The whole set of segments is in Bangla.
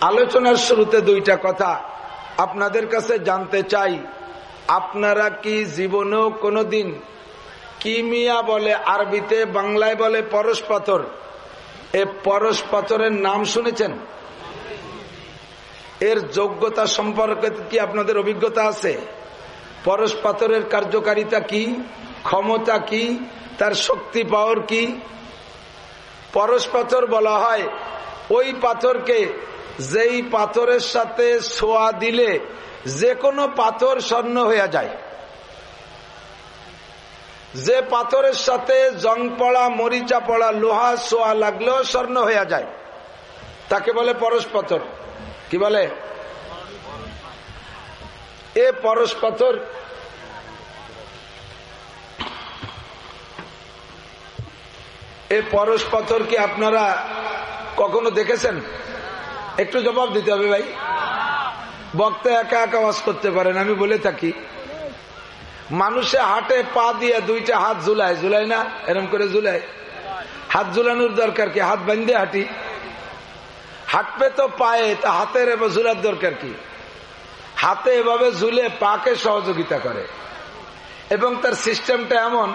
আলোচনার শুরুতে দুইটা কথা। আপনাদের কাছে জানতে চাই, আপনারা কি জীবনেও কোনোদিন কিমিয়া বলে, আরবিতে, বাংলায় বলে পরশ পাথর? এ পরশ পাথরের নাম শুনেছেন? এর যোগ্যতা সম্পর্কে কি আপনাদের অভিজ্ঞতা আছে? পরশ পাথরের কার্যকারিতা কি? ক্ষমতা কি? তার শক্তি পাওয়ার কি? পরশ পাথর বলা হয়, ওই পাথরকে যেই পাথরের সাথে সোয়া দিলে যে কোনো পাথর স্বর্ণ হয়ে যায়। যে পাথরের সাথে জং পড়া, মরিচা পড়া, লোহা সোয়া লাগলেও স্বর্ণ হয়ে যায়। তাকে বলে পরশ পাথর। কি বলে? এ পরশ পাথর এ পরশ পাথর কি আপনারা কখনো দেখেছেন? একটু জবাব দিতে হবে ভাই। বক্তা একা একা ওয়াজ করতে পারেন, আমি বলে থাকি। মানুষে হাটে পা দিয়ে দুইটা হাত ঝুলায় ঝুলায় না? এরম করে ঝুলায়। হাত ঝুলানোর দরকার কি? হাত বান্ধে হাঁটি। হাঁটবে তো পায়ে, তা হাতের এবার ঝুলার দরকার কি? হাতে এভাবে ঝুলে পাকে সহযোগিতা করে। এবং তার সিস্টেমটা এমন,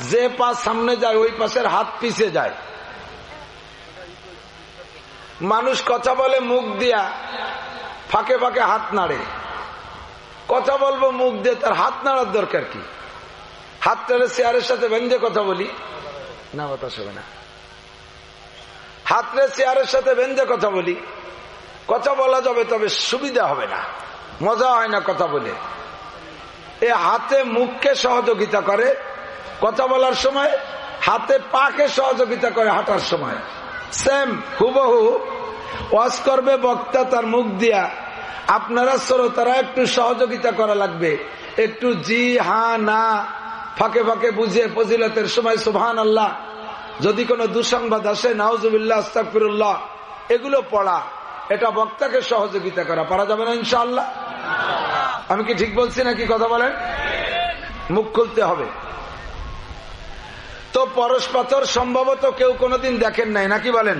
যে পা সামনে যায়, ওই পাশের হাত পিছে যায়। মানুষ কথা বলে মুখ দিয়া, ফাঁকে ফাঁকে হাত নাড়ে। কথা বলব মুখ দিয়ে, তার হাত নাড়ার দরকার কি? হাত নাড়ে, চেয়ারের সাথে বেঁধে কথা বলি, না বাতাস হবে না। হাতরে চেয়ারের সাথে বেঁধে কথা বলি, কথা বলা যাবে, তবে সুবিধা হবে না। মজা হয় না কথা বলে। এ হাতে মুখকে সহযোগিতা করে, কথা বলার সময়, হাতে পাকে সহযোগিতা করে হাঁটার সময়। সেম হুবহু ওয়াজ করবে বক্তা তার মুখ দিয়া। আপনারা শ্রোতারা একটু সহযোগিতা করা লাগবে। একটু জি, হা, না, ফাঁকে ফাঁকে বুঝে ফজিলতের সময় সুবহান আল্লাহ যদি কোনো দুঃসংবাদ আসে, নাউজুবিল্লাহ আস্তাকফিরুল্লাহ এগুলো পড়া। এটা বক্তাকে সহযোগিতা করা। পারা যাবে না, ইনশাআল্লাহ? আমি কি ঠিক বলছি নাকি কথা বলেন? মুখ খুলতে হবে। তো পরশ পাথর সম্ভবত কেউ কোনোদিন দেখেন নাই, নাকি বলেন?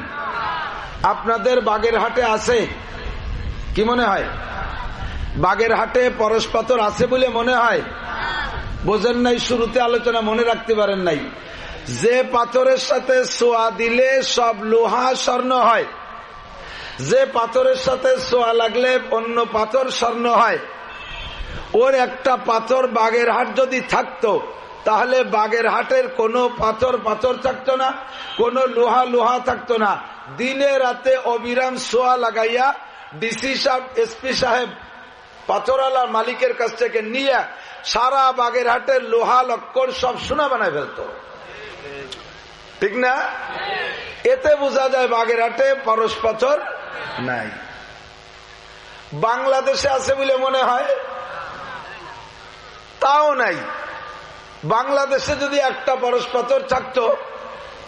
আপনাদের বাগের হাটে আছে? কি মনে হয়? বাগের হাটে পরশ পাথর আছে বলে মনে হয়? বোঝেন নাই, শুরুতে আলোচনা মনে রাখতে পারেন নাই। যে পাথরের সাথে সোয়া দিলে সব লোহা, স্বর্ণ হয়। যে পাথরের সাথে সোয়া লাগলে অন্য পাথর, স্বর্ণ হয়। ওর একটা পাথর বাগের হাট যদি থাকতো তাহলে বাগের হাটের কোনো পাথর পাথর থাকতো না, কোনো লোহা লোহা থাকতো না। দিনে রাতে অবিরাম সোয়া লাগাইয়া ডিসি সাহেব, এসপি সাহেব পাথরওয়ালার মালিকের কাছ থেকে নিয়ে সারা বাগের হাটের লোহা লক্কর সব সোনা বানায় ফেলতো। ঠিক না? এতে বোঝা যায় বাগের হাটে পরশ পাথর নাই। বাংলাদেশে আছে বলে মনে হয়? তাও নাই। বাংলাদেশে যদি একটা পরশ পাথর থাকতো,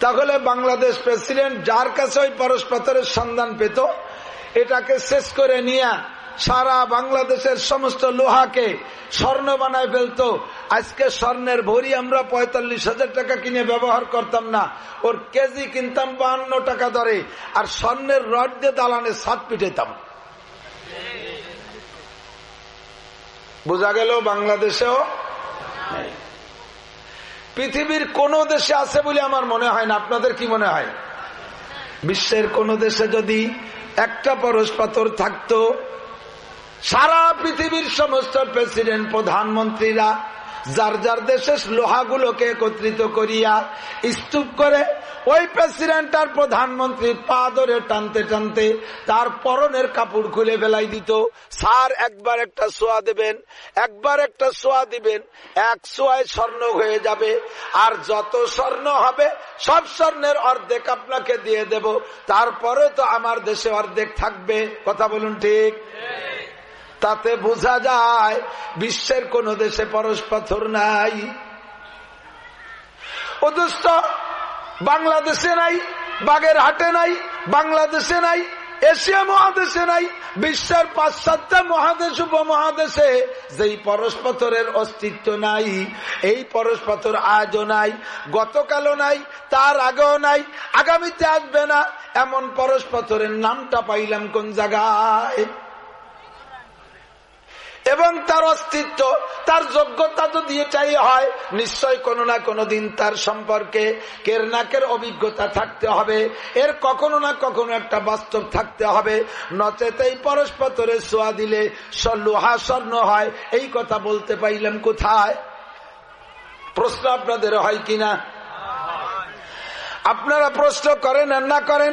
তাহলে বাংলাদেশ প্রেসিডেন্ট যার কাছে ওই পরশ পাথরের সন্ধান পেত, এটাকে শেষ করে নিয়ে সারা বাংলাদেশের সমস্ত লোহাকে স্বর্ণ বানায় ফেলতো। আজকে স্বর্ণের ভরি আমরা পঁয়তাল্লিশ হাজার টাকা কিনে ব্যবহার করতাম না। ওর কেজি কিনতাম বাহান্ন টাকা দরে, আর স্বর্ণের রড দিয়ে দালানে সাত পিটাইতাম। বোঝা গেল বাংলাদেশেও পৃথিবীর কোন দেশে আছে বলে আমার মনে হয় না। আপনাদের কি মনে হয়? বিশ্বের কোন দেশে যদি একটা পরশ পাথর থাকতো, সারা পৃথিবীর সমস্ত প্রেসিডেন্ট, প্রধানমন্ত্রীরা যার যার দেশের লোহাগুলোকে একত্রিত করিয়া স্তূপ করে, ওই প্রেসিডেন্ট আর প্রধানমন্ত্রী পা ধরে টানতে টানতে তার পরনের কাপড় খুলে ফেলাই দিত। স্যার, একবার একটা সোয়া দেবেন, একবার একটা সোয়া দিবেন, এক সোয়ায় স্বর্ণ হয়ে যাবে। আর যত স্বর্ণ হবে, সব স্বর্ণের অর্ধেক আপনাকে দিয়ে দেব। তারপরে তো আমার দেশে অর্ধেক থাকবে। কথা বলুন ঠিক? তাতে বোঝা যায় বিশ্বের কোন দেশে পরশ পাথর নাই। অদুষ্ট বাংলাদেশে নাই, বাগের হাটে নাই, বাংলাদেশে নাই, এশিয়া মহাদেশে নাই, বিশ্বের পাশ্চাত্য মহাদেশ, উপমহাদেশে যেই পরশ অস্তিত্ব নাই, এই পরশ আজও নাই, গতকালও নাই, তার আগেও নাই, আগামীতে আসবে না, এমন পরশ নামটা পাইলাম কোন জায়গায়? এবং তার অস্তিত্ব, তার যোগ্যতা যদি এটাই হয়, নিশ্চয় কোনো না কোনো দিন তার সম্পর্কে কেরনাকের অভিজ্ঞতা থাকতে হবে। এর কখনো না কখনো একটা বাস্তব থাকতে হবে। নচেতেই পরস্পরের সোয়া দিলে লোহা স্বর্ণ হয়। এই কথা বলতে পাইলাম কোথায়? প্রশ্ন আপনাদের হয় কিনা? আপনারা প্রশ্ন করেন আর না করেন?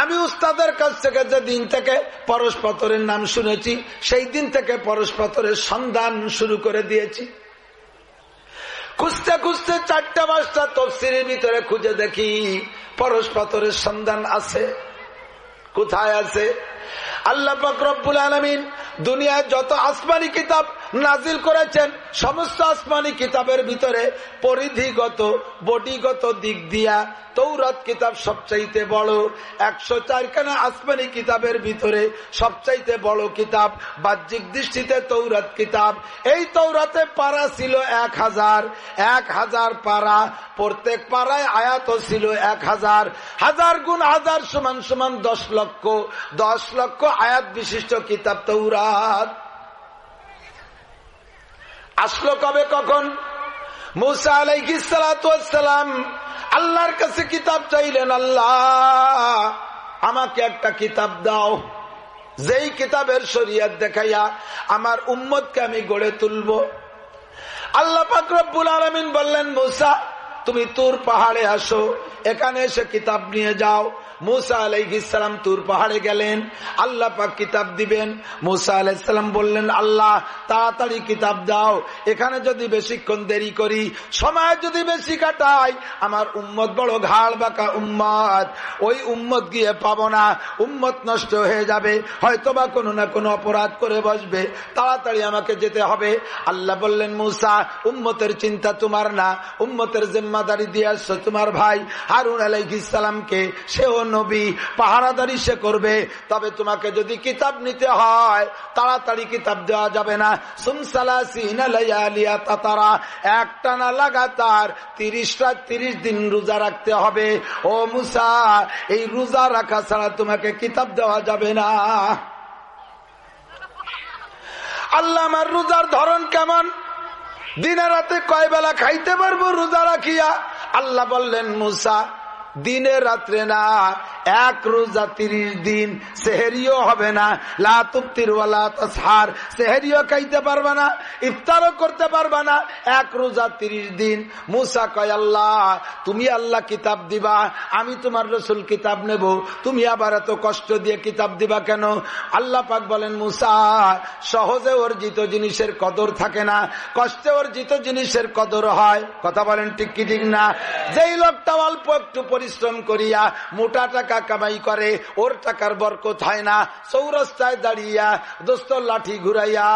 আমি উস্তাদের কাছ থেকে যে দিন থেকে পরশপথরের নাম শুনেছি, সেই দিন থেকে পরশপথরের সন্ধান শুরু করে দিয়েছি। খুঁজতে খুঁজতে চারটা পাঁচটা তফসিরের ভিতরে খুঁজে দেখি পরশপথরের সন্ধান আছে। কোথায় আছে? আল্লাহ ফকরবুল আলমিন দুনিয়ার যত আসমানি কিতাব নাজিল করেছেন, সমস্ত আসমানি কিতাবের ভিতরে পরিধিগত, বডিগত দিক দিয়া তৌরত কিতাব সবচাইতে বড়। একশো চারখানা আসমানি কিতাবের ভিতরে সবচাইতে বড় কিতাব, বাহ্যিক দৃষ্টিতে তৌরত কিতাব। এই তৌরাতে পারা ছিল এক হাজার। এক হাজার পারা, প্রত্যেক পাড়ায় আয়াত ছিল এক হাজার। হাজার গুণ হাজার সমান সমান দশ লক্ষ, দশ লক্ষ আয়াত বিশিষ্ট কিতাব তৌরাত। আসলো কবে কখন? মুসা আলাইসালাম আল্লাহর কাছে কিতাব চাইলেন, আল্লাহ, আমাকে একটা কিতাব দাও। যেই কিতাবের শরিয়াত দেখাইয়া আমার উম্মতকে আমি গড়ে তুলব। আল্লাহ পাকরবুল আলমিন বললেন, মুসা, তুমি তোর পাহাড়ে আসো, এখানে এসে কিতাব নিয়ে যাও। মুসা আলাইসালাম তুর পাহাড়ে গেলেন, আল্লাহ পাক কিতাব দিবেন। মুসা আলাইসালাম বললেন, আল্লাহ, তাড়াতাড়ি কিতাব দাও, এখানে যদি বেশিক্ষণ দেরি করি, সময় যদি বেশি কাটাই, আমার উম্মত বড় ঘাড় বাঁকা উম্মত। ওই উম্মত গিয়ে পাব না, উম্মত নষ্ট হয়ে যাবে হয়তো বা কোনো না কোনো অপরাধ করে বসবে, তাড়াতাড়ি আমাকে যেতে হবে। আল্লাহ বললেন, মুসা, উম্মতের চিন্তা তোমার না, উম্মতের জিম্মাদারি দিয়ে আসছো তোমার ভাই, হারুন আলাইসালামকে সেও নবী পাহারাদারি সে করবে, তবে তোমাকে যদি কিতাব নিতে হয়, তাড়াতাড়ি কিতাব দেওয়া যাবে না। তারা একটা না লাগাতার তিরিশ রাত তিরিশ দিন রোজা রাখতে হবে। ও মুসা, এই রোজা রাখা ছাড়া তোমাকে কিতাব দেওয়া যাবে না। আল্লাহ আমার রোজার ধরন কেমন? দিনে রাতে কয় বেলা খাইতে পারব রোজা রাখিয়া? আল্লাহ বললেন, মুসা দিনে রাত্রে না, এক রোজা তিরিশ দিন, সেহেরিও হবে না। লাতুপ্তির সার সেহেরিও খাইতে পারবে না, ইফতারও করতে পারবে না। এক রোজা তিরিশ দিন, মুসা কয়, আল্লাহ, তুমি আল্লাহ কিতাব দিবা, আমি তোমার রসুল কিতাব নেব। তুমি আবার এত কষ্ট দিয়ে কিতাব দিবা কেন? আল্লাহ পাক বলেন, মুসা, সহজে অর্জিত জিনিসের কদর থাকে না। কষ্টে অর্জিত জিনিসের কদর হয়। কথা বলেন ঠিক কি ঠিক না? যেই লোকটা অল্প একটু পরিশ্রম করিয়া মোটা টাকা কামাই করে, ওর টাকার বরকত হয় না। চৌরাস্তায় দাঁড়িয়া দোস্ত লাঠি ঘুরাইয়া,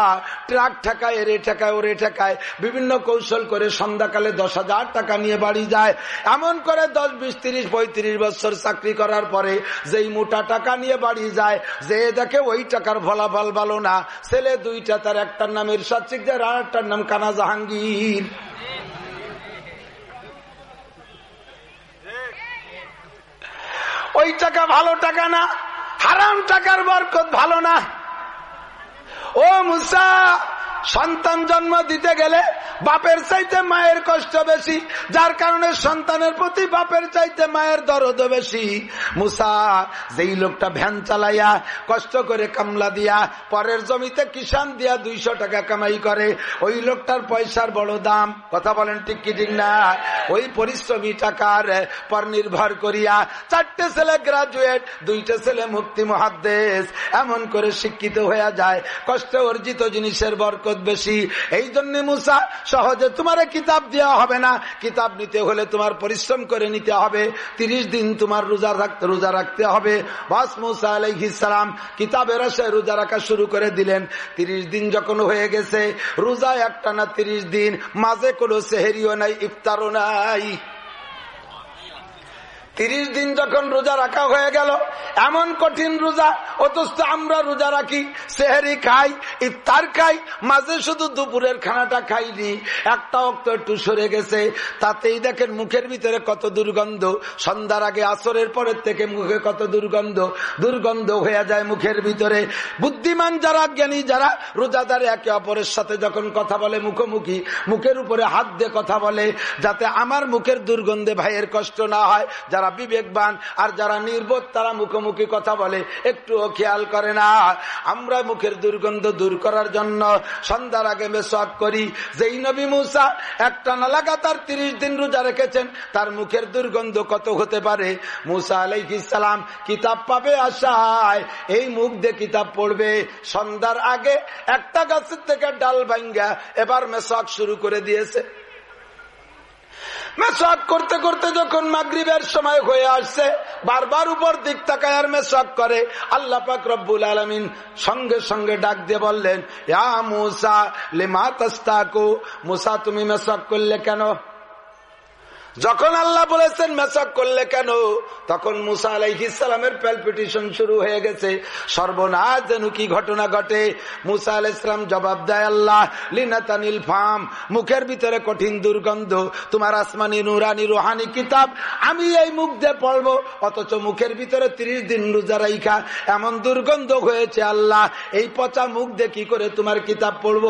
ট্রাক ঠেকায়, এরে ঠেকায়, ওরে ঠেকায়, বিভিন্ন কৌশল করে সন্ধ্যাকালে দশ হাজার টাকা নিয়ে বাড়ি যায়। এমন করে দশ, বিশ, তিরিশ, পঁয়ত্রিশ বছর চাকরি করার পরে যেই মোটা টাকা নিয়ে বাড়ি যায়, যে দেখে ওই টাকার ফলাফল ভালো না। ছেলে দুইটা, তার একটার নাম ইরশাদ সিকদার আর একটার নাম কানা জাহাঙ্গীর। ওই টাকা ভালো টাকা না হারাম টাকার বরকত ভালো না। ও মুসা সন্তান জন্ম দিতে গেলে বাপের চাইতে মায়ের কষ্ট বেশি। যার কারণে সন্তানের প্রতি বাপের চাইতে মায়ের দরদ বেশি। মুসা, যেই লোকটা ভ্যান চালাইয়া, কষ্ট করে কামলা দিয়া, পরের জমিতে কিষান দিয়া দুইশো টাকা কামাই করে, ওই লোকটার পয়সার বড় দাম। কথা বলেন ঠিক কি ঠিক না? ওই পরিশ্রমী টাকার পর নির্ভর করিয়া চারটে ছেলে গ্রাজুয়েট দুইটা ছেলে মুক্তি মহাদ্দেশ এমন করে শিক্ষিত হয়ে যায়। কষ্ট অর্জিত জিনিসের বরকত বরকত বেশি। এই জন্য মুসা, সহজে তোমার কিতাব দেওয়া হবে না। কিতাব নিতে হলে তোমার পরিশ্রম করে নিতে হবে। তিরিশ দিন তোমার রোজা রাখতে রোজা রাখতে হবে। বাস মুসা আলাইসালাম কিতাবের আসে রোজা রাখা শুরু করে দিলেন। তিরিশ দিন যখন হয়ে গেছে রোজা একটা না তিরিশ দিন, মাঝে কোনো সেহেরিও নাই, ইফতারও নাই। তিরিশ দিন যখন রোজা রাখা হয়ে গেল, এমন কঠিন রোজা, অথচ আমরা রোজা রাখি, সেহেরি খাই, ইফতার খাই, মাঝে শুধু দুপুরের খানাটা খাইনি, একটা অক্ত একটু সরে গেছে, তাতেই দেখেন মুখের ভিতরে কত দুর্গন্ধ, সন্ধ্যার আগে আসরের পরের থেকে মুখে কত দুর্গন্ধ দুর্গন্ধ হয়ে যায় মুখের ভিতরে। বুদ্ধিমান যারা, জ্ঞানী যারা, রোজাদারে একে অপরের সাথে যখন কথা বলে মুখোমুখি, মুখের উপরে হাত দিয়ে কথা বলে, যাতে আমার মুখের দুর্গন্ধে ভাইয়ের কষ্ট না হয় যারা বিবেকবান আর যারা নির্বোধ, তারা মুখোমুখি কথা বলে। একটুও খেয়াল করে না। আমরা মুখের দুর্গন্ধ দূর করার জন্য সন্ধ্যার আগে মেসওয়াক করি। যেই নবী মুসা একটা নালাগাতার তিরিশ দিন রোজা রেখেছেন, তার মুখের দুর্গন্ধ কত হতে পারে? মুসা আলাইসালাম কিতাব পাবে আশায়। এই মুখ দিয়ে কিতাব পড়বে। সন্ধ্যার আগে একটা গাছের থেকে ডাল ভাঙ্গা এবার মেসওয়াক শুরু করে দিয়েছে। মেসওয়াক করতে করতে যখন মাগরিবের সময় হয়ে আসছে, বারবার উপর দিক তাকায় আর মেসওয়াক করে, আল্লাহ পাক রব্বুল আলমিন সঙ্গে সঙ্গে ডাক দিয়ে বললেন, ইয়া মুসা, লিমা তাস্তাকু? মুসা, তুমি মেসওয়াক করলে কেন? যখন আল্লাহ বলেছেন, মেসাক করলে কেন? তখন মুসা আলাইসালামের প্যালপিটিশন শুরু হয়ে গেছে। সর্বনাশ যেন কি ঘটনা ঘটে? মুসা আলাইসলাম জবাব দেয়, আল্লাহ, লিনাতানিল ফাম, মুখের ভিতরে কঠিন দুর্গন্ধ, তোমার আসমানি নুরানি রোহানি কিতাব, আমি এই মুখ দিয়ে পড়ব, অথচ মুখের ভিতরে তিরিশ দিন রোজা রাইখা, এমন দুর্গন্ধ হয়েছে, আল্লাহ, এই পচা মুখ দিয়ে কি করে তোমার কিতাব পড়ব?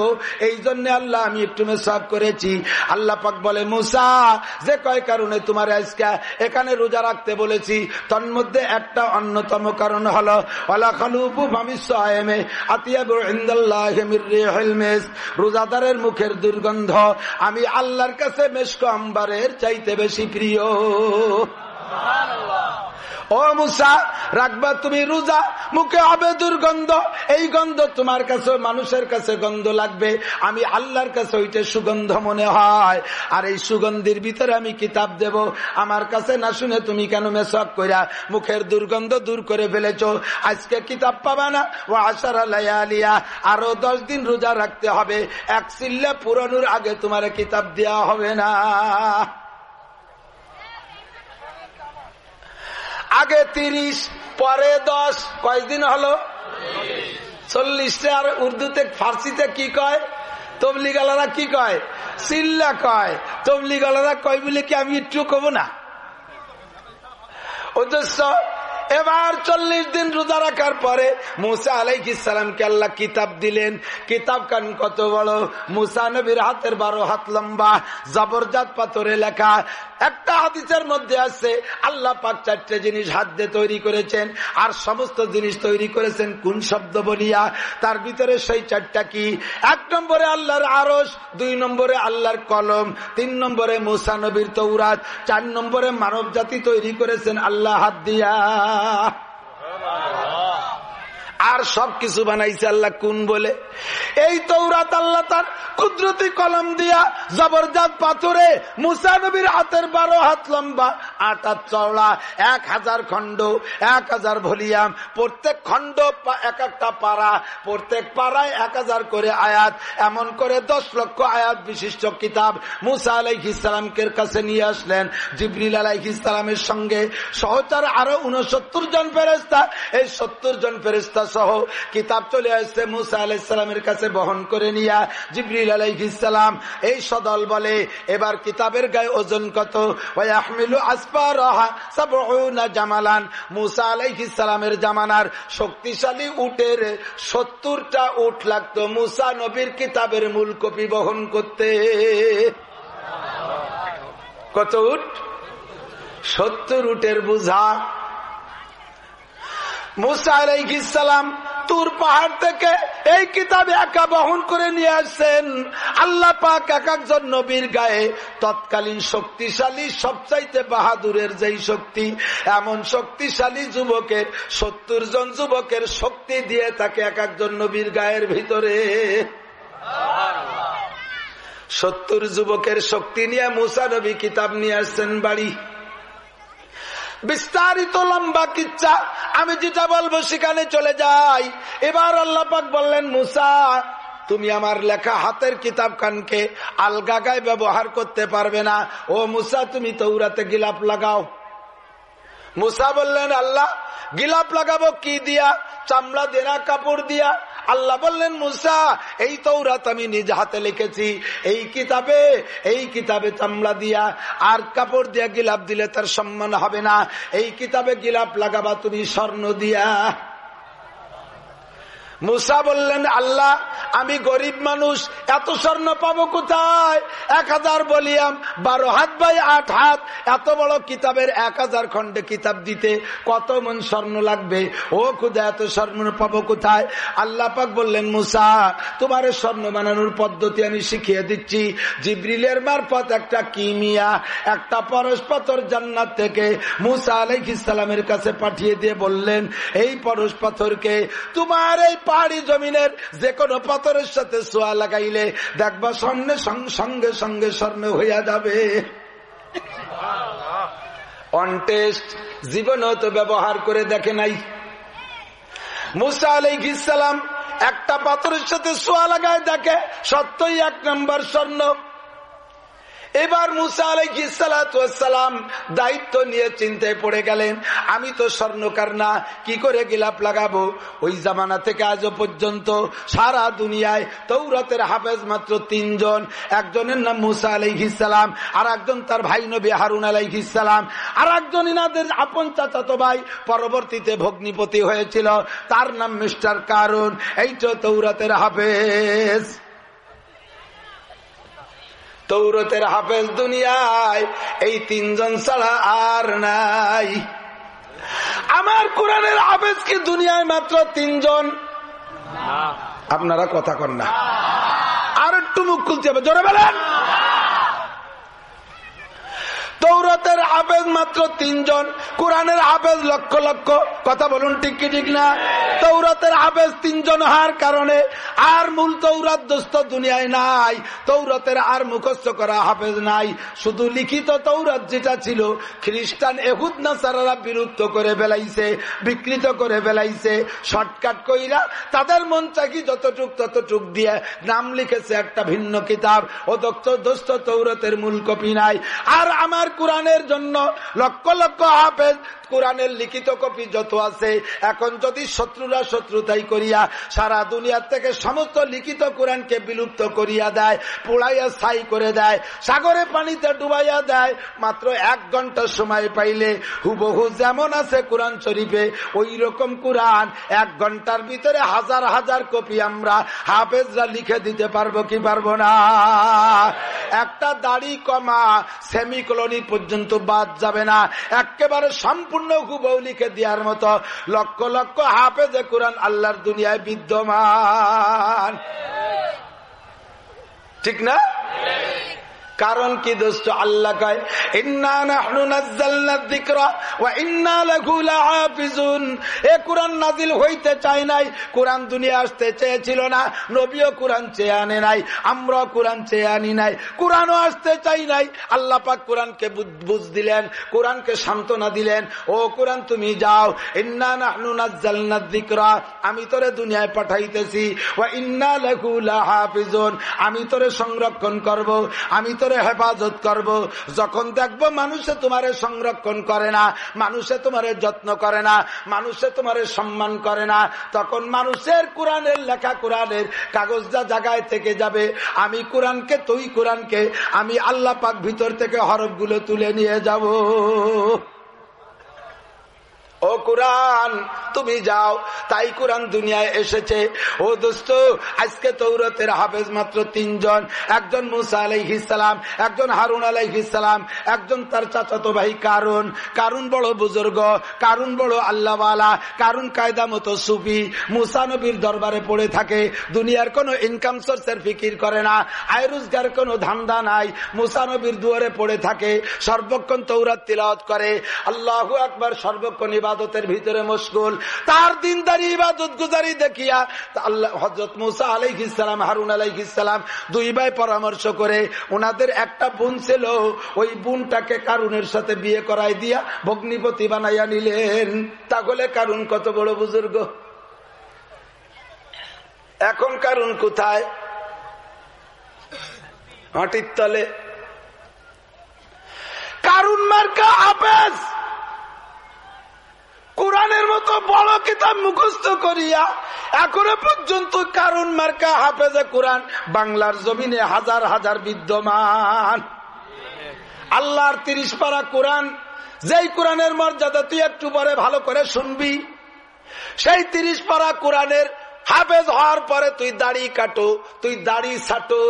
এই জন্য আল্লাহ আমি একটু মেসাব করেছি। আল্লাহ পাক বলে, মুসা, যে কয় কারণে তোমার আজকে এখানে রোজা রাখতে বলেছি। তন্মধ্যে একটা অন্যতম কারণ হলো রোজাদারের মুখের দুর্গন্ধ আমি আল্লাহর কাছে মেশক আম্বারের চাইতে বেশি প্রিয়। ও মুসা, রাখবা তুমি রোজা, মুখে হবে দুর্গন্ধ এই গন্ধ তোমার কাছে, মানুষের কাছে গন্ধ লাগবে। আমি আল্লাহর কাছে ওইটা সুগন্ধ মনে হয়। আর এই সুগন্ধির ভিতরে আমি কিতাব দেব। আমার কাছে না শুনে তুমি কেন মেসক কইরা মুখের দুর্গন্ধ দূর করে ফেলেছ? আজকে কিতাব পাবা না? ও আশার আলিয়া আরও দশ দিন রোজা রাখতে হবে। এক সিল্লে পুরানোর আগে তোমার কিতাব দেওয়া হবে না। আগে তিরিশ, পরে দশ কয়েকদিন হলো? চল্লিশটা আর উর্দুতে, ফার্সিতে কি কয়? তবলিগালারা কি কয়? সিল্লা কয়। তবলিগালারা কয় বলে কি আমি একটু কব না? উদ্দেশ্য এবার চল্লিশ দিন রোজা রাখার পরে মুসা আলাইসালামকে আল্লাহ কিতাব দিলেন। কিতাব কান কত বড়? মুসা নবীর হাতের বারো হাত লম্বা, জবরজাত পাথরে লেখা। একটা হাদিসের মধ্যে আছে, আল্লাহ পাক চারটে জিনিস হাত দিয়ে তৈরি করেছেন, আর সমস্ত জিনিস তৈরি করেছেন কোন শব্দ বলিয়া? তার ভিতরে সেই চারটা কি? এক নম্বরে আল্লাহর আরস দুই নম্বরে আল্লাহর কলম, তিন নম্বরে মুসা নবীর তৌরাত চার নম্বরে মানব জাতি তৈরি করেছেন আল্লাহ হাত দিয়া। 啊啊よ。আর সব কিছু বানাইছে আল্লাহ কোন বলে? এই তৌরাত আল্লাহ তার কুদরতি কলম দিয়া জবরদস্ত পাথরে মুসানবীর হাতের বারো হাত লম্বা, আট হাত চওড়া, এক হাজার খণ্ড, এক হাজার ভলিয়াম, প্রত্যেক খণ্ড এক একটা পাড়া প্রত্যেক পাড়ায় এক হাজার করে আয়াত, এমন করে দশ লক্ষ আয়াত বিশিষ্ট কিতাব মুসা আলাইহ ইসলামকে কাছে নিয়ে আসলেন। জিবরিল আলাইহ ইসলামের সঙ্গে সহচার আরও উনসত্তর জন ফেরেস্তা এই সত্তর জন ফেরেস্তা সহ কিতাব চলে আসছে মুসা আলাইসালামের কাছে বহন করে নিয়া জিবরিল আলাইসালাম এই সদল বলে, এবার কিতাবের গায়ে ওজন কত? জামালান। মুসা আলাইসালামের জামানার শক্তিশালী উটের সত্তরটা উট লাগতো মুসা নবীর কিতাবের মূল কপি বহন করতে। কত উঠ সত্তর উটের বুঝা মুসা আলাইসালাম তুর পাহাড় থেকে এই কিতাব একা বহন করে নিয়ে আসছেন। আল্লাহ পাক এক একজন নবীর গায়ে তৎকালীন শক্তিশালী, সবচাইতে বাহাদুরের যেই শক্তি, এমন শক্তিশালী যুবকের, সত্তর জন যুবকের শক্তি দিয়ে থাকে এক একজন নবীর গায়ের ভিতরে। সত্তর যুবকের শক্তি নিয়ে মুসা নবী কিতাব নিয়ে আসছেন বাড়ি। বিস্তারিত লম্বা কিচ্ছা। আমি যেটা বলব সেখানে চলে যাই। এবার আল্লাপাক বললেন, মুসা, তুমি আমার লেখা হাতের কিতাব খানকে আলগাগায় ব্যবহার করতে পারবে না। ও মুসা, তুমি তৌরাতে গিলাপ লাগাও। মুসা বললেন, আল্লাহ, গিলাপ লাগাবো কি দিয়া? চামড়া দেনা কাপড় দিয়া? আল্লাহ বললেন, মুসা, এই তৌরাত আমি নিজ হাতে লিখেছি। এই কিতাবে এই কিতাবে চামড়া দিয়া আর কাপড় দিয়া গিলাপ দিলে তার সম্মান হবে না। এই কিতাবে গিলাপ লাগাবা তুমি স্বর্ণ দিয়া। মুসা বললেন, আল্লাহ, আমি গরিব মানুষ, এত স্বর্ণ পাবো কোথায়? এক হাজার বলিয়াম, বারো হাত বাই আট হাত, এত বড় কিতাবের এক হাজার খন্ডে কিতাব দিতে কত মন স্বর্ণ লাগবে? ও খুদা, এত স্বর্ণ পাবো কোথায়? আল্লাহ পাক বললেন, মুসা, তোমার স্বর্ণ বানানোর পদ্ধতি আমি শিখিয়ে দিচ্ছি। জিব্রিলের মারফত একটা কিমিয়া, একটা পরশপথর জান্নাত থেকে মুসা আলাইহিসালামের কাছে পাঠিয়ে দিয়ে বললেন, এই পরশ পাথরকে তোমার এই পাহাড়ি জমিনের যে কোনো পাথরের সাথে সোয়া লাগাইলে দেখবা স্বর্ণে সঙ্গে সঙ্গে স্বর্ণ হইয়া যাবে। অনটেস্ট জীবনও তো ব্যবহার করে দেখে নাই। মুসা আলাইসালাম একটা পাথরের সাথে সোয়া লাগায় দেখে, সত্যই এক নম্বর স্বর্ণ। এবার মুসা আলাইসালাম দায়িত্ব নিয়ে চিন্তায় পড়ে গেলেন, আমি তো স্বর্ণকার না কি করে গিলাপ লাগাবো? ওই জামানা থেকে আজও পর্যন্ত সারা দুনিয়ায় তৌরতের হাফেজ মাত্র তিনজন, একজনের নাম মুসা আলাইহিসালাম আর একজন তার ভাই নবী হারুন আলাইহিসালাম আর একজন ইনাদের আপন চাচাতো ভাই পরবর্তীতে ভগ্নিপতি হয়েছিল, তার নাম মিস্টার কারুন, এইটা তৌরতের হাফেজ। তৌরতের হাফেজ দুনিয়ায় এই তিনজন ছাড়া আর নাই। আমার কোরআনের হাফেজ কি দুনিয়ায় মাত্র তিনজন? আপনারা কথা কন না। আর একটু মুখ খুলতে হবে জোরে বলেন। তৌরতের হাফেজ মাত্র তিনজন, কোরআনের হাফেজ লক্ষ লক্ষ। কথা বলুন ঠিক কি, ঠিক না? তৌরতের হাফেজ তিনজন হওয়ার কারণে আর মূল তৌরাত দোস্ত দুনিয়ায় নাই। তৌরতের আর মুখস্থ করা হাফেজ নাই। শুধু লিখিত তৌরত যেটা ছিল, খ্রিস্টান এহুদ না সারারা বিরুদ্ধ করে বেলাইছে বিকৃত করে বেলাইছে শর্টকাট কইরা তাদের মন চাকি যতটুক ততটুক দিয়ে নাম লিখেছে একটা ভিন্ন কিতাব। ও দোস্ত তৌরতের মূল কপি নাই। আর আমার কোরআনের জন্য লক্ষ লক্ষ হাফেজ কোরআনের লিখিত কপি যত আছে, এখন যদি শত্রুরা শত্রুতাই করিয়া সারা দুনিয়ার থেকে সমস্ত লিখিত কোরআনকে বিলুপ্ত করিয়া দেয়, পোড়াইয়া ছাই করে দেয়, সাগরে পানিতে ডুবাইয়া দেয়, মাত্র এক ঘণ্টার সময় পাইলে হুবহু যেমন আছে কোরআন শরীফে ওই রকম কোরআন এক ঘণ্টার ভিতরে হাজার হাজার কপি আমরা হাফেজরা লিখে দিতে পারব কি পারব না? একটা দাড়ি কমা সেমিকলনি পর্যন্ত বাদ যাবে না। একেবারে সম্পূর্ণ কুবৌলিকে দেওয়ার মতো লক্ষ লক্ষ হাফে হাফেজে কোরআন আল্লাহর দুনিয়ায় বিদ্যমান। ঠিক না? কারণ কি দোস্ত? আল্লাহ কয় এ হইতে চাই নাই দুনিয়া আসতে চেয়েছিল না, নবীও চেয়ে আনে নাই আমরা চেয়ে আনি নাই আসতে চাই নাই। আল্লাহ পাক কোরআনকে বুঝ দিলেন, কোরআনকে সান্ত্বনা দিলেন, ও কোরআন, তুমি যাও, ইন্না নাহনু নাজ্জালনা যিকরা, আমি তোরে দুনিয়ায় পাঠাইতেছি, ওয়া ইন্না লাহু লাহাফিজুন, আমি তোরে সংরক্ষণ করব, আমি তোরে হেফাজত করব। যখন দেখব মানুষে তোমারে সংরক্ষণ করে না, মানুষে তোমারে যত্ন করে না, মানুষে তোমারে সম্মান করে না, তখন মানুষের কোরআনের লেখা কোরআনের কাগজটা জায়গায় থেকে যাবে, আমি কোরআনকে, তুই কোরআনকে, আমি আল্লাহ পাক ভিতর থেকে হরফগুলো তুলে নিয়ে যাব। ও কোরআন, তুমি যাও। তাই কোরআন দুনিয়ায় এসেছে। ও দোস্ত, আজকে তৌরতের হাফেজ মাত্র তিনজন। একজন মুসা আলাইহিসালাম একজন হারুন আলাইহিসালাম একজন তার চাচাতো ভাই কারুন। কারুন বড় বুজুর্গ, কারুন বড় আল্লাহওয়ালা, কারুন কায়দা মতো সুফি। মুসা নবীর দরবারে পড়ে থাকে। দুনিয়ার কোনো ইনকাম সোর্সের ফিকির করে না। আয় রোজগার কোনো ধান্দা নাই। মুসা নবীর দুয়ারে পড়ে থাকে। সর্বক্ষণ তৌরাত তিলাওয়াত করে। আল্লাহ একবার সর্বক্ষণ ইবাদতের ভিতরে মশগুল তার দিনদারি, ইবাদত গুজারি দেখিয়া আল্লাহ হজরত মুসা আলাইহিসালাম হারুন আলাইহিসালাম দুই ভাই পরামর্শ করে ওনাদের একটা বোন ছিল, ওই বোনটাকে কারুনের সাথে বিয়ে করাই দিয়া ভগ্নিপতি বানাইয়া নিলেন। তাহলে কারুন কত বড় বুজুর্গ? এখন কারুন কোথায়? মাটির তলে। কারুন মার্কা, আপেস! কোরআনের মতো বড় কিতাব মুখস্থ করিয়া এখনও পর্যন্ত কারণ মার্কা হাফেজে কোরআন বাংলার জমিনে হাজার হাজার বিদ্যমান। আল্লাহর তিরিশ পারা কোরআন, যেই কোরআনের মর্যাদা তুই একটু পরে ভালো করে শুনবি, সেই তিরিশ পারা কোরআনের হাফেজ হওয়ার পরে তুই দাড়ি কাটো, তুই দাড়ি ছাটো,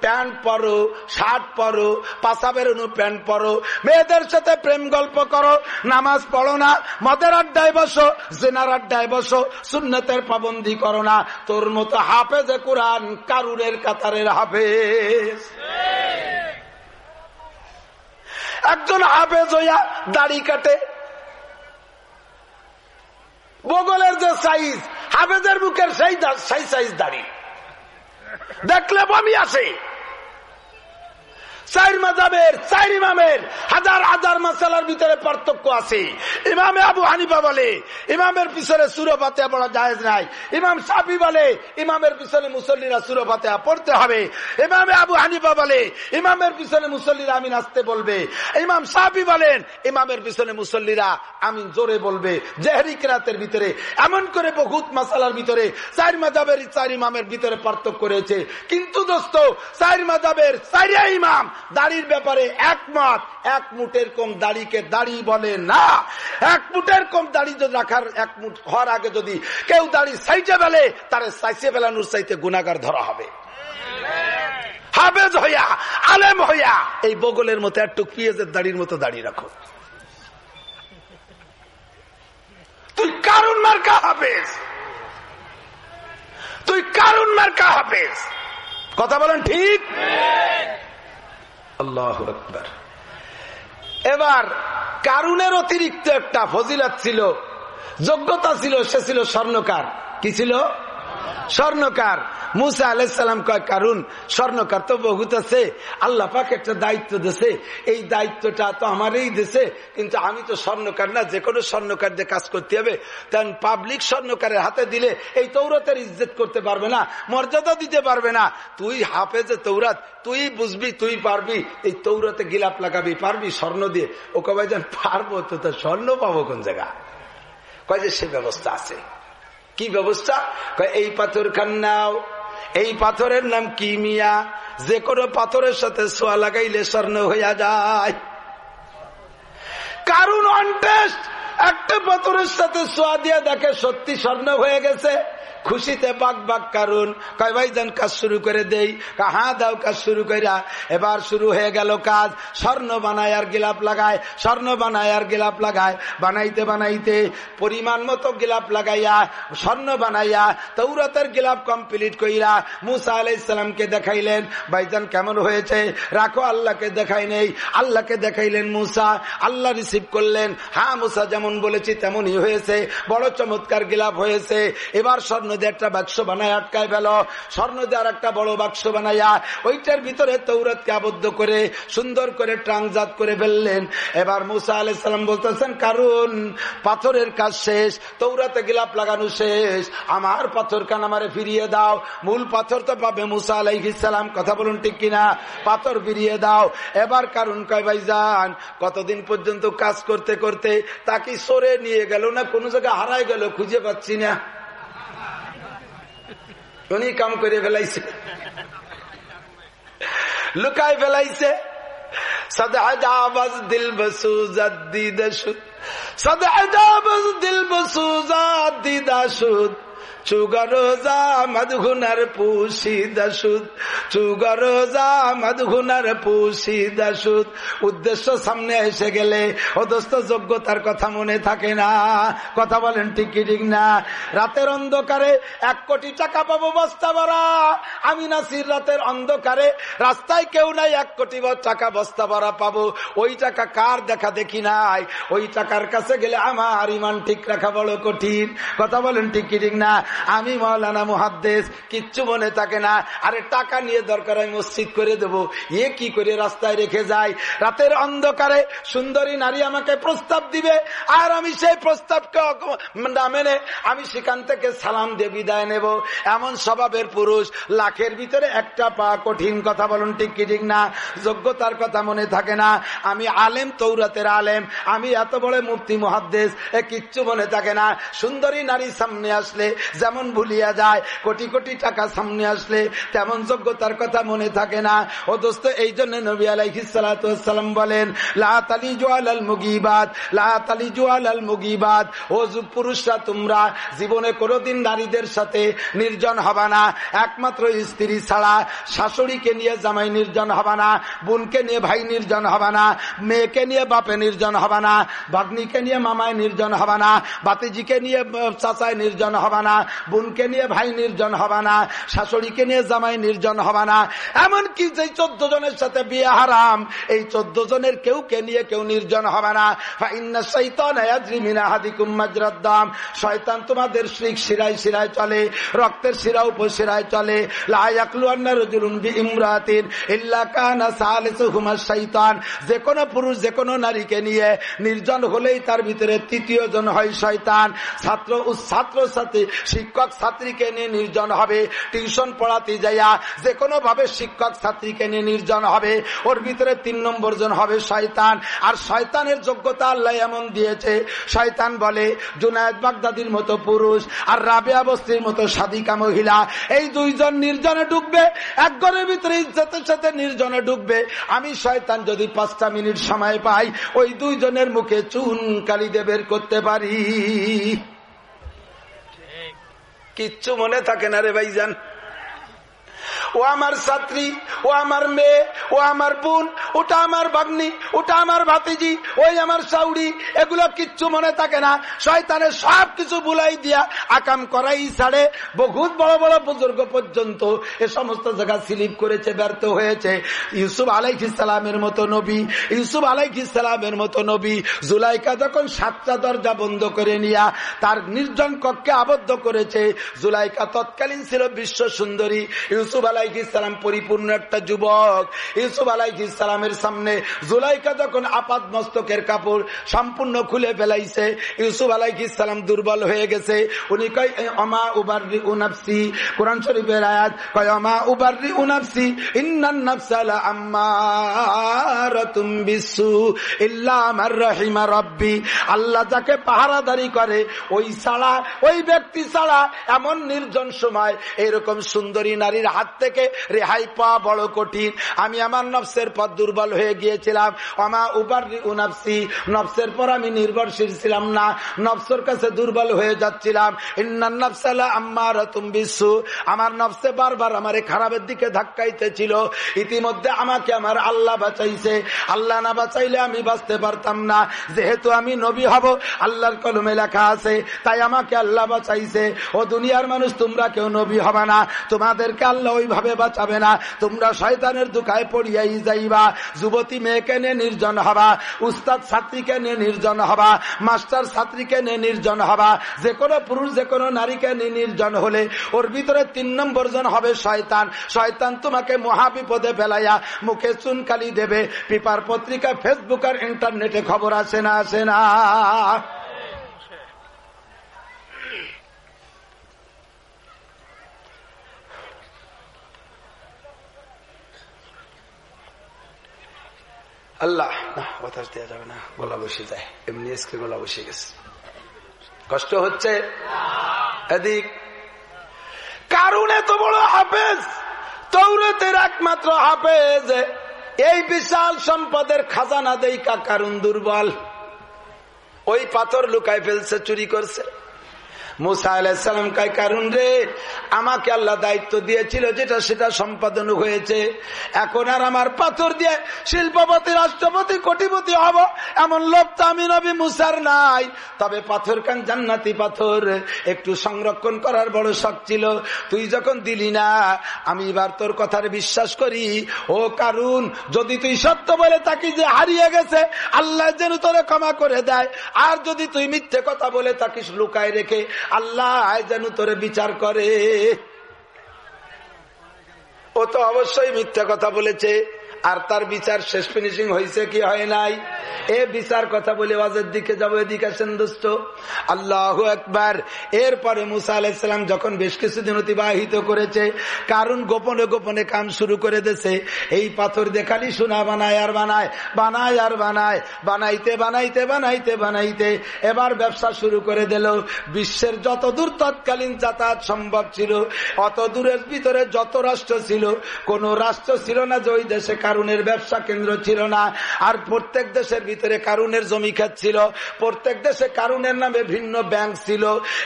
প্যান্ট পরো, শার্ট পরো পাশাবের অনু প্যান্ট পরো। মেয়েদের সাথে প্রেম গল্প করো, নামাজ পড়ো না, মদের আড্ডায় বসো, জেনার আড্ডায় বসো, সুন্নতের পাবন্দি করো না। তোর মতো হাফেজে কোরআন কারুরের কাতারের হাফেজ। একজন হাফেজ হইয়া দাড়ি কাটে। বগলের যে সাইজ হাফেজের বুকের সেই সেই সাইজ দাড়ি। দেখলে বমি আসে। চার মাজাবের, চার ইমামের, হাজার হাজার মাসালার ভিতরে পার্থক্য আছে। ইমামে আবু হানিফা বলে, ইমামের পিছনে সুরফাতে পড়া জায়েজ নাই। ইমাম সাফি বলে, ইমামের পিছনে মুসল্লিরা সুরফাতে পড়তে হবে। ইমামে আবু হানিফা বলে, ইমামের পিছনে মুসল্লিরা আমিন আসতে বলবে। ইমাম সাফি বলেন, ইমামের পিছনে মুসল্লিরা আমিন জোরে বলবে। জেহরি কেরাতের ভিতরে, এমন করে বহুত মাসালার ভিতরে চার মাজাবের চার ইমামের ভিতরে পার্থক্য রয়েছে। কিন্তু দোস্ত, চার মাজাবের চারিয়া ইমাম দাড়ির ব্যাপারে একমত। এক মুটের কম দাড়িকে দাড়ি বলে না। এক মুটের কম দাড়ি যদি রাখার এক মুট হওয়ার আগে যদি কেউ দাড়ি সাইটে ফেলে, তার সাইসে ফেলানোর সাইতে গুণাগার ধরা হবে। হাবেজ হইয়া, আলেম হইয়া, এই বগলের মতো একটু পিঁয়াজের দাড়ির মতো দাড়ি রাখো। তুই কারণ মার্কা হাফেজ? তুই কারণ মার্কা হাফেজ? কথা বলেন ঠিক? আল্লাহ আকবর। এবার কারুনের অতিরিক্ত একটা ফজিলাত ছিল, যোগ্যতা ছিল, সে ছিল স্বর্ণকার। কি ছিল? স্বর্ণকার। মুসা আলাইসালাম কয়, কারুন, স্বর্ণকার তো বহুত আছে। আল্লাহ পাক একটা দায়িত্ব দেশে এই দায়িত্বটা তো আমারই দিছে। কিন্তু আমি তো স্বর্ণকার না, যে কোনো স্বর্ণকার দিয়ে কাজ করতে হবে। তেমন পাবলিক স্বর্ণকারের হাতে দিলে এই তৌরতের ইজ্জত করতে পারবে না, মর্যাদা দিতে পারবে না। তুই হাফেজে তৌরাত, তুই বুঝবি, তুই পারবি। এই তৌরতে গিলাপ লাগাবি, পারবি স্বর্ণ দিয়ে। ও কবাই যেন পারব তো স্বর্ণ পাবো কোন জায়গা কয় যে, সে ব্যবস্থা আছে। কি ব্যবস্থা? এই পাথর খান নাও এই পাথরের নাম কি মিয়া? যে কোনো পাথরের সাথে সোয়া লাগাইলে স্বর্ণ হইয়া যায়। কারণ অনটেস্ট, একটা পাথরের সাথে সোয়া দিয়ে দেখে সত্যি স্বর্ণ হয়ে গেছে। খুশিতে বাক বাক কারণ কয় ভাই যান কাজ শুরু করে দেই। হ্যাঁ দাও, কাজ শুরু করা এবার শুরু হয়ে গেল কাজ। স্বর্ণ বানায় আর গিলাপ লাগায়, স্বর্ণ বানায় আর গিলাপ লাগায়। বানাইতে বানাইতে পরিমাণ মতো গিলাপ লাগাইয়া, স্বর্ণ বানাইয়া, তৌরতের গিলাপ কমপ্লিট কইরা মুসা আলাইসালামকে দেখাইলেন, ভাইজান, কেমন হয়েছে? রাখো, আল্লাহকে দেখাই নেই। আল্লাহকে দেখাইলেন মুসা, আল্লাহ রিসিভ করলেন। হ্যাঁ মুসা, যেমন বলেছি, তেমনই হয়েছে। বড় চমৎকার গিলাপ হয়েছে। এবার স্বর্ণ একটা বাক্স বানায় আটকায় ফেল স্বর্ণ দিয়ে আর একটা বড় বাক্স বানাইয়া ওইটার ভিতরে তৌরতকে আবদ্ধ করে, সুন্দর করে ট্রাংজাত করে ফেললেন। এবার মুসা আলাইসাল্লাম বলতেছেন কারণ পাথরের কাজ শেষ, তৌরাতে গিলাপ লাগানো শেষ, আমার পাথর কান আমারে ফিরিয়ে দাও। মূল পাথর তো পাবে মুসা আলাইহিসালাম কথা বলুন ঠিক কিনা? পাথর ফিরিয়ে দাও। এবার কারণ কয়, ভাই যান, কতদিন পর্যন্ত কাজ করতে করতে তাকে সরে নিয়ে গেল না কোনো জায়গায় হারাই গেল খুঁজে পাচ্ছি না? উনি কাম করে ফেলাইছে। লুকায় ফেলাইছে। সদাবাজ দিল দিদা দিদাসুদ পুষি দশুদ উদ্দেশ্য সামনে এসে গেলে অদস্ত যোগ্যতার কথা মনে থাকে না। কথা বলেন ঠিক ঠিক না? রাতের অন্ধকারে এক কোটি টাকা পাবো বস্তা ভরা। আমি নাসির রাতের অন্ধকারে রাস্তায় কেউ নাই, এক কোটি টাকা বস্তা ভরা পাবো। ওই টাকা কার দেখা দেখি নাই? ওই টাকার কাছে গেলে আমার ইমান ঠিক রাখা বড় কঠিন। কথা বলেন ঠিক ঠিক না? আমি মৌলানা মুহাদ্দেস, কিচ্ছু মনে থাকে না। আরে টাকা নিয়ে দরকার হয়, মসজিদ করে দেব। এ কি করে রাস্তায় রেখে যায়? রাতের অন্ধকারে সুন্দরী নারী আমাকে প্রস্তাব দিবে, আর আমি সেই প্রস্তাবকে না মেনে আমি সেখান থেকে সালাম দিয়ে বিদায় নেব। এমন স্বভাবের পুরুষ, লাখের ভিতরে একটা পা কঠিন কথা বলুন, ঠিক কি, ঠিক না? যোগ্যতার কথা মনে থাকে না। আমি আলেম তৌরাতের আলেম। আমি এত বড় মুফতি মহাদ্দেশ কিচ্ছু মনে থাকে না। সুন্দরী নারী সামনে আসলে যেমন ভুলিয়া যায়, কোটি কোটি টাকা সামনে আসলে তেমন যোগ্যতার কথা মনে থাকে না। ও দোস্ত, এই জন্য নবী আলাইসালাম বলেন লাতালি জোয়াল মুগিবাদ লাতালি জোয়াল মুগিবাদ ও পুরুষরা, তোমরা জীবনে কোনোদিন নারীদের সাথে নির্জন হবা না। একমাত্র স্ত্রী ছাড়া শাশুড়িকে নিয়ে জামাই নির্জন হবা না, বোনকে নিয়ে ভাই নির্জন হবা না, মেয়েকে নিয়ে বাপে নির্জন হবা না, ভাগ্নিকে নিয়ে মামায় নির্জন হবা না বাতিজিকে নিয়ে চাচায় নির্জন হবা না বোনকে নিয়ে ভাই নির্জন হবা না, শাশুড়িকে নিয়ে জামাই নির্জন হবা না। এমনকি যে চোদ্দ জনের সাথে বিয়ে হারাম, এই চোদ্দ জনের কেউ কে নিয়ে কেউ নির্জন হবে না। যে কোনো পুরুষ, যে কোনো নারীকে নিয়ে নির্জন হলেই তার ভিতরে তৃতীয় জন হয় শয়তান। ছাত্র ছাত্র ছাত্রী শিক্ষক ছাত্রীকে নিয়ে নির্জন হবে। টিউশন পড়াতে যাইয়া যে কোনো ভাবে শিক্ষক ছাত্রীকে নিয়ে নির্জন হবে। ওর ভিতরে তিন নম্বর জন হবে শয়তান। আর শয়তানের যোগ্যতা আল্লাহ এমন দিয়েছে, শয়তান বলে, জুনায়দ বাগদাদির মতো পুরুষ আর রাবেয়া বস্তির মতো সাদিকা মহিলা। এই দুইজন নির্জনে ঢুকবে এক ঘরের ভিতরে ইজ্জতের সাথে নির্জনে ঢুকবে আমি শয়তান যদি পাঁচটা মিনিট সময় পাই, ওই দুইজনের মুখে চুন কালি দেবের করতে পারি। কিচ্ছু মনে থাকে না রে ভাইজান। ও আমার ছাত্রী, ও আমার মেয়ে, ও আমার বোন, ওটা আমার বাগ্নি ওটা আমার ভাতিজি, ওই আমার সাউরি, এগুলো কিচ্ছু মনে থাকে না। শয়তানের সব কিছু বুলাই দিয়া আকাম করাই ছাড়ে। বহুত বড় বড় বুজুর্গ পর্যন্ত এ সমস্ত জায়গা স্লিপ করেছে, ব্যর্থ হয়েছে। ইউসুফ আলাইহিসালামের মতো নবী, ইউসুফ আলাইহিসালামের মতো নবী, জুলাইকা যখন সাতটা দরজা বন্ধ করে নিয়া তার নির্জন কক্ষে আবদ্ধ করেছে, জুলাইকা তৎকালীন ছিল বিশ্ব সুন্দরী, ইউসুফ আলাইহি ইসলাম পরিপূর্ণ একটা যুবক। ইউসুফ আলাইহি ইসলামের সামনে জুলাইকা যখন আপাত মস্তকের কাপড় সম্পূর্ণ খুলে ফেলাইছে, ইউসুফ আলাইহি ইসলাম দুর্বল হয়ে গেছে। উনি কয় অমা উবারি উনাফসি কোরআন শরীফের আয়াত, কয়, অমা উবারি উনাফসি ইন্নান নাফসালা আম্মারাতুম বিসু ইল্লা আমার আল্লাহ যাকে পাহারাদারি করে, ওই ছাড়া ওই ব্যক্তি ছাড়া এমন নির্জন সময় এরকম সুন্দরী নারীর হাত থেকে রেহাই পাওয়া বড় কঠিন। আমি আমার নফসের পর দুর্বল হয়ে গিয়েছিলাম। আমা উবার উনাফসি নফসের পর আমি নির্ভরশীল ছিলাম না। নফসের কাছে দুর্বল হয়ে যাচ্ছিলাম। আমার নফসে বারবার আমার খারাপের দিকে ইতিমধ্যে আমাকে আমার আল্লাহ বাঁচাইছে। আল্লাহ না বাঁচাইলে আমি বাঁচতে পারতাম না। যেহেতু আমি নবী হব, আল্লাহর কলমে লেখা আছে, তাই আমাকে আল্লাহ বাঁচাইছে। ও দুনিয়ার মানুষ, তোমরা কেউ নবী হবে না। তোমাদেরকে আল্লাহ ওইভাবে বাঁচাবে না। তোমরা শয়তানের দুঃখায় পড়িয়াই যাইবা। যুবতী মেয়েকে নিয়ে নির্জন হবা। উস্তাদ ছাত্রীকে নিয়ে নির্জন হবা। মাস্টার ছাত্রীকে নিয়ে নির্জন হবা। যে কোনো পুরুষ, যে কোনো নারীকে নিয়ে নির্জন হলে ওর ভিতরে তিন নম্বর জন হবে শয়তান। শয়তান তোমাকে মহাবিপদে ফেলাইয়া মুখে চুনকালি দেবে। পেপার পত্রিকা, ফেসবুক আর ইন্টারনেটে খবর আসে না আসে না। আল্লাহ না বাতাস দেওয়া যাবে না, গলা বসে যায় এমনি এসকে গলা বসে গেছে। কষ্ট হচ্ছে? এদিক কারণ এত বড় হাফেজ? তৌরতের একমাত্র হাফেজ। এই বিশাল সম্পদের খাজানা দেই কারণ দুর্বল। ওই পাথর লুকায় ফেলছে, চুরি করছে। মুসা আলাহিসাল্লাম কাই কারণ রে? আমাকে আল্লাহ দায়িত্ব দিয়েছিল, যেটা সেটা সম্পাদন হয়েছে। এখন আর আমার পাথর দিয়ে শিল্পপতি, রাষ্ট্রপতি, কোটিপতি হব, এমন লোক তো আমি নবী মুসার নাই। তবে পাথর কান জান্নাতি পাথর, একটু সংরক্ষণ করার বড় শখ ছিল। তুই যখন দিলি না, আমি এবার তোর কথার বিশ্বাস করি। ও কারণ যদি তুই সত্য বলে তাকে যে হারিয়ে গেছে, আল্লাহ যেন তোরে ক্ষমা করে দেয়। আর যদি তুই মিথ্যে কথা বলে তাকিস লুকায় রেখে আল্লাহ যেন তোরে বিচার করে। ও তো অবশ্যই মিথ্যা কথা বলেছে। আর তার বিচার শেষ ফিনিশিং হয়েছে কি হয় নাই? এ বিচার কথা বলে ওয়াজের দিকে যাব, এদিকে আসেন দোস্ত। আল্লাহ একবার এরপরে মুসা আলাইসালাম যখন বেশ কিছুদিন অতিবাহিত করেছে, কারণ গোপনে গোপনে কাম শুরু করে দিছে এই পাথর দেখালি সোনা বানায় আর বানায় বানায় আর বানায়, বানাইতে বানাইতে বানাইতে বানাইতে, এবার ব্যবসা শুরু করে দিল। বিশ্বের যত দূর তৎকালীন যাতায়াত সম্ভব ছিল, অত দূরের ভিতরে যত রাষ্ট্র ছিল, কোন রাষ্ট্র ছিল না যে ওই দেশে কারুনের ব্যবসা কেন্দ্র ছিল না। আর প্রত্যেক দেশের ভিতরে কারুনের জমি খাত ছিল। প্রত্যেক দেশে কারুনের নামে ভিন্ন ব্যাংক ছিল।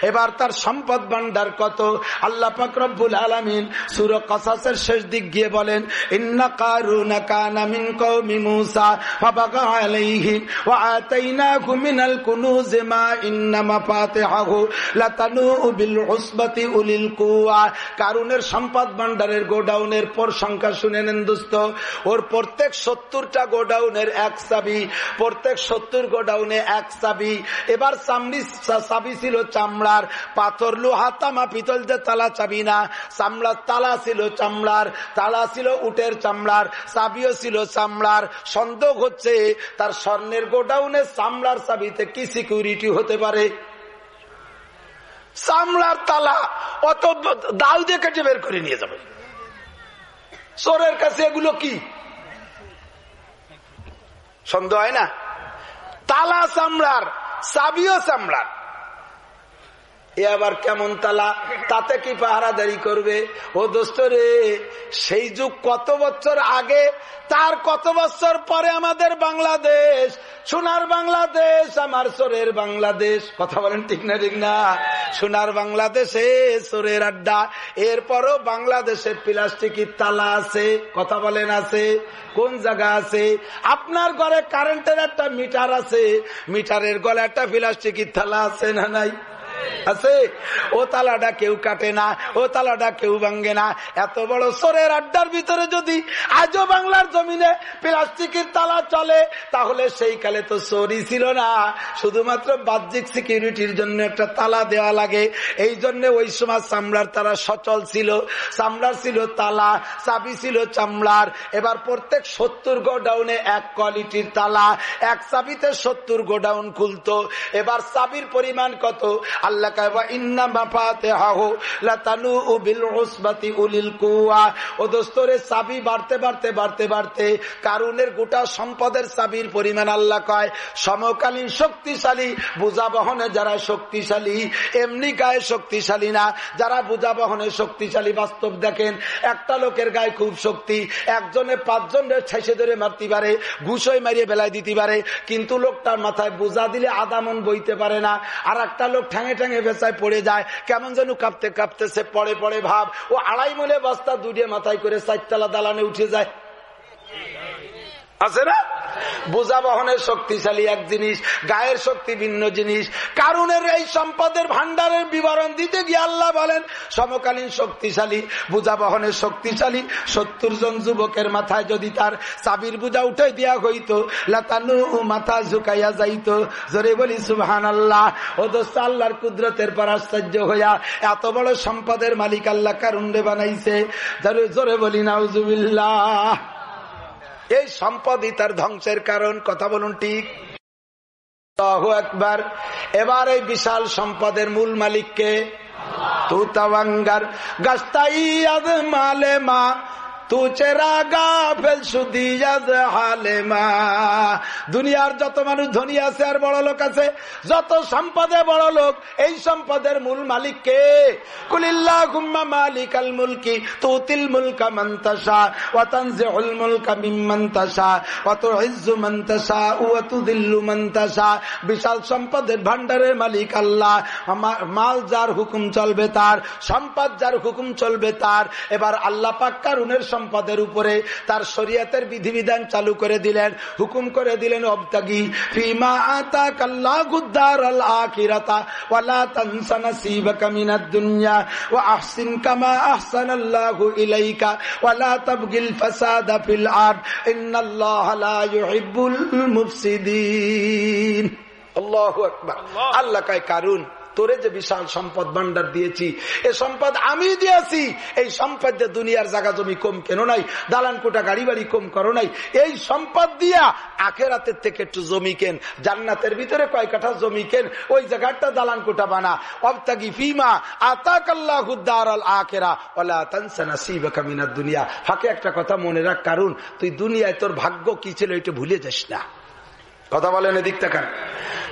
এবার তার সম্পদ ভান্ডার কত? আল্লাহ পাকরবুল আলমিন সুর কসাসের শেষ দিক গিয়ে বলেন, ইন্না কারুনা কানা মিন কওমি মূসা ফাবাগা আলাইহিম ওয়া আতাইনাহু মিনাল কুনুজ মা ইন্না মাফাতিহাহু লাতানু বিল উসবাতি উলিল কুওয়া। কারুনের সম্পদ ভান্ডারের গোডাউনের পর সংখ্যা শুনে নেন দোস্ত ওর প্রত্যেক সত্তরটা গোডাউনের এক চাবি, প্রত্যেক সত্তর গোডাউনে এক চাবি। এবার চামড়ি চাবি ছিল চামড়ার, পাথর লোহা, তামা, পিতল যে তালা চাবি না, চামড়ার তালা ছিল চামড়ার, তালা ছিল উটের চামড়ার, চাবিও ছিল চামড়ার। সন্দেহ হচ্ছে তার স্বর্ণের গোডাউনে চামড়ার চাবিতে কি সিকিউরিটি হতে পারে? চামড়ার তালা, অত দাল দিয়ে কেটে বের করে নিয়ে যাবে। চোরের কাছে এগুলো কি? সন্দেহ হয় না? তালা চামড়ার চাবিও চামড়ার। এ আবার কেমন তালা? তাতে কি পাহারাদারি করবে? ও দোস্ত রে, সেই যুগ কত বছর আগে, তার কত বছর পরে আমাদের বাংলাদেশ? সোনার বাংলাদেশ, আমার সোরের বাংলাদেশ। কথা বলেন ঠিক না ঠিক না? সোনার বাংলাদেশে সোরের আড্ডা। এরপরও বাংলাদেশে প্লাস্টিকের তালা আছে। কথা বলেন আছে? কোন জায়গা আছে? আপনার ঘরে কারেন্টের একটা মিটার আছে। মিটারের গলে একটা প্লাস্টিকের থালা আছে না নাই? আছে। ও তালাটা কেউ কাটে না, ও তালাটা কেউ ভাঙ্গে না। এত বড় সোরের আড্ডার ভিতরে যদি আজও বাংলার জমিনে প্লাস্টিকের তালা চলে, তাহলে সেই কালে তো চোরই ছিল না। শুধুমাত্র বাহ্যিক সিকিউরিটির জন্য একটা তালা দেওয়া লাগে। এই জন্য ওই সময় চামড়ার তারা সচল ছিল। চামড়ার ছিল তালা, চাবি ছিল চামড়ার। এবার প্রত্যেক সত্তর গোডাউনে এক কোয়ালিটির তালা, এক চাবিতে সত্তর গোডাউন খুলতো। এবার চাবির পরিমাণ কত? কারুনের গোটা সম্পদের পরিমাণ আল্লাহ কয়, সমকালীন শক্তিশালী বহনে যারা শক্তিশালী, এমনি গায়ে শক্তিশালী না, যারা বুঝা বহনে শক্তিশালী, বাস্তব দেখেন, একটা লোকের গায়ে খুব শক্তি, একজনে পাঁচজন ছেসে ধরে মারতে পারে, ঘুষই মারিয়ে বেলায় দিতে পারে, কিন্তু লোকটার মাথায় বোঝা দিলে আদামন বইতে পারে না আর একটা লোক ঠ্যাঙে ঠ্যাঙে ভেসায় পড়ে যায়। কেমন যেন কাঁপতে কাঁপতে সে পড়ে পড়ে ভাব। ও আড়াই মলে বস্তা দুটিয়ে মাথায় করে চারতলা দালানে উঠে যায়। আছে না? বোঝা বহনের শক্তিশালী এক জিনিস, গায়ের শক্তি ভিন্ন জিনিস কারণের এই সম্পদের ভান্ডারের বিবরণ দিতে গিয়ে আল্লাহ বলেন, সমকালীন শক্তিশালী বোঝা বহনের শক্তিশালী, সত্তর জন যুবকের মাথায় যদি তার চাবির বোঝা উঠে দেওয়া হইত, লাতানু মাথা ঝুঁকাইয়া যাইত। জোরে বলি সুহান আল্লাহ ও দোস্ত, আল্লাহর কুদরতের পর আশ্চর্য হইয়া এত বড় সম্পদের মালিক আল্লাহ কারুন্ডে বানাইছে। জোরে বলি, নাউজুবিল্লাহ। এই সম্পদই তার ধ্বংসের কারণ, কথা বলুন ঠিক। একবার এবার এই বিশাল সম্পদের মূল মালিককে তুতাবাঙ্গার গাস্তাই মালে মা দুনিয়ার যত মানুষ ধনী আছে আর বড় লোক আছে যত সম্পদে বড় লোক এই সম্পদের মূল মালিক কে কুলিল্লাহ গুম্মা মালিক আল মুলকি তুতিল মুলকা মন্তাসা ওয়াতানজিউল মুলকা মিম্মান্তাসা ওয়াতু ইজ্জু মন্তাসা ওয়া বিশাল সম্পদের ভান্ডারের মালিক আল্লাহ মাল যার হুকুম চলবে তার সম্পদ যার হুকুম চলবে তার এবার আল্লাহ পাক কারুনের সম্পদের উপরে তার শরীয়তের বিধিবিধান চালু করে দিলেন হুকুম করে দিলেন অবতাগি ফিমা আতা কাল্লা আল আখিরাতা ওয়ালা তানসা নাসিবাকা মিনাদ দুনিয়া ওয়া আহসিন কামা আহসানাল্লাহু ইলাইকা ওয়ালা তাবগিল ফাসাদা ফিল আরদ। ইন্নাল্লাহা লা ইউহিব্বুল মুফসিদিন। আল্লাহু আকবার। আল্লাহ কয় কারুন তোরে যে বিশাল সম্পদ ভান্ডার দিয়েছি, এ সম্পদ আমি দিয়েছি। এই সম্পদ দিয়ে দুনিয়ার জায়গা জমি কম কেন নাই, দালান কোটা গাড়ি বাড়ি কম করো নাই, এই সম্পদ দিয়া আখেরাতের থেকে একটু জমি কেন, জান্নাতের ভিতরে কয় কাঠা জমি কেন, ওই জায়গাটা দালান কোটা বানা। অবতাগি ফিমা আতাকাল্লাহুদ্দার আখেরা ওলা তানসা নাসিবাকা মিনাদ দুনিয়া। ফাঁকে একটা কথা মনে রাখ, কারণ তুই দুনিয়ায় তোর ভাগ্য কি ছিল এটা ভুলে যাস না। কথা বলেন এদিক তাকান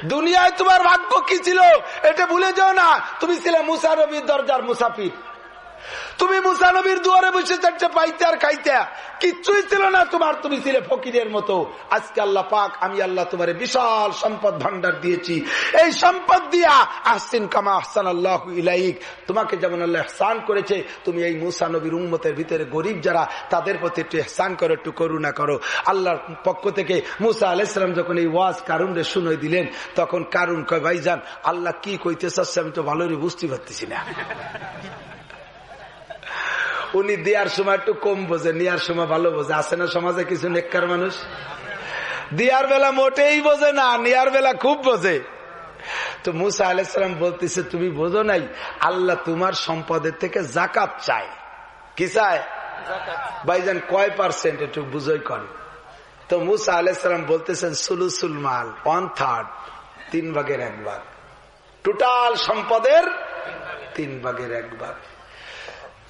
দুনিয়ায় তোমার ভাগ্য কি ছিল? এটা ভুলে যাও না। তুমি ছিলে মুসারবির দরজার মুসাফির। তুমি মুসানবীর দুয়ারে বসে চারটে পাইতে আর খাইতে। কিচ্ছুই ছিল না তোমার, তুমি ছিলে ফকিরের মতো। আজকে আল্লাহ পাক, আমি আল্লাহ তোমার বিশাল সম্পদ ভান্ডার দিয়েছি। এই সম্পদ দিয়া আসিন কামা আহসান আল্লাহ ইলাইক। তোমাকে যেমন আল্লাহ এহসান করেছে, তুমি এই মুসানবীর উম্মতের ভিতরে গরিব যারা, তাদের প্রতি একটু এহসান করো, একটু করুণা করো। আল্লাহর পক্ষ থেকে মুসা আলাইসালাম যখন এই ওয়াজ কারুন রে শুনে দিলেন, তখন কারুন কয়, ভাইজান, আল্লাহ কি কইতে চাচ্ছে আমি তো ভালোই বুঝতে পারতেছি না। উনি দেওয়ার সময় একটু কম বোঝে নেওয়ার সময় ভালো বোঝে। আছে না সমাজে কিছু নেককার মানুষ? দেওয়ার বেলা মোটেই বোঝে না, নেয়ার বেলা খুব বোঝে। তো মুসা আলাইসালাম বলতেছে, তুমি বোঝো নাই, আল্লাহ তোমার সম্পদের থেকে জাকাত চায়। কি চায়? কয় পার্সেন্ট একটু বুঝই কন। তো মুসা আলাইসালাম বলতেছেন, সুলুসুল মাল ওয়ান থার্ড তিন ভাগের এক ভাগ। টোটাল সম্পদের তিন ভাগের এক ভাগ।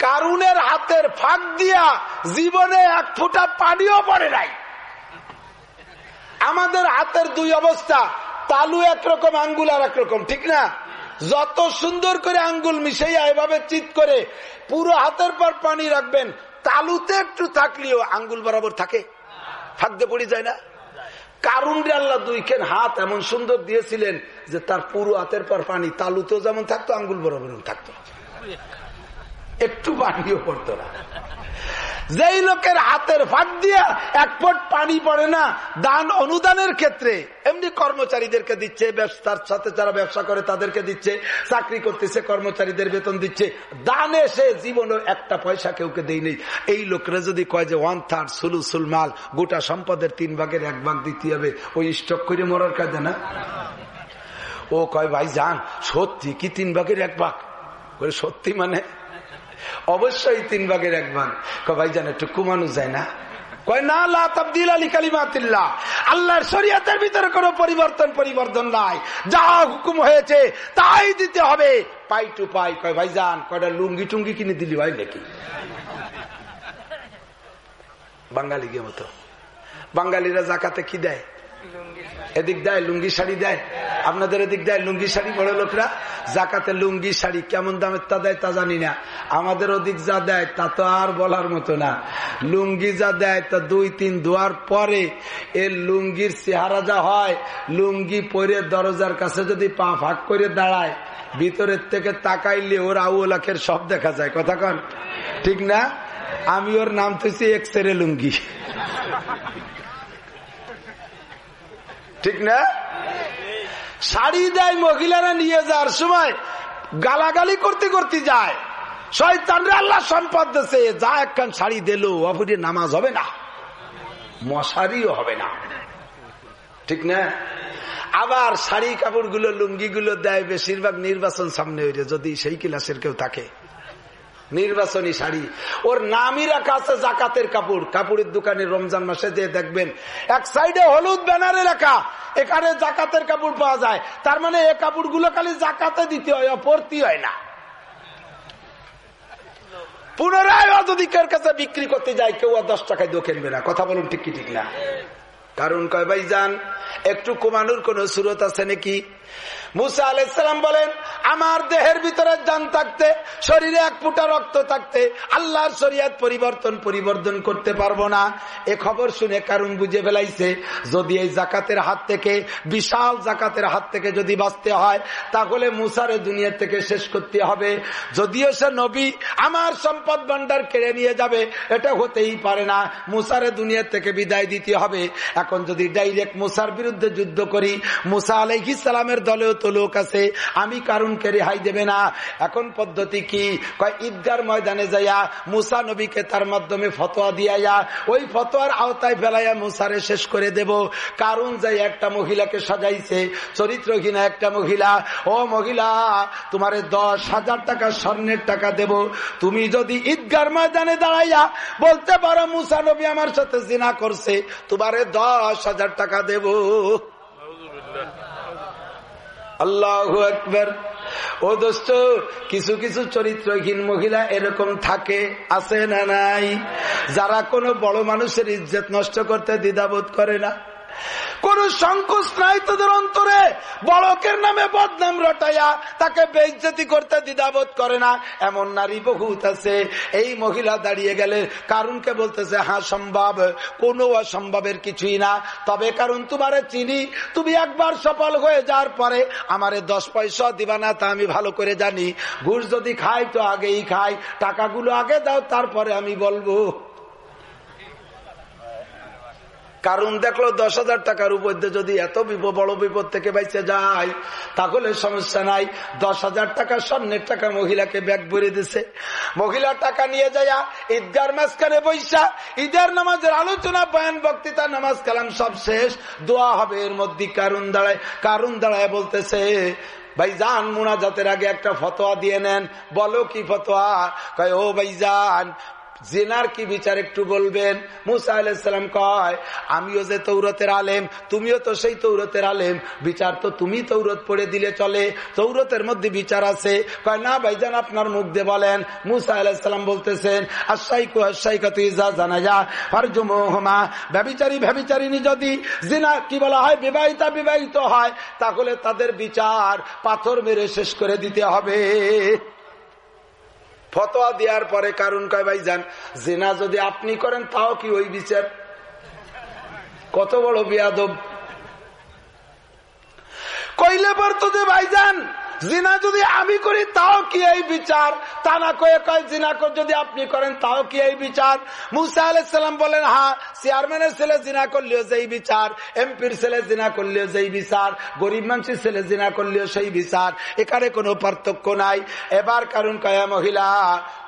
কারুনের হাতের ফাঁক দিয়া জীবনে এক ফুটা পানিও পড়ে নাই। আমাদের হাতের দুই অবস্থা, তালু একরকম, আঙ্গুল আর একরকম, ঠিক না? যত সুন্দর করে আঙ্গুল মিশাইয়া এভাবে চিত করে পুরো হাতের পর পানি রাখবেন, তালুতে একটু থাকলেও আঙ্গুল বরাবর থাকে। ফাঁকতে পড়ে যায় না? কারুন আল্লাহ দুইখান হাত এমন সুন্দর দিয়েছিলেন যে তার পুরো হাতের পর পানি তালুতেও যেমন থাকতো, আঙ্গুল বরাবর থাকতো। একটু পানিও পড়তো না। যেই লোকের হাতের ফাঁক দিয়া এক পট পানি পড়ে না, দান অনুদানের ক্ষেত্রে এমনি কর্মচারীদেরকে দিচ্ছে তার সাথে যারা ব্যবসা করে তাদেরকে দিচ্ছে, চাকরি করতেছে কর্মচারীদের বেতন দিচ্ছে। দানে সে জীবনে একটা পয়সা কেউকে দেই নেই। এই লোকরা যদি কয় যে ওয়ান থার্ড সুলু সুলমাল গোটা সম্পদের তিন ভাগের এক ভাগ দিতে হবে, ওই স্টক করে মরার কাজে না? ও কয়, ভাই, যান, সত্যি কি তিন ভাগের এক ভাগ? সত্যি মানে অবশ্যই তিন ভাগের এক ভাগ। ভাই জান একটু কুমানো যায় না? পরিবর্তন পরিবর্তন নাই। যা হুকুম হয়েছে, তাই দিতে হবে। পাই টু পাই, কয় লুঙ্গি টুঙ্গি কিনে দিলি ভাই বাঙালি মতো। বাঙালিরা জাকাতে কি দেয়? এদিক দেয়, লুঙ্গি শাড়ি দেয়। আপনাদের এদিক দেয়, লুঙ্গি শাড়ি বড় লোকরা। জাকাতে লুঙ্গি শাড়ি কেমন দামের তা দেয় তা জানি না। আমাদের ওদিক যা দেয়, তা তো আর বলার মতো না। লুঙ্গি যা দেয়, তা দুই, তিন দোয়ার পরে এর লুঙ্গির চেহারা যা হয়, লুঙ্গি পরে দরজার কাছে যদি পা ফাঁক করে দাঁড়ায়, ভিতরের থেকে তাকাইলে ওর আউলাখের সব দেখা যায়। কথা কন? ঠিক না? আমি ওর নাম তুইছি এক্সরে লুঙ্গি। ঠিক না? শাড়ি দেয় মহিলারা নিয়ে যাওয়ার সময় গালাগালি করতে করতে যায়। শয়তানরা আল্লাহ সম্পদ দেশে যা একখান শাড়ি দিল অপুরে নামাজ হবে না। মশারিও হবে না। ঠিক না? আবার শাড়ি কাপড়গুলো লুঙ্গি গুলো দেয়, বেশিরভাগ নির্বাচন সামনে হইলে যদি সেই ক্লাসের কেউ থাকে। নির্বাচনী শাড়ি। ওর নামই রাখা আছে জাকাতের কাপড়। কাপড়ের দোকানে রমজান মাসে যে দেখবেন, এক সাইডে হলুদ ব্যানারে লেখা, এখানে জাকাতের কাপড় পাওয়া যায়। তার মানে এই কাপড়গুলো খালি জাকাতে দিতে হয় পড়তি হয় না। পুনরায় অধিকের কাছে বিক্রি করতে যায়, কেউ আর দশ টাকায় দো কিনবে না। কথা বলুন ঠিক ঠিক না? কারণ কয় ভাই যান একটু কমানোর কোন সুরত আছে নাকি? মুসা আলাইসালাম বলেন, আমার দেহের ভিতরে যান থাকতে, শরীরে এক ফুটা রক্ত থাকতে, আল্লাহর শরিয়াত পরিবর্তন পরিবর্তন করতে পারব না। এ খবর শুনে কারণ বুঝে ফেলাইছে, যদি এই জাকাতের হাত থেকে, বিশাল জাকাতের হাত থেকে যদি বাঁচতে হয়, তাহলে মুসারে দুনিয়া থেকে শেষ করতে হবে। যদিও সে নবী আমার সম্পদ ভান্ডার কেড়ে নিয়ে যাবে, এটা হতেই পারে না। মুসারে দুনিয়ার থেকে বিদায় দিতে হবে। এখন যদি ডাইরেক্ট মুসার বিরুদ্ধে যুদ্ধ করি, মুসা আলাইহিস সালামের দলেও তো লোক আছে, আমি কারণকে রেহাই দেবে না। এখন পদ্ধতি কি? কয়, ঈদগার ময়দানে যাইয়া মুসা নবীকে তার মাধ্যমে ফতোয়া দিয়াইয়া, ওই ফতোয়ার আওতায় ফেলাইয়া মুসারে শেষ করে দেব। কারণ যাই একটা মহিলাকে সাজাইছে, চরিত্রহীনা একটা মহিলা, ও মহিলা, তোমার দশ হাজার টাকা স্বর্ণের টাকা দেব। তুমি যদি ঈদগার ময়দানে দাঁড়াইয়া বলতে পারো মুসা নবী আমার সাথে জিনা করছে, তোমারে দশ হাজার টাকা দেব। আল্লাহ একবার ও দোস্ত, কিছু কিছু চরিত্রহীন মহিলা এরকম থাকে, আছে না নাই? যারা কোনো বড় মানুষের ইজ্জত নষ্ট করতে দ্বিধাবোধ করে না। কোন সংকোচ নাই তোদের অন্তরে বড়কের নামে বদনাম রটাইয়া তাকে বেইজ্জতি করতে দ্বিধাবোধ করে না। এমন নারী বহুত আছে। এই মহিলা দাঁড়িয়ে গেলে কারণকে বলতেছে হ্যাঁ সম্ভব। কোনো অসম্ভবের কিছুই না। তবে কারণ তোমারে চিনি। তুমি একবার সফল হয়ে যাওয়ার পরে আমারে দশ পয়সা দিবা না, তা আমি ভালো করে জানি। ঘুষ যদি খাই তো আগেই খাই। টাকাগুলো আগে দাও, তারপরে আমি বলব। কারণ দেখল দশ হাজার টাকার উপর যদি এত বড় বিপদ থেকে বাইচে যায়, তাহলে সমস্যা নাই। দশ হাজার টাকা স্বর্ণের টাকা মহিলাকে ব্যাগ ভরে দিছে। মহিলা টাকা নিয়ে যায় ঈদগার মাঝখানে বৈশা ঈদের নামাজের আলোচনা, বয়ান, বক্তৃতা, নামাজ, কালাম সব শেষ। দোয়া হবে এর মধ্যে কারণ দাঁড়ায় কারণ দাঁড়ায় বলতেছে ভাই যান মুনাজাতের আগে একটা ফতোয়া দিয়ে নেন। বলো কি ফতোয়া? কয়, ও ভাই যান জেনার কি বিচার একটু বলবেন? মুসা আলাইসালাম কয়, আমিও যে তৌরতের আলেম, তুমিও তো সেই তৌরতের আলেম। বিচার তো তুমি তৌরত পড়ে দিলে চলে, তৌরতের মধ্যে বিচার আছে। কয়, না ভাইজান, আপনার মুখ দিয়ে বলেন। মুসা আলাইসালাম বলতেছেন আশাইকু আশাইকা তুই যা জানা যা ফারজুমা ব্যবিচারী ব্যবিচারিনী যদি জিনা কি বলা হয়, বিবাহিতা বিবাহিত হয়, তাহলে তাদের বিচার পাথর মেরে শেষ করে দিতে হবে। ফতোয়া দেওয়ার পরে কারণ কয় ভাই যান জেনা যদি আপনি করেন তাও কি ওই বিচার? কত বড় বিয়াদব। কইলে পারতো যে ভাইজান জিনা যদি আমি করি, তাও কি এই বিচার? তা না কয়ে কয়, জিনা যদি আপনি করেন, তাও কি এই বিচার? মুসা আলাইসাল্লাম বলেন, হা, চেয়ারম্যানের ছেলে জিনা করলেও যেই বিচার, এমপির ছেলে জিনা করলেও যেই বিচার, গরিব মানুষের ছেলে জিনা করলেও সেই বিচার, এখানে কোনো পার্থক্য নাই। এবার কারণ কয়া মহিলা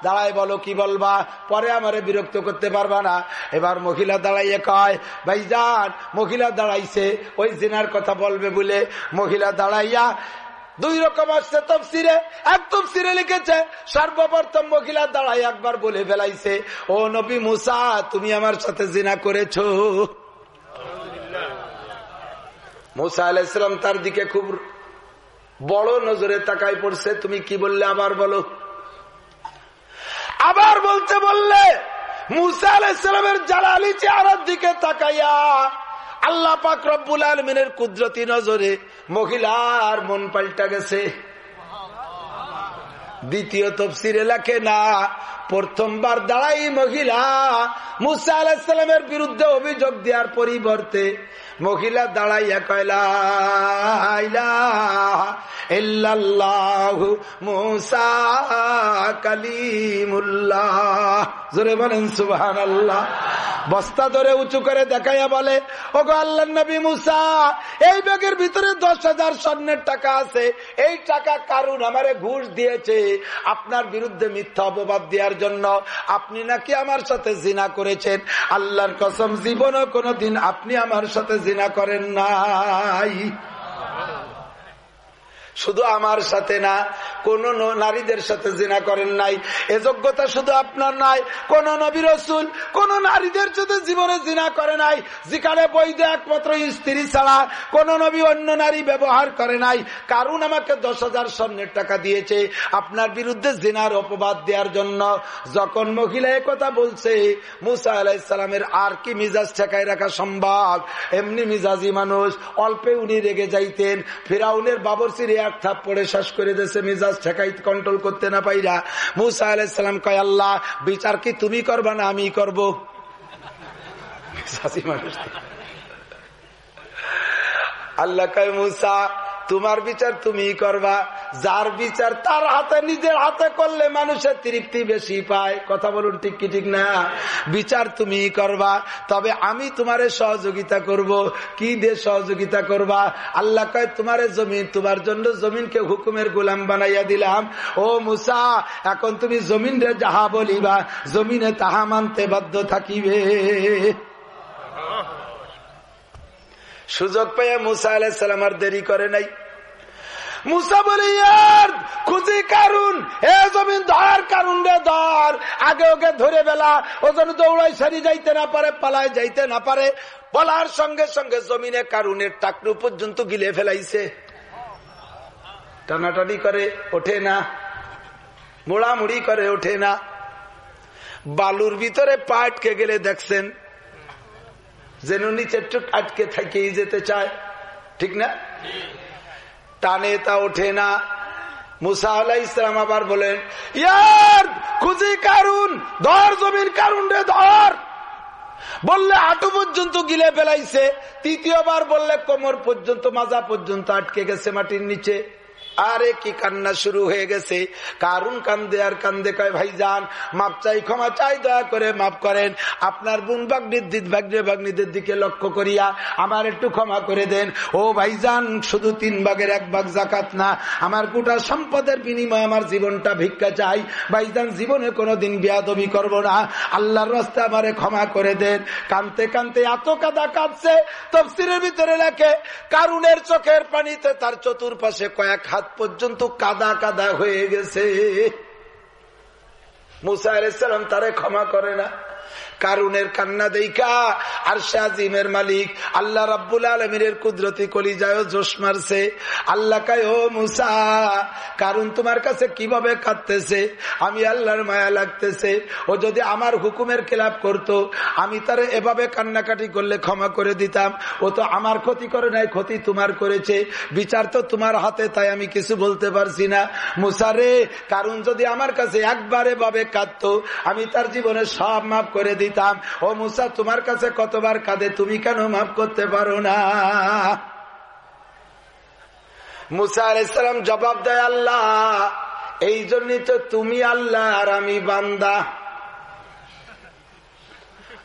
দাঁড়ায় বলো, কি বলবা? পরে আমারে বিরক্ত করতে পারবা না। এবার মহিলা দাঁড়াইয়ে কয় ভাই যান মহিলা দাঁড়াইছে, ওই জিনার কথা বলবে বলে। মহিলা দাঁড়াইয়া দুই রকম আসছে তফসিরে। এক তফসিরে লিখেছে, সর্বপ্রথম মহিলা দাঁড়াই একবার বলে ফেলাইছে, ও নবী মুসা, তুমি আমার সাথে জিনা করেছ। মুসা আলাইসালাম তার দিকে খুব বড় নজরে তাকাই পড়ছে, তুমি কি বললে আবার বলো? আবার বলতে বললে। মুসা আলাইসালামের জালালি চেহারার দিকে তাকাইয়া আল্লাহ পাক রব্বুল আলমিনের কুদরতি নজরে মহিলার মন পাল্টা গেছে। দ্বিতীয় তফসির এলাকে না, প্রথমবার দাঁড়াই মহিলা মুসা আলাহিসাল্লামের বিরুদ্ধে অভিযোগ দেওয়ার পরিবর্তে মহিলা দাঁড়াইয়া কয়লা মুসা কালিমুল্লাহ। জোরে বলেন আল্লাহ বস্তা ধরে উঁচু করে দেখাইয়া বলে ও গো আল্লাহ নবী মুসা, এই ব্যাগের ভিতরে দশ হাজার স্বর্ণের টাকা আছে। এই টাকা কারুন আমারে ঘুষ দিয়েছে? আপনার বিরুদ্ধে মিথ্যা অপবাদ দেওয়ার জন্য আপনি নাকি আমার সাথে জিনা করেছেন? আল্লাহর কসম, জীবনও কোনোদিন আপনি আমার সাথে জিনা করেন নাই। শুধু আমার সাথে না, কোন নারীদের সাথে জিনা করেন নাই। এ যোগ্যতা শুধু আপনার নাই, কোন নবী রসুল, কোন নারীদের সাথে জীবনে জিনা করে নাই, যেখানে বৈধ একমাত্র স্ত্রী ছাড়া কোন নবী অন্য নারী ব্যবহার করে নাই। কারণ আমাকে দশ হাজার স্বর্ণের টাকা দিয়েছে আপনার বিরুদ্ধে জিনার অপবাদ দেওয়ার জন্য। যখন মহিলা কথা বলছে, মুসা আলাইসালামের আর কি মিজাজ ঠেকায় রাখা সম্ভব? এমনি মিজাজি মানুষ, অল্পে উনি রেগে যাইতেন, ফেরাউনের বাবরসির এক থাপ পড়ে শেষ করে দিয়েছে, মিজাজ ঠেকাই কন্ট্রোল করতে না পাইরা। মুসা আলাইসালাম কয়, আল্লাহ, বিচার কি তুমি করবা না আমি করব? আল্লাহ কয়, মুসা তোমার বিচার তুমি করবা। যার বিচার তার হাতে, নিজের হাতে করলে মানুষের তৃপ্তি বেশি পায়। কথা বলুন ঠিক কি ঠিক না? বিচার তুমি করবা। তবে আমি তোমারে সহযোগিতা করব। কি দিয়ে সহযোগিতা করবা? আল্লাহ কয়, তোমারে জমিন, তোমার জন্য জমিনকে হুকুমের গোলাম বানাইয়া দিলাম। ও মুসা, এখন তুমি জমিন রে যাহা বলিবা, জমিনে তাহা মানতে বাধ্য থাকিবে। সুযোগ পেয়ে মুসা আলাইসালাম আর দেরি করে নাই। মুসা বলি খুঁজি কারুন, এ জমিন ধর কারুন রে, ধর। আগে ওকে ধরে বেলা ও যেন দৌড়াই সারি যাইতে না পারে, পালায় যাইতে না পারে। বলার সঙ্গে সঙ্গে জমিনে কারুনের টাকরু পর্যন্ত গিলে ফেলাইছে। টানাটানি করে ওঠে না, মোড়ামুড়ি করে ওঠে না। বালুর ভিতরে পা আটকে গেলে দেখছেন যেন নিচে টুক আটকে থেকেই যেতে চায়। ঠিক না? টানে তা ওঠে না। মুসা আলাহ ইসলাম আবার বলেন, ইয়ার, খুঁজি কারুন, ধর জমিন কারুন রে, ধর। বললে হাঁটু পর্যন্ত গিলে ফেলাইছে, তৃতীয়বার বললে কোমর পর্যন্ত, মাজা পর্যন্ত আটকে গেছে মাটির নিচে। আরে কি কান্না শুরু হয়ে গেছে? কারুন কান্দে আর কান্দে কয়, ভাই যান, মাপ চাই, ক্ষমা চাই, দয়া করে মাফ করেন। আপনার বোন বাগনির ভাগ্নে বাগ্নিদের দিকে লক্ষ্য করিয়া আমার একটু ক্ষমা করে দেন। ও ভাই যান, শুধু তিন ভাগের এক ভাগ জাকাত না, আমার গোটা সম্পদের বিনিময়ে আমার জীবনটা ভিক্ষা চাই। ভাইজান জীবনে কোনোদিন বিয়াদবি করব না। আল্লাহর রাস্তা আমারে ক্ষমা করে দেন। কানতে কানতে এত কাদা কাঁদছে তফসিরের ভিতরে রাখে কারুনের চোখের পানিতে তার চতুর্পাশে কয়েক হাত পর্যন্ত কাদা কাদা হয়ে গেছে। মুসা আলাইসালাম তারে ক্ষমা করে না। কারুনের কান্না দেইকা আর শাহিমের মালিক। আল্লাহ রাব্বুল আলমীর কুদরতি কলি যায় জোশ মারছে। আল্লাহ কায়, ও মুসা কারণ তোমার কাছে কীভাবে কাঁদতেছে? আমি আল্লাহর মায়া লাগতেছে। ও যদি আমার হুকুমের খেলাপ করত, আমি তার এভাবে কান্নাকাটি করলে ক্ষমা করে দিতাম। ও তো আমার ক্ষতি করে নাই, ক্ষতি তোমার করেছে। বিচার তো তোমার হাতে, তাই আমি কিছু বলতে পারছি না। মুসারে কারণ যদি আমার কাছে একবারে ভাবে কাঁদতো, আমি তার জীবনে সব মাফ করে দিতাম। দিতাম ও মুসা, তোমার কাছে কতবার কাঁদে, তুমি কেন মাফ করতে পারো না? মুসা আলাইসালাম জবাব দেয়, আল্লাহ, এই জন্যই তো তুমি আল্লাহ আর আমি বান্দা।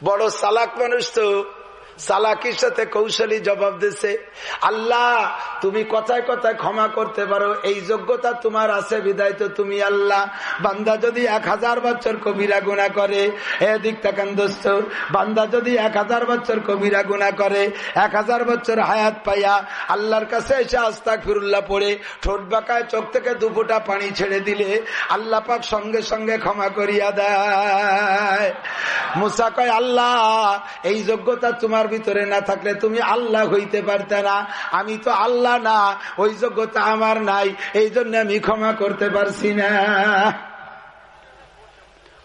বড় সালাক মানুষ তো। সালাকির সাথে কৌশলী জবাব দিছে, আল্লাহ, তুমি কথায় কথায় ক্ষমা করতে পারো, এই যোগ্যতা তোমার আছে, বিদায় তো তুমি আল্লাহ। বান্দা যদি এক হাজার বছর কবিরা গুণা করে, এদিক দোস্ত, বান্দা যদি এক হাজার বছর কবিরা গুণা করে, এক হাজার বছর হায়াত পাইয়া আল্লাহর কাছে এসে আস্তা ফিরুল্লাহ পড়ে, ঠোঁট বাঁকায় চোখ থেকে দুপুটা পানি ছেড়ে দিলে আল্লাহ পাক সঙ্গে সঙ্গে ক্ষমা করিয়া দেয়। মুসা কয়, আল্লাহ, এই যোগ্যতা তোমার ভিতরে না থাকলে তুমি আল্লাহ হইতে পারতে না। আমি তো আল্লাহ না, ওই যোগ্যতা আমার নাই এই জন্য আমি ক্ষমা করতে পারছি না।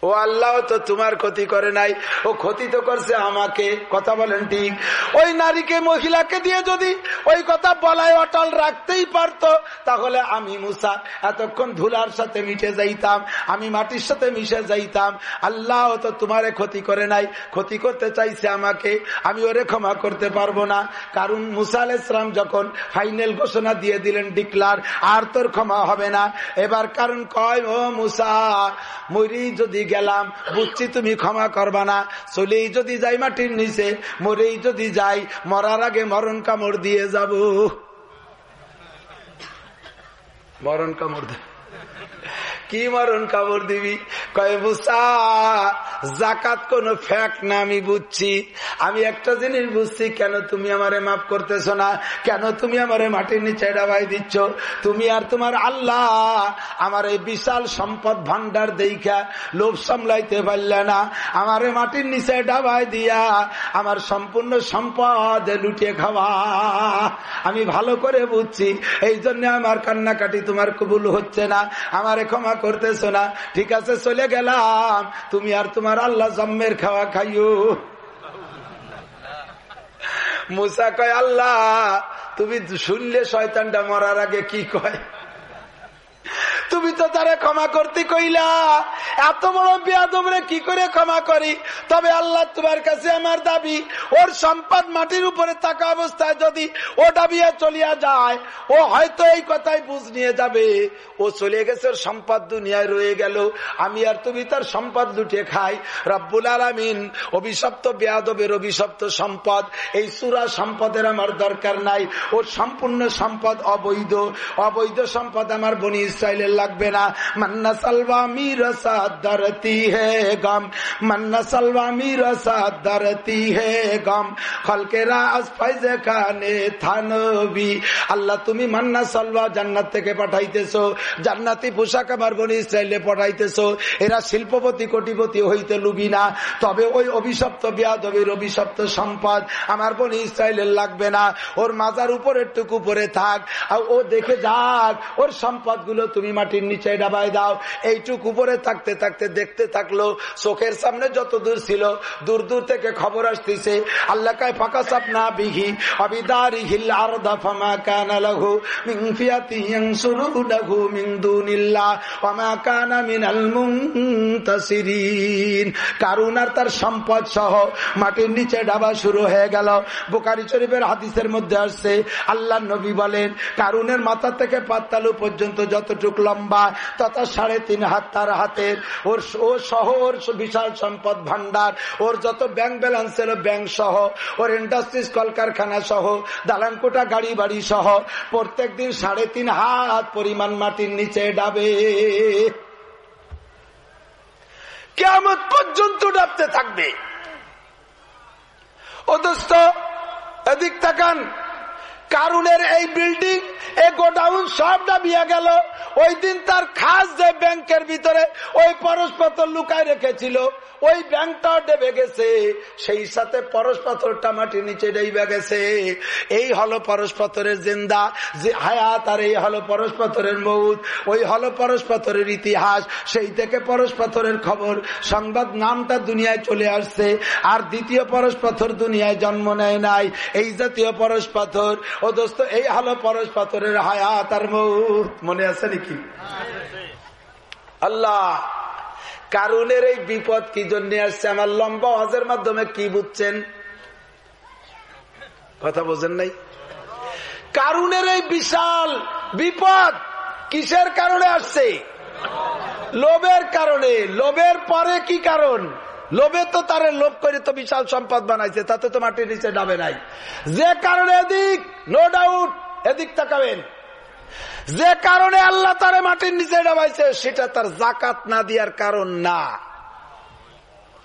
ও আল্লাহ তো তোমার ক্ষতি করে নাই। ও ক্ষতি তো করছে আমাকে। কথা বলেন ঠিক। ওই নারীকে, মহিলাকে দিয়ে যদি ওই কথা বলায় অটল রাখতেই পারতো, তাহলে আমি মুসা, এতক্ষণ ধুলার সাথে মিশে যাইতাম, আমি মাটির সাথে মিশে যাইতাম। আল্লাহ তো তোমারে ক্ষতি করে নাই। ক্ষতি করতে চাইছে আমাকে। আমি ওরে ক্ষমা করতে পারব না। কারণ মুসা আল যখন ফাইনাল ঘোষণা দিয়ে দিলেন ডিক্লার, আর তোর ক্ষমা হবে না। এবার কারণ কয়, ও মুসা মরি যদি গেলাম, বুঝছি তুমি ক্ষমা করবা না। চলেই যদি যাই মাটির নিচে, মরেই যদি যাই, মরার আগে মরণ কামড় দিয়ে যাব। মরণ কামড় দেয় কি মরণ কামড় দিবি? কয়ে, বুসা জাকাত কোন ফ্যাক না, আমি বুঝছি। আমি একটা জিনিস বুঝছি, কেন তুমি আমারে মাফ করতেছ না? কেন তুমি আমারে মাটির নিচে ডাবাই দিচ্ছ? তুমি আর তোমার আল্লাহ আমার এই বিশাল সম্পদ ভান্ডার দেখা লোভ সামলাইতে পারলে না। আমারে মাটির নিচে ডাবাই দিয়া আমার সম্পূর্ণ সম্পদ লুটিয়ে খাওয়া। আমি ভালো করে বুঝছি এই জন্য আমার কান্নাকাটি তোমার কবুল হচ্ছে না। আমারে ক্ষমা করতেছ না? ঠিক আছে, চলে গেলাম। তুমি আর তোমার আল্লাহ জম্মের খাওয়া খাইও মুসা কয়, আল্লাহ, তুমি শুনলে শয়তানটা মরার আগে কি কয়? তুমি তো তারা ক্ষমা করতে কইলা। এত বড় বেয়াদমরে কি করে ক্ষমা করি? তবে আল্লাহ তোমার কাছে আমার দাবি, ওর সম্পদ মাটির উপরে থাকা অবস্থায় যদি ও ডাবিয়া চলিয়া যায়, ও হয়তো এই কথাই বুঝ নিয়ে যাবে। ও চলে গেছে, ওর সম্পদ দুনিয়ায় রয়ে গেল। আমি আর তুমি তার সম্পদ লুটিয়ে খাই। রব্বুল আলমিন, অভিশপ্ত বেয়াদবের অভিশপ্ত সম্পদ, এই সুরা সম্পদের আমার দরকার নাই। ওর সম্পূর্ণ সম্পদ অবৈধ। অবৈধ সম্পদ আমার বনি ইসরায়েলের লাগবে না। মান্না সালবা মির ধরতি হে গম। মান্না সালবা মির ধরতি হে গম। খলকেরা আজ ফাইজে খানে থানবি আল্লাহ তুমি মান্না সালবা জান্নাত থেকে পাঠাইতেছো। জান্নাতি পোশাক আমার বনি ইসরায়েলে পাঠাইতেছো এরা শিল্পপতি, কোটিপতি হইতে লুবি না। তবে ওই অভিশপ্ত বিয়াদবির অভিশপ্ত সম্পদ আমার বনি ইসরায়েলের লাগবে না। ওর মাজার উপরের টুকু পরে থাক। ও দেখে যাক, ওর সম্পদগুলো তুমি মাটির নিচে ডাবাই দাও। এইটুকু উপরে থাকতে থাকতে দেখতে থাকল, চোখের সামনে যত দূর ছিল, দূর দূর থেকে খবর আসতেছে, আল্লাহ কায় ফাঁকা বিহি অবিদারি হিল আর দফামা কানা লঘু দুনিল্লাহ ওয়া কানা মিনাল আর তার সম্পদ সহ মাটির নিচে ডাবা শুরু হয়ে গেল। বুকারি শরীফের হাদিসের মধ্যে আসছে, আল্লাহ নবী বলেন, কারুনের মাথা থেকে পাত্তালু পর্যন্ত যতটুক লম্বা, তথা সাড়ে তিন হাত তার হাতের। ওর ও সহ ওর বিশাল সম্পদ ভান্ডার ওর যত ব্যাংক ব্যালেন্স ছিল ব্যাংক সহ, ওর ইন্ডাস্ট্রিজ কলকারখানা সহ দালানকোটা গাড়ি বাড়ি সহ, প্রত্যেক দিন সাড়ে তিন হাত পরিমাণ মাটির নিচে ডাবে। কেমন পর্যন্ত ডাবতে থাকবে। অথচ এদিক তাকান। কারুনের এই বিল্ডিং এই গোডাউন সব ডাবিয়া গেল। ওই দিন তার খাস যে ব্যাংকের ভিতরে ওই পরস্পর লুকায় রেখেছিল, ওই ব্যাংকটাও ডেবে গেছে সেই সাথে পরশ পাথরটা মাটি নিচে ডেবে গেছে এই হলো পরশ পাথরের জিন্দা, যে হায়াত, আর এই হলো পরশ পাথরের মৌত, ওই হলো পরশ পাথরের ইতিহাস। সেই থেকে পরশ পাথরের খবর, সংবাদ নামটা দুনিয়ায় চলে আসছে, আর দ্বিতীয় পরশ পাথর দুনিয়ায় জন্ম নেয় নাই। এই জাতীয় পরশ পাথর ও দোস্ত, এই হলো পরশ পাথরের হায়াত আর মৌত। মনে আছে নাকি? আল্লাহ, কারুনের এই বিপদ কি জন্য আসছে? আমার লম্বা হজের মাধ্যমে কি বুঝছেন? কথা বোঝেন নাই? কারুনের এই বিশাল বিপদ কিসের কারণে আসছে? লোভের কারণে। লোভের পরে কি কারণ? লোভে তো তার লোভ করে তো বিশাল সম্পদ বানাইছে, তাতে তো মাটির নিচে ডাবে নাই। যে কারণে এদিক নো ডাউট এদিক তাকাবেন। যে কারণে আল্লাহ তারে মাটির নিচে ডাবাইছে সেটা তার জাকাত না দেওয়ার কারণ না।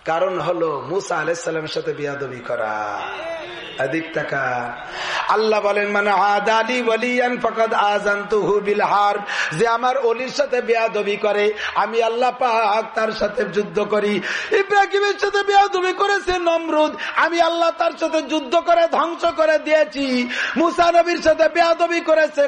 কারণ হলো মুসা আলাইসাল্লামের সাথে বিয়াদবি করা। আল্লাহ বলেন মানে আদালি বলিয়ান ফকদ আজান্তু বিল হার। যে আমার অলির সাথে বেয়াদবি করে, আমি আল্লাহ পাক তার সাথে যুদ্ধ করি। ইব্রাহিমের সাথে বেয়াদবি করেছে নমরুদ, আমি আল্লাহ তার সাথে যুদ্ধ করে, ধ্বংস করে দিয়েছি। মুসা নবীর সাথে বেয়াদবি করেছে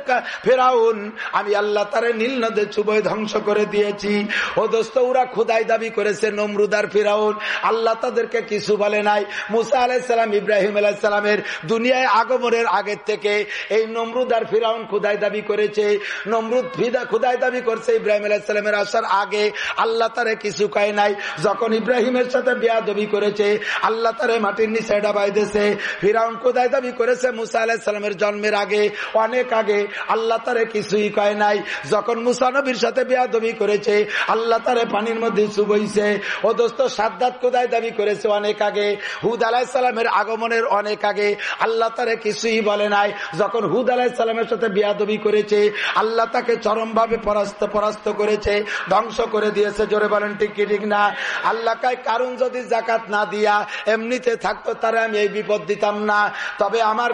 ফেরাউন, আমি আল্লাহ তারে নীল নদে চুবই ধ্বংস করে দিয়েছি। ও দোস্ত, ওরা খুদাই দাবি করেছে নমরুদ আর ফেরাউন। আল্লাহ তাদেরকে কিছু বলে নাই। মুসা আলাইসালাম ইব্রাহিম আলাইসালামের দুনিয়ায় আগমনের আগের থেকে এই নমরুদ আর ফিরাউন খুদাই দাবি করেছে। নমরুদ ফিদা খুদাই দাবি করছে ইব্রাহিম আলাইসালামের আসার আগে। আল্লাহ তারে কিছু কয় নাই। যখন ইব্রাহিমের সাথে বিয়া দাবি করেছে, আল্লাহ তারে মাটির নিচে ডাবাই দিয়েছে। ফিরাউন খুদাই দাবি করেছে মুসা আলাহিসাল্লামের জন্মের আগে, অনেক আগে। আল্লাহ তারে কিছুই কয় নাই। যখন মুসা নবীর সাথে বিয়া দাবি করেছে, আল্লাহ তারে পানির মধ্যে চুবইছে। ও দোস্ত সাদ্দাত খুদাই দাবি করেছে অনেক আগে। হুদ আলাহিসাল্লামের আগমনের অনেক আগে। আল্লাহ তারে কিছুই বলে নাই। যখন হুদ আলাহিসাল্লামের সাথে বিয়াদবি করেছে, আল্লাহ তাকে চরম ভাবে পরাস্ত পরাস্ত করেছে, ধ্বংস করে দিয়েছে। জোরে বলেন, ঠিক ঠিক না? আল্লাহ কায় কারণ যদি জাকাত না দিয়া এমনিতে থাকতো তারা আমি এই বিপদ দিতাম না। তবে আমার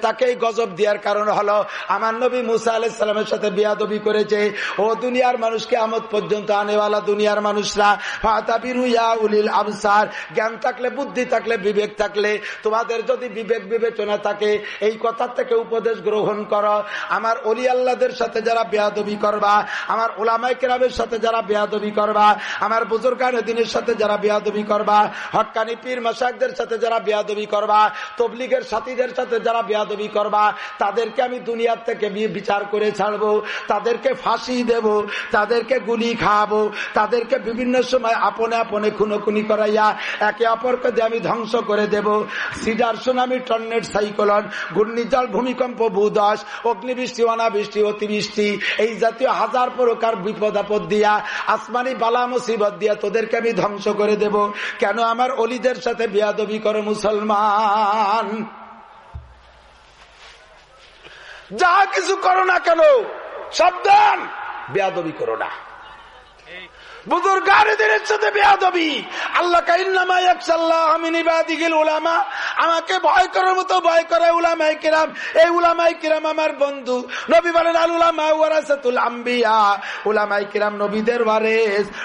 তাকে গজব দেওয়ার কারণ হলো, আমার নবী মুসা আলাইসাল্লামের সাথে বিয়াদবি করেছে। ও দুনিয়ার মানুষকে আমদ পর্যন্ত আনেওয়ালা দুনিয়ার মানুষরা। আবসার জ্ঞান থাকলে, বুদ্ধি থাকলে, বিবেক থাকলে। তোমাদের যদি বিবেক বিবেচনা থাকে, এই কথার থেকে উপদেশ গ্রহণ কর। আমার অলি আল্লাদের সাথে যারা বেয়াদবি করবা, আমার ওলামাই কেরামের সাথে যারা বেয়াদবি করবা, আমার বুজুর্গান দিনের সাথে যারা বেয়াদবি করবা, হটকানি পীর মাসাকদের সাথে যারা বেয়াদবি করবা, তবলিগের সাথীদের সাথে যারা বেয়াদবি করবা, তাদেরকে আমি দুনিয়ার থেকে বিচার করে ছাড়বো, তাদেরকে ফাঁসি দেব, তাদেরকে গুলি খাওয়াবো, তাদেরকে বিভিন্ন সময় আপনে আপনে খুনোখুনি করাইয়া একে অপরকে দিয়ে আমি ধ্বংস করে দেব। সিডার সুনামি টর্নেট সাইকলন ঘূর্ণিজল ভূমিকম্প, ভূদশ, অগ্নিবৃষ্টি, অনাবৃষ্টি, অতিবৃষ্টি, এই জাতীয় হাজার প্রকার বিপদ আপদ দিয়া, আসমানি বালা মুসিবত দিয়া তোদেরকে আমি ধ্বংস করে দেব। কেন আমার অলিদের সাথে বিয়াদবি করো মুসলমান? যা কিছু করো না কেন, সাবধান, বেয়াদবি করো না।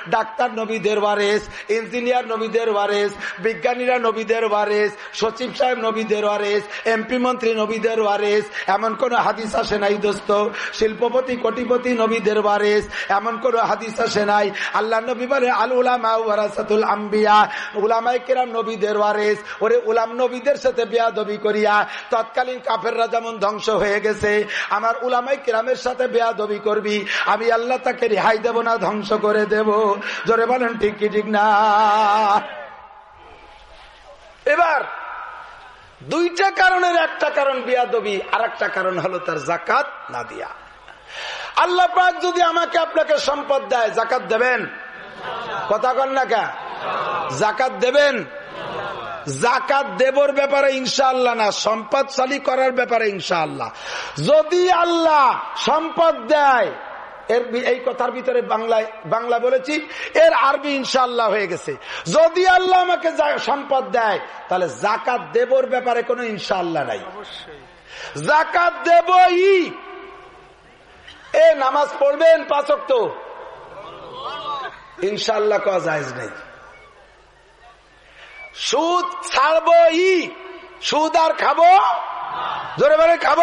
ডাক্তার নবীদের ইঞ্জিনিয়ার নবীদের ওয়ারেস, বিজ্ঞানীরা নবীদের ওয়ারেস, সচিব সাহেব নবীদের ওয়ারেস, এমপি মন্ত্রী নবীদের ওয়ারেস। এমন কোন হাদিস আসে নাই দোস্ত। শিল্পপতি, কোটিপতি নবীদের ওয়ারেস। এমন কোন হাদিস আসে নাই। আল্লাহ নবী বলে, আল উলামা ওয়ারাসাতুল আম্বিয়া। উলামাই কিরাম নবীদের ওয়ারেস। ওরে উলাম নবীদের সাথে বেয়াদবি করিয়া, তৎকালীন কাফেররা যেমন ধ্বংস হয়ে গেছে, আমার উলামাই কিরামের সাথে বেয়াদবি করবি, আমি আল্লাহ তাকে রেহাই দেব না, ধ্বংস করে দেব। জোরে বলেন, ঠিক কি, ঠিক না? এবার, দুইটা কারণের একটা কারণ বিয়াদবি আর একটা কারণ হলো তার জাকাত না দিয়া। আল্লাহ পাক যদি আমাকে আপনাকে সম্পদ দেয় জাকাত দেবেন? কথা কন না কা? জাকাত দেবেন? জাকাত দেবর ব্যাপারে ইনশাআল্লাহ না সম্পদশালী করার ব্যাপারে ইনশাআল্লাহ। যদি আল্লাহ সম্পদ দেয় এর এই কথার ভিতরে বাংলায় বাংলা বলেছি এর আরবি ইনশাল্লাহ হয়ে গেছে। যদি আল্লাহ আমাকে সম্পদ দেয় তাহলে জাকাত দেবর ব্যাপারে কোনো ইনশাআল্লাহ নাই। জাকাত দেবই এ নামাজ পড়বেন পাচক তো ইনশাল্লাহ কয়া যায় নেই। সুদ ছাড়বো ই। সুদ আর খাব? জোরে বেড়ে খাব?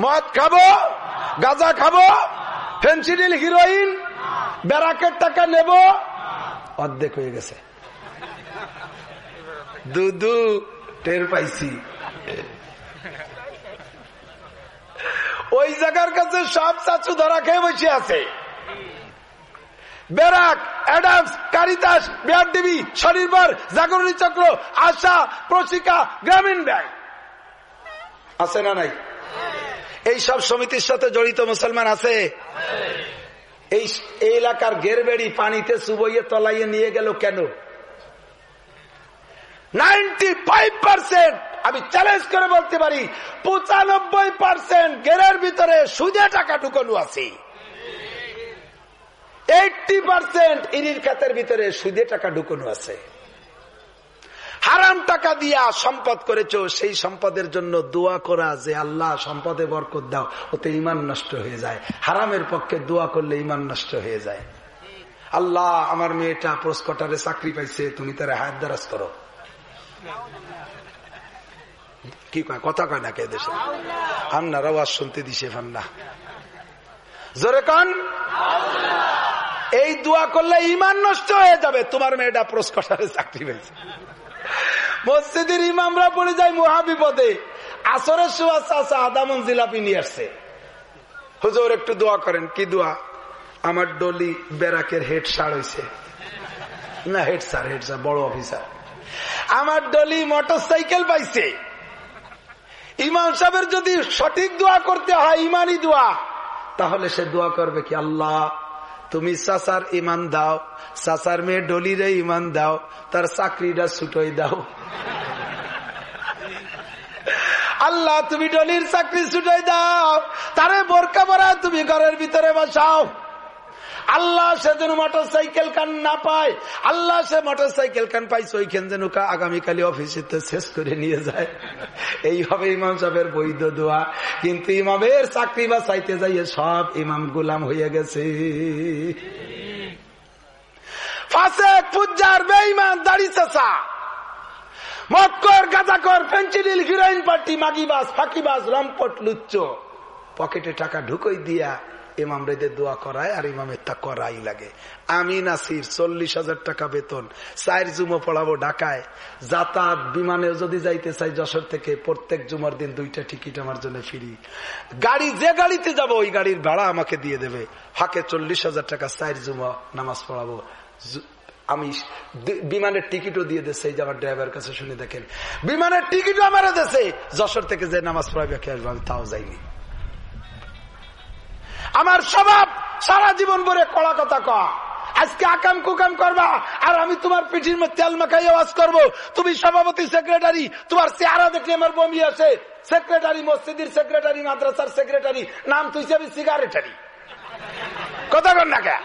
মদ খাব? গাজা খাব? Phensedyl, heroine? ব্যারাকের টাকা নেব? অর্ধেক হয়ে গেছে। দুদু টের পাইছি। ওই জায়গার কাছে সব চাচু ধরা খেয়ে বসে আছে। বেরাক অ্যাডামস, কারিতাস বিহার দেবী শনির্ভর জাগরণী চক্র, আশা, প্রশিকা, গ্রামীণ ব্যাংক। আছে না নাই? এই সব সমিতির সাথে জড়িত মুসলমান আছে? এই এলাকার গেরবেড়ি পানিতে সুবইয়ে তলাইয়ে নিয়ে গেল কেন? নাইনটি ফাইভ পার্সেন্ট আমি চ্যালেঞ্জ করে বলতে পারি, পঁচানব্বই পার্সেন্ট গেরের ভিতরে সুদে টাকা ঢুকানো আছে। এইটি পার্সেন্ট ইনির খাতের ভিতরে সুদে টাকা ঢুকানো আছে। হারাম টাকা দিয়া সম্পদ করেছ, সেই সম্পদের জন্য দোয়া করা যে আল্লাহ সম্পদে বরকত দাও, ওতে ইমান নষ্ট হয়ে যায়। হারামের পক্ষে দোয়া করলে ইমান নষ্ট হয়ে যায়। আল্লাহ আমার মেয়েটা পোস্কটারে চাকরি পাইছে, তুমি তারা হায়াত দ্বারাজ করো। কি কয়, কথা কয় না কে দেশে? আপনার আওয়াজ শুনতে দিছে ফান্না জোরে কন? এই দোয়া করলে ইমান নষ্ট হয়ে যাবে। তোমার মেয়েটা পুরস্কারে চাকরি পেয়েছে। মসজিদের ইমামরা পড়ে যায় মহাবিপদে। আসরের সুয়াস আসা আদামন জিলাপি নিয়ে আসছে। হুজুর, একটু দোয়া করেন। কি দোয়া? আমার ডলি ব্যারাকের হেড সার হয়েছে না, হেড স্যার হেড স্যার, বড় অফিসার। আমার ডলি মোটর সাইকেল পাইছে। ইমাম সাহেবের যদি সঠিক দোয়া করতে হয়, ইমানই দোয়া, তাহলে সে দোয়া করবে কি, আল্লাহ, তুমি চাচার ইমান দাও চাচার মেয়ে ডলিরে ইমান দাও, তার চাকরিটা ছুটোই দাও। আল্লাহ, তুমি ডলির চাকরি ছুটাই দাও, তারে বোরকা পরা তুমি ঘরের ভিতরে বসাও। আল্লাহ সে যেন মোটর সাইকেল কান না পায়, আল্লাহ সে মোটর সাইকেল কান পাইছে ওইখান যেন আগামীকালে অফিসে তো শেষ করে নিয়ে যায়। এইভাবে ইমাম সাহেবের বৈধ দোয়া। কিন্তু ইমামের চাকরি বা চাইতে যাইয়ে সব ইমাম গুলাম হয়ে গেছে। হিরোইন পার্টি মাগিবাস লুচ্চ, পকেটে টাকা ঢুকই দিয়া ইমাম রেদের দোয়া করায় আর ইমামের তা করাই লাগে। আমি নাসির, চল্লিশ হাজার টাকা বেতন। চার জুমো পড়াবো ঢাকায়। যাতায়াত বিমানে যদি যাইতে চাই যশোর থেকে, প্রত্যেক জুমার দিন দুইটা টিকিট আমার জন্য ফিরি। গাড়ি, যে গাড়িতে যাব, ওই গাড়ির ভাড়া আমাকে দিয়ে দেবে। হাকে চল্লিশ হাজার টাকা চার জুমা, নামাজ পড়াবো। আমি বিমানের টিকিটও দিয়ে দেশে এই আমার ড্রাইভার কাছে শুনে দেখেন। বিমানের টিকিটও আমার দেশে যশোর থেকে যে নামাজ পড়াবে আসব আমি তাও যাইনি। আমার স্বভাব সারা জীবন ভরে কড়া কথা কয়া। আজকে আকাম কুকাম করবা, আর আমি তোমার পিঠির তেল মাখাই আওয়াজ করব। তুমি সভাপতি সেক্রেটারি তোমার চেহারা দেখলে আমার বমি আছে সেক্রেটারি মসজিদের সেক্রেটারি মাদ্রাসার সেক্রেটারি নাম তুই যাবি সিগারেটারি কথা কর না কে?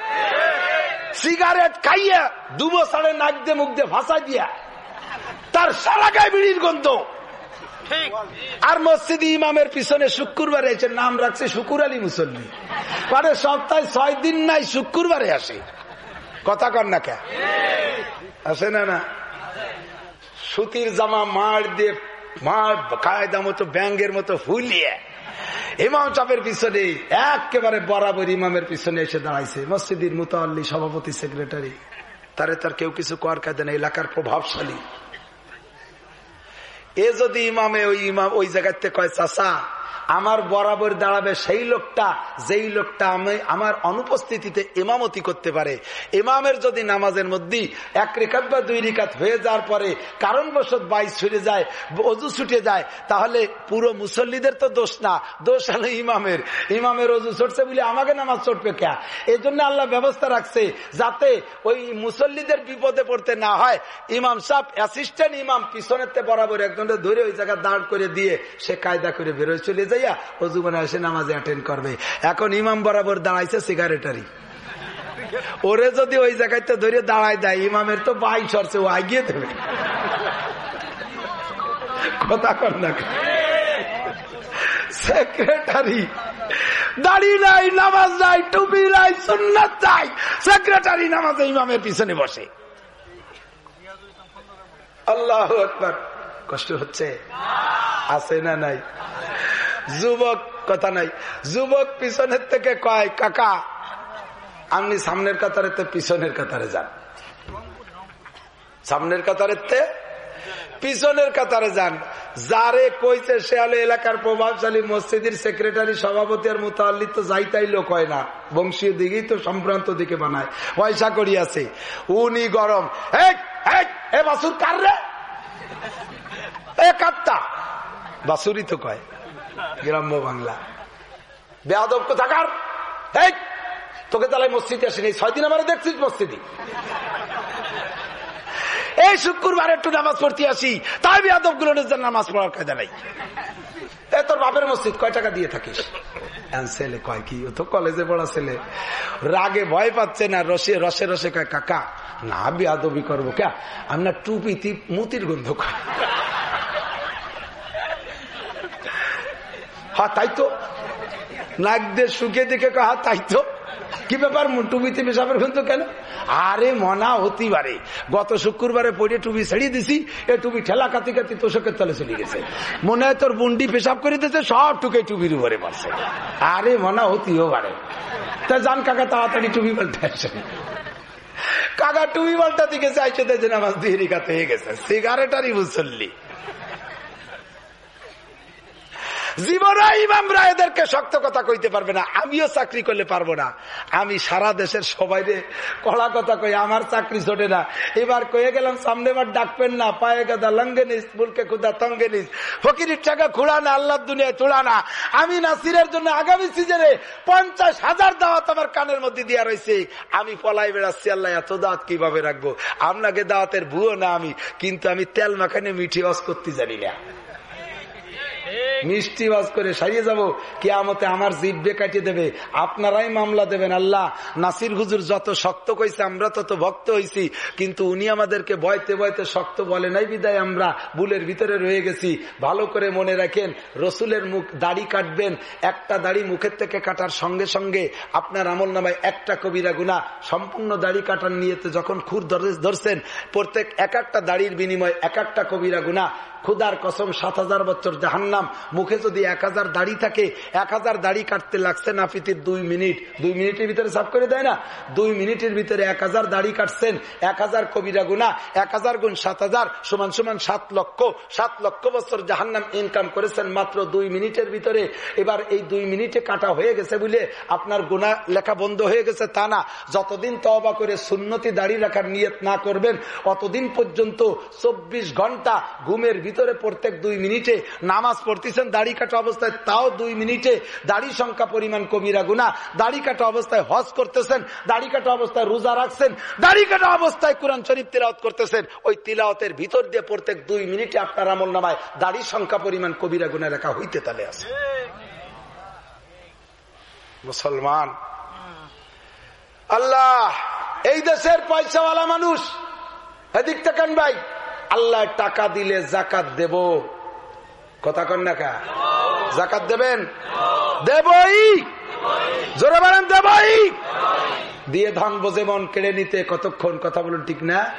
সিগারেট খাইয়া দু বছরে নাক দিয়ে মুখ দিয়ে ভাষা দিয়া। তার সারা গায়ে বিড়ির গন্ধ। আর মসজিদ ইমামের পিছনে শুক্রবারে এসে নাম রাখছে শুকুর আলী মুসল্লি। পরে সপ্তাহে ছয় দিন নাই শুক্রবারে আসে। কথা কর না কে আসে না না? সুতির জামা মার দিয়ে মার কায়দা মতো, ব্যাঙ্গের মতো ফুলিয়ে ইমাম চাপের পিছনে একেবারে বরাবর ইমামের পিছনে এসে দাঁড়াইছে। মসজিদের মুতাল্লি সভাপতি, সেক্রেটারি। তারে তার কেউ কিছু কর কায়দা না এলাকার প্রভাবশালী। এ যদি ইমামে ওই ইমাম ওই জায়গাতে কয় চাষা আমার বরাবর দাঁড়াবে সেই লোকটা, যেই লোকটা আমি আমার অনুপস্থিতিতে ইমামতি করতে পারে। ইমামের যদি নামাজের মধ্যে এক রেখাত বা দুই রেখাত হয়ে যাওয়ার পরে কারণবশত বাইশ ছুটে যায়, অজু ছুটে যায়, তাহলে পুরো মুসল্লিদের তো দোষ না, দোষ হলো ইমামের। ইমামের অজু ছুটছে বলে আমাকে নামাজ চটবে কে? এই জন্য আল্লাহ ব্যবস্থা রাখছে যাতে ওই মুসল্লিদের বিপদে পড়তে না হয়। ইমাম সাহ অ্যাসিস্ট্যান্ট ইমাম পিছনের বরাবর একজনের ধরে ওই জায়গায় দাঁড় করে দিয়ে সে কায়দা করে বেরোয় চলে যায়। যাইয়া অজু মানে এসে নামাজে অ্যাটেন্ড করবে। এখন ইমাম বরাবর দাঁড়াইছে সিগারেটারি ওরে যদি ওই জায়গাতে ধরে দাঁড়ায় দেয়, ইমামের তো বাই সরছে, ও আগিয়ে দেবে। কথা কর না সেক্রেটারি দাড়ি নাই, নামাজ নাই, টুপি নাই, সুন্নাত নাই। সেক্রেটারি নামাজে ইমামের পিছনে বসে। আল্লাহ একবার কষ্ট হচ্ছে? আছে না নাই? যুবক, কথা নাই। যুবক পিছনের থেকে কয়, কাকা আপনি সামনের কাতারে পিছনের কাতারে যান। সামনের কাতারে পিছনের কাতারে যান। যারে কইছে সে এলাকার প্রভাবশালী মসজিদের সেক্রেটারি, সভাপতি আর মোতাল্লি তো যাইতাই লোক হয় না। বংশীয় দিকেই তো সম্ভ্রান্ত দিকে বানায়। পয়সা করি আছে উনি গরম। এ বাসুর কার রে? কাত্তা। বাসুরি তো কয়, গ্রাম্য বাংলা। বেহাদব কোথাকার? তোকে তাহলে মসজিদে আসেনি, ছয় দিন আমার দেখছিস মসজিদি? এই শুক্রবার একটু নামাজ পড়তে আসি, তাই বেহাদবগুলো নামাজ পড়ার কায়দা নাই। এ তোর বাপের মসজিদ, কয় টাকা দিয়ে থাকিস? ছেলে কয়, কি? তো কলেজে পড়া ছেলে। রাগে ভয় পাচ্ছে না, রসে রসে রসে কয়, কাকা, না, বিয়াদবি করব কে? আমি না টুপি মুতির গন্ধ হ্যাঁ তাই তো। নাক দিয়ে শুকিয়ে দেখে হ্যাঁ তাই তো। কি ব্যাপার টুবিতে পেশাবের কিন্তু কেন? আরে, মনা হতে পারে। গত শুক্রবারে পড়ে টুবি ছেড়ে দিছি, এ টুবি ঠেলা কাতি কাতি তোষকের তলে চলে গেছে। মনে হয় তোর বুন্ডি পেশাব করে দিতে সব টুকে টুবির উপরে পারছে আরে, মনা হতেও পারে। তা যান কাকা, তাড়াতাড়ি টুবি বলতে আসে কাকা টুবি বলটা দিকে চাইছে নামাজ দিয়ে রিকাতে হয়ে গেছে। সিগারেটারই বুঝলি জীবনে ইমামরা এদেরকে শক্ত কথা কইতে পারবে না, আমিও চাকরি করলে পারব না। আমি সারা দেশের সবাই কড়া কথা কই, আমার চাকরি ছোটে না। এবার কয়ে গেলাম, সামনে বার ডাকবেন না, পায়ে গাদা লঙ্গে নিস বুলকে খুদা তঙ্গে নিস। ফকিরির টাকা খুঁড়া না আল্লাহ দুনিয়ায় তোলা না আমি নাসিরের জন্য আগামী সিজনে পঞ্চাশ হাজার দাওয়াত আমার কানের মধ্যে দিয়া রয়েছে আমি পলাই বেড়াচ্ছি, আল্লাহ এত দাওয়াত কীভাবে রাখব? আপনাকে দাওয়াতের ভুয়ো না আমি, কিন্তু আমি তেল মাখানে মিঠি অস করতে জানি না। মিষ্টি বাজ করে সারিয়ে যাব। কেয়ামতে আমার জিব্বে কাটিয়ে দেবে। আপনারাই মামলা দেবেন, আল্লাহ। নাসির হুজুর যত শক্ত কইছে, আমরা তত ভক্ত হইছি। কিন্তু উনি আমাদেরকে বয়তে বয়তে শক্ত বলে, নাই বিদায়, আমরা বুলের ভিতরে রয়ে গেছি। ভালো করে মনে রাখেন, রসুলের মুখ দাড়ি কাটবেন, একটা দাড়ি মুখের থেকে কাটার সঙ্গে সঙ্গে আপনার আমল নামায় একটা কবিরা গুণা সম্পূর্ণ দাড়ি কাটার নিয়েতে যখন খুর ধরছেন, প্রত্যেক এক একটা দাড়ির বিনিময় এক একটা কবিরা গুণা খুদার কসম সাত হাজার বছর জাহান্নাম। মুখে যদি এক হাজার দাড়ি থাকে, এক হাজার দাড়ি কাটতে লাগছে নাফিতির দুই মিনিট। দুই মিনিটের ভিতরে সাফ করে দেয় না? দুই মিনিটের ভিতরে এক হাজার দাড়ি কাটছেন, এক হাজার কবিরা গুণা এক হাজার গুণ সাত হাজার, সমান সমান সাত লক্ষ সাত লক্ষ বছর জাহান্নাম ইনকাম করেছেন মাত্র দুই মিনিটের ভিতরে। এবার এই দুই মিনিটে কাটা হয়ে গেছে বলে আপনার গুণা লেখা বন্ধ হয়ে গেছে, তা না। যতদিন তবা করে সুন্নতি দাড়ি রাখার নিয়ত না করবেন, অতদিন পর্যন্ত চব্বিশ ঘণ্টা ঘুমের ভিতরে প্রত্যেক দুই মিনিটে নামাজ পড়তেছেন, দাড়ি কাটা অবস্থায় তাও দুই মিনিটে। দাড়ি সংখ্যা পরিমাণ কমিরা গুণা দাড়ি কাটা অবস্থায় হজ করতেছেন, দাড়ি কাটা অবস্থায় রোজা রাখছেন, দাড়ি কাটা অবস্থায় কোরআন শরীফ তিলাওত করতেছেন। ওই তিলাওতের ভিতর দিয়ে প্রত্যেক দুই মিনিটে আপনার আমল নামায় দাড়ি সংখ্যা পরিমাণ কবিরা গুণা লেখা হইতে তালে আছে। মুসলমান, আল্লাহ, এই দেশের পয়সাওয়ালা মানুষ এদিক থাকেন ভাই? আল্লাহ টাকা দিলে জাকাত দেব। কথা কন ডাকা কা? জাকাত দেবেন? দেবই। জোরে বলেন, দেবই। দিয়ে ধান বোঝে মন কেড়ে নিতে কতক্ষণ? কথা বলুন ঠিক না?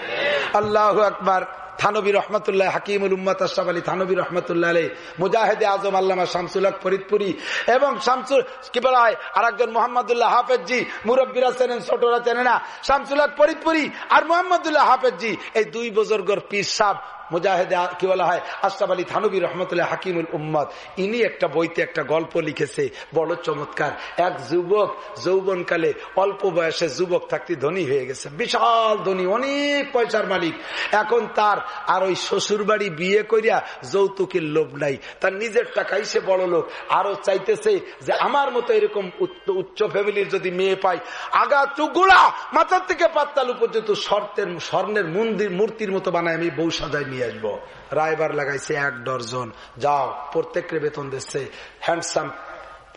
আল্লাহ আকবার। থানবী রহমতুল্লাহ, হাকিমুল উম্মত আশরাফ আলী থানবী রহমতুল্লাহ আলী মুজাহেদে আজম, আল্লামা শামসুল ফরিদপুরি এবং শামসুল কি বলা হয় আর একজন মোহাম্মদুল্লাহ হাফেজি মুরব্বীরা চেনেন, ছোটরা চেনে না, শামসুল ফরিদপুরি আর মোহাম্মদুল্লাহ হাফেজি এই দুই বুজুর্গর পীর সাহ মুজাহেদে কি বলা হয়? আশরাফ আলী থানবী রহমতুল্লাহ হাকিমুল উম্মদ, ইনি একটা বইতে একটা গল্প লিখেছে, বড় চমৎকার। এক যুবক যৌবনকালে অল্প বয়সে যুবক থাকতে ধনী হয়ে গেছে। বিশাল ধনী, অনেক পয়সার মালিক। এখন তার আর ওই শ্বশুর বাড়ি বিয়ে করিয়া যৌতুকের লোভ নাই। তার নিজের টাকাই সে বড় লোক। আরও চাইতেছে যে আমার মতো এরকম উচ্চ ফ্যামিলির যদি মেয়ে পাই আগা চুগুড়া মাথার থেকে পাত্তালু পর্যন্ত শর্তের স্বর্ণের মন্দির মূর্তির মতো বানায় আমি বউ সাজাই নিয়ে আসব। রায়বার লাগাইছে এক ডর্জন। যাও প্রত্যেকের বেতন দিচ্ছে। হ্যান্ডসাম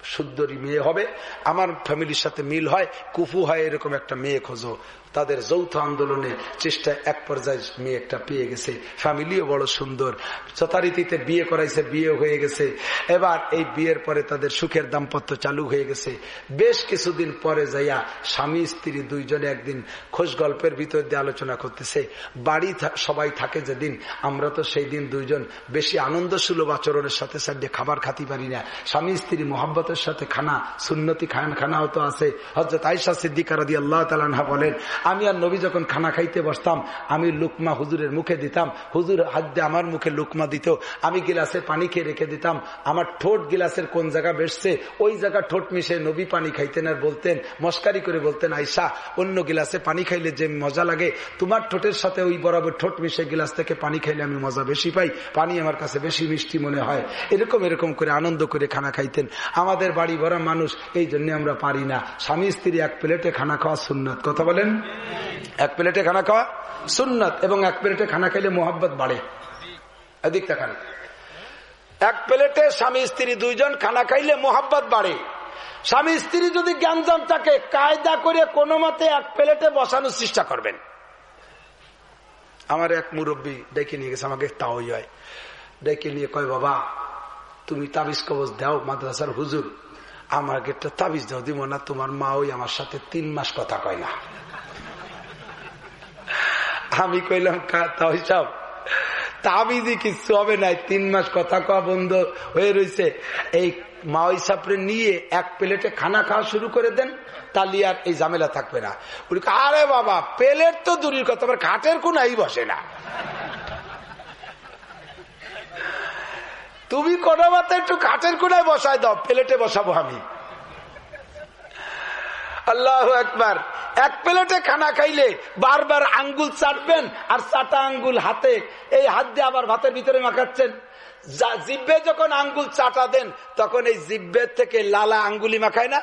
সুন্দরী মেয়ে হবে। আমার ফ্যামিলির সাথে মিল হয়, কুফু হয়, এরকম একটা মেয়ে খোঁজো। তাদের যৌথ আন্দোলনে চেষ্টা এক পর্যায়ে মেয়ে একটা পেয়ে গেছে। ফ্যামিলিও বড় সুন্দর। যথারীতিতে বিয়ে করাইছে বিয়ে হয়ে গেছে। এবার এই বিয়ের পরে তাদের সুখের দাম্পত্য চালু হয়ে গেছে। বেশ কিছুদিন পরে যাইয়া স্বামী, স্ত্রী দুইজনে একদিন খোঁজ গল্পের ভিতর দিয়ে আলোচনা করতেছে। বাড়ি সবাই থাকে যেদিন, আমরা তো সেই দিন দুইজন বেশি আনন্দ সুলভ আচরণের সাথে সাথে খাবার খাতি পারি না। স্বামী, স্ত্রী মোহাম্মতের সাথে খানা, সুন্নতি খান খানাও তো আছে। হজরত আইসা সিদ্দিকার আল্লাহ তালা বলেন আমি আর নবী যখন খানা খাইতে বসতাম, আমি লুকমা হুজুরের মুখে দিতাম, হুজুর হাত আমার মুখে লুকমা দিত, আমি গিলাসে পানি খেয়ে রেখে দিতাম, আমার ঠোঁট গিলাসের কোন জায়গা বেসছে, ওই জায়গা ঠোঁট মিশে নবী পানি খাইতেন আর বলতেন, মস্কারি করে বলতেন আইসা অন্য গিলাসে পানি খাইলে যে মজা লাগে, তোমার ঠোঁটের সাথে ওই বরাবর ঠোঁট মিশে গিলাস থেকে পানি খাইলে আমি মজা বেশি পাই, পানি আমার কাছে বেশি মিষ্টি মনে হয়। এরকম এরকম করে আনন্দ করে খানা খাইতেন। আমাদের বাড়ি ভরা মানুষ, এই জন্য আমরা পারি না। স্বামী, স্ত্রী এক প্লেটে খানা খাওয়া সুন্নত। কথা বলেন? এক প্লেটে খানা খাওয়া সুন্নত এবং এক প্লেটে খানা খাইলে মোহাব্বত বাড়ে। এদিক দেখান এক প্লেটে স্বামী, স্ত্রী দুইজন খানা খাইলে মোহাব্বত বাড়ে। স্বামী, স্ত্রী যদি জ্ঞানজাম থাকে, কায়দা করে কোনো মতে এক প্লেটে বসানোর চেষ্টা করবেন। আমার এক মুরব্বী ডেকে নিয়ে গেছে, আমাকে তাও হয় ডেকে নিয়ে কয়, বাবা, তুমি তাবিজ কবজ দাও, মাদ্রাসার হুজুর। আমাকে একটা তাবিজ দাও, দিব না, তোমার মা ওই আমার সাথে তিন মাস কথা কয় না। আমি কইলাম সব তাবিজি কিচ্ছু হবে নাই, তিন মাস কথা কওয়া বন্ধ হয়ে রয়েছে এই মাওই সাপড়ে নিয়ে এক প্লেটে খানা খাওয়া শুরু করে দেন, তাহলে আর এই ঝামেলা থাকবে না। বলি, আরে বাবা, প্লেট তো দূরের কথা, আবার খাটের কোনাই বসে না। তুমি কোনো মতো একটু কাঠের কোনায় বসায় দাও, প্লেটে বসাবো আমি। আল্লাহ একবার এক প্লেটে খানা খাইলে বারবার আঙ্গুল চাটবেন আর চাটা আঙ্গুল হাতে। এই হাত দিয়ে আবার ভাতের ভিতরে মাখাচ্ছেন। জিব্বে যখন আঙ্গুল চাটা দেন, তখন এই জিব্বের থেকে লালা আঙ্গুলি মাখায় না?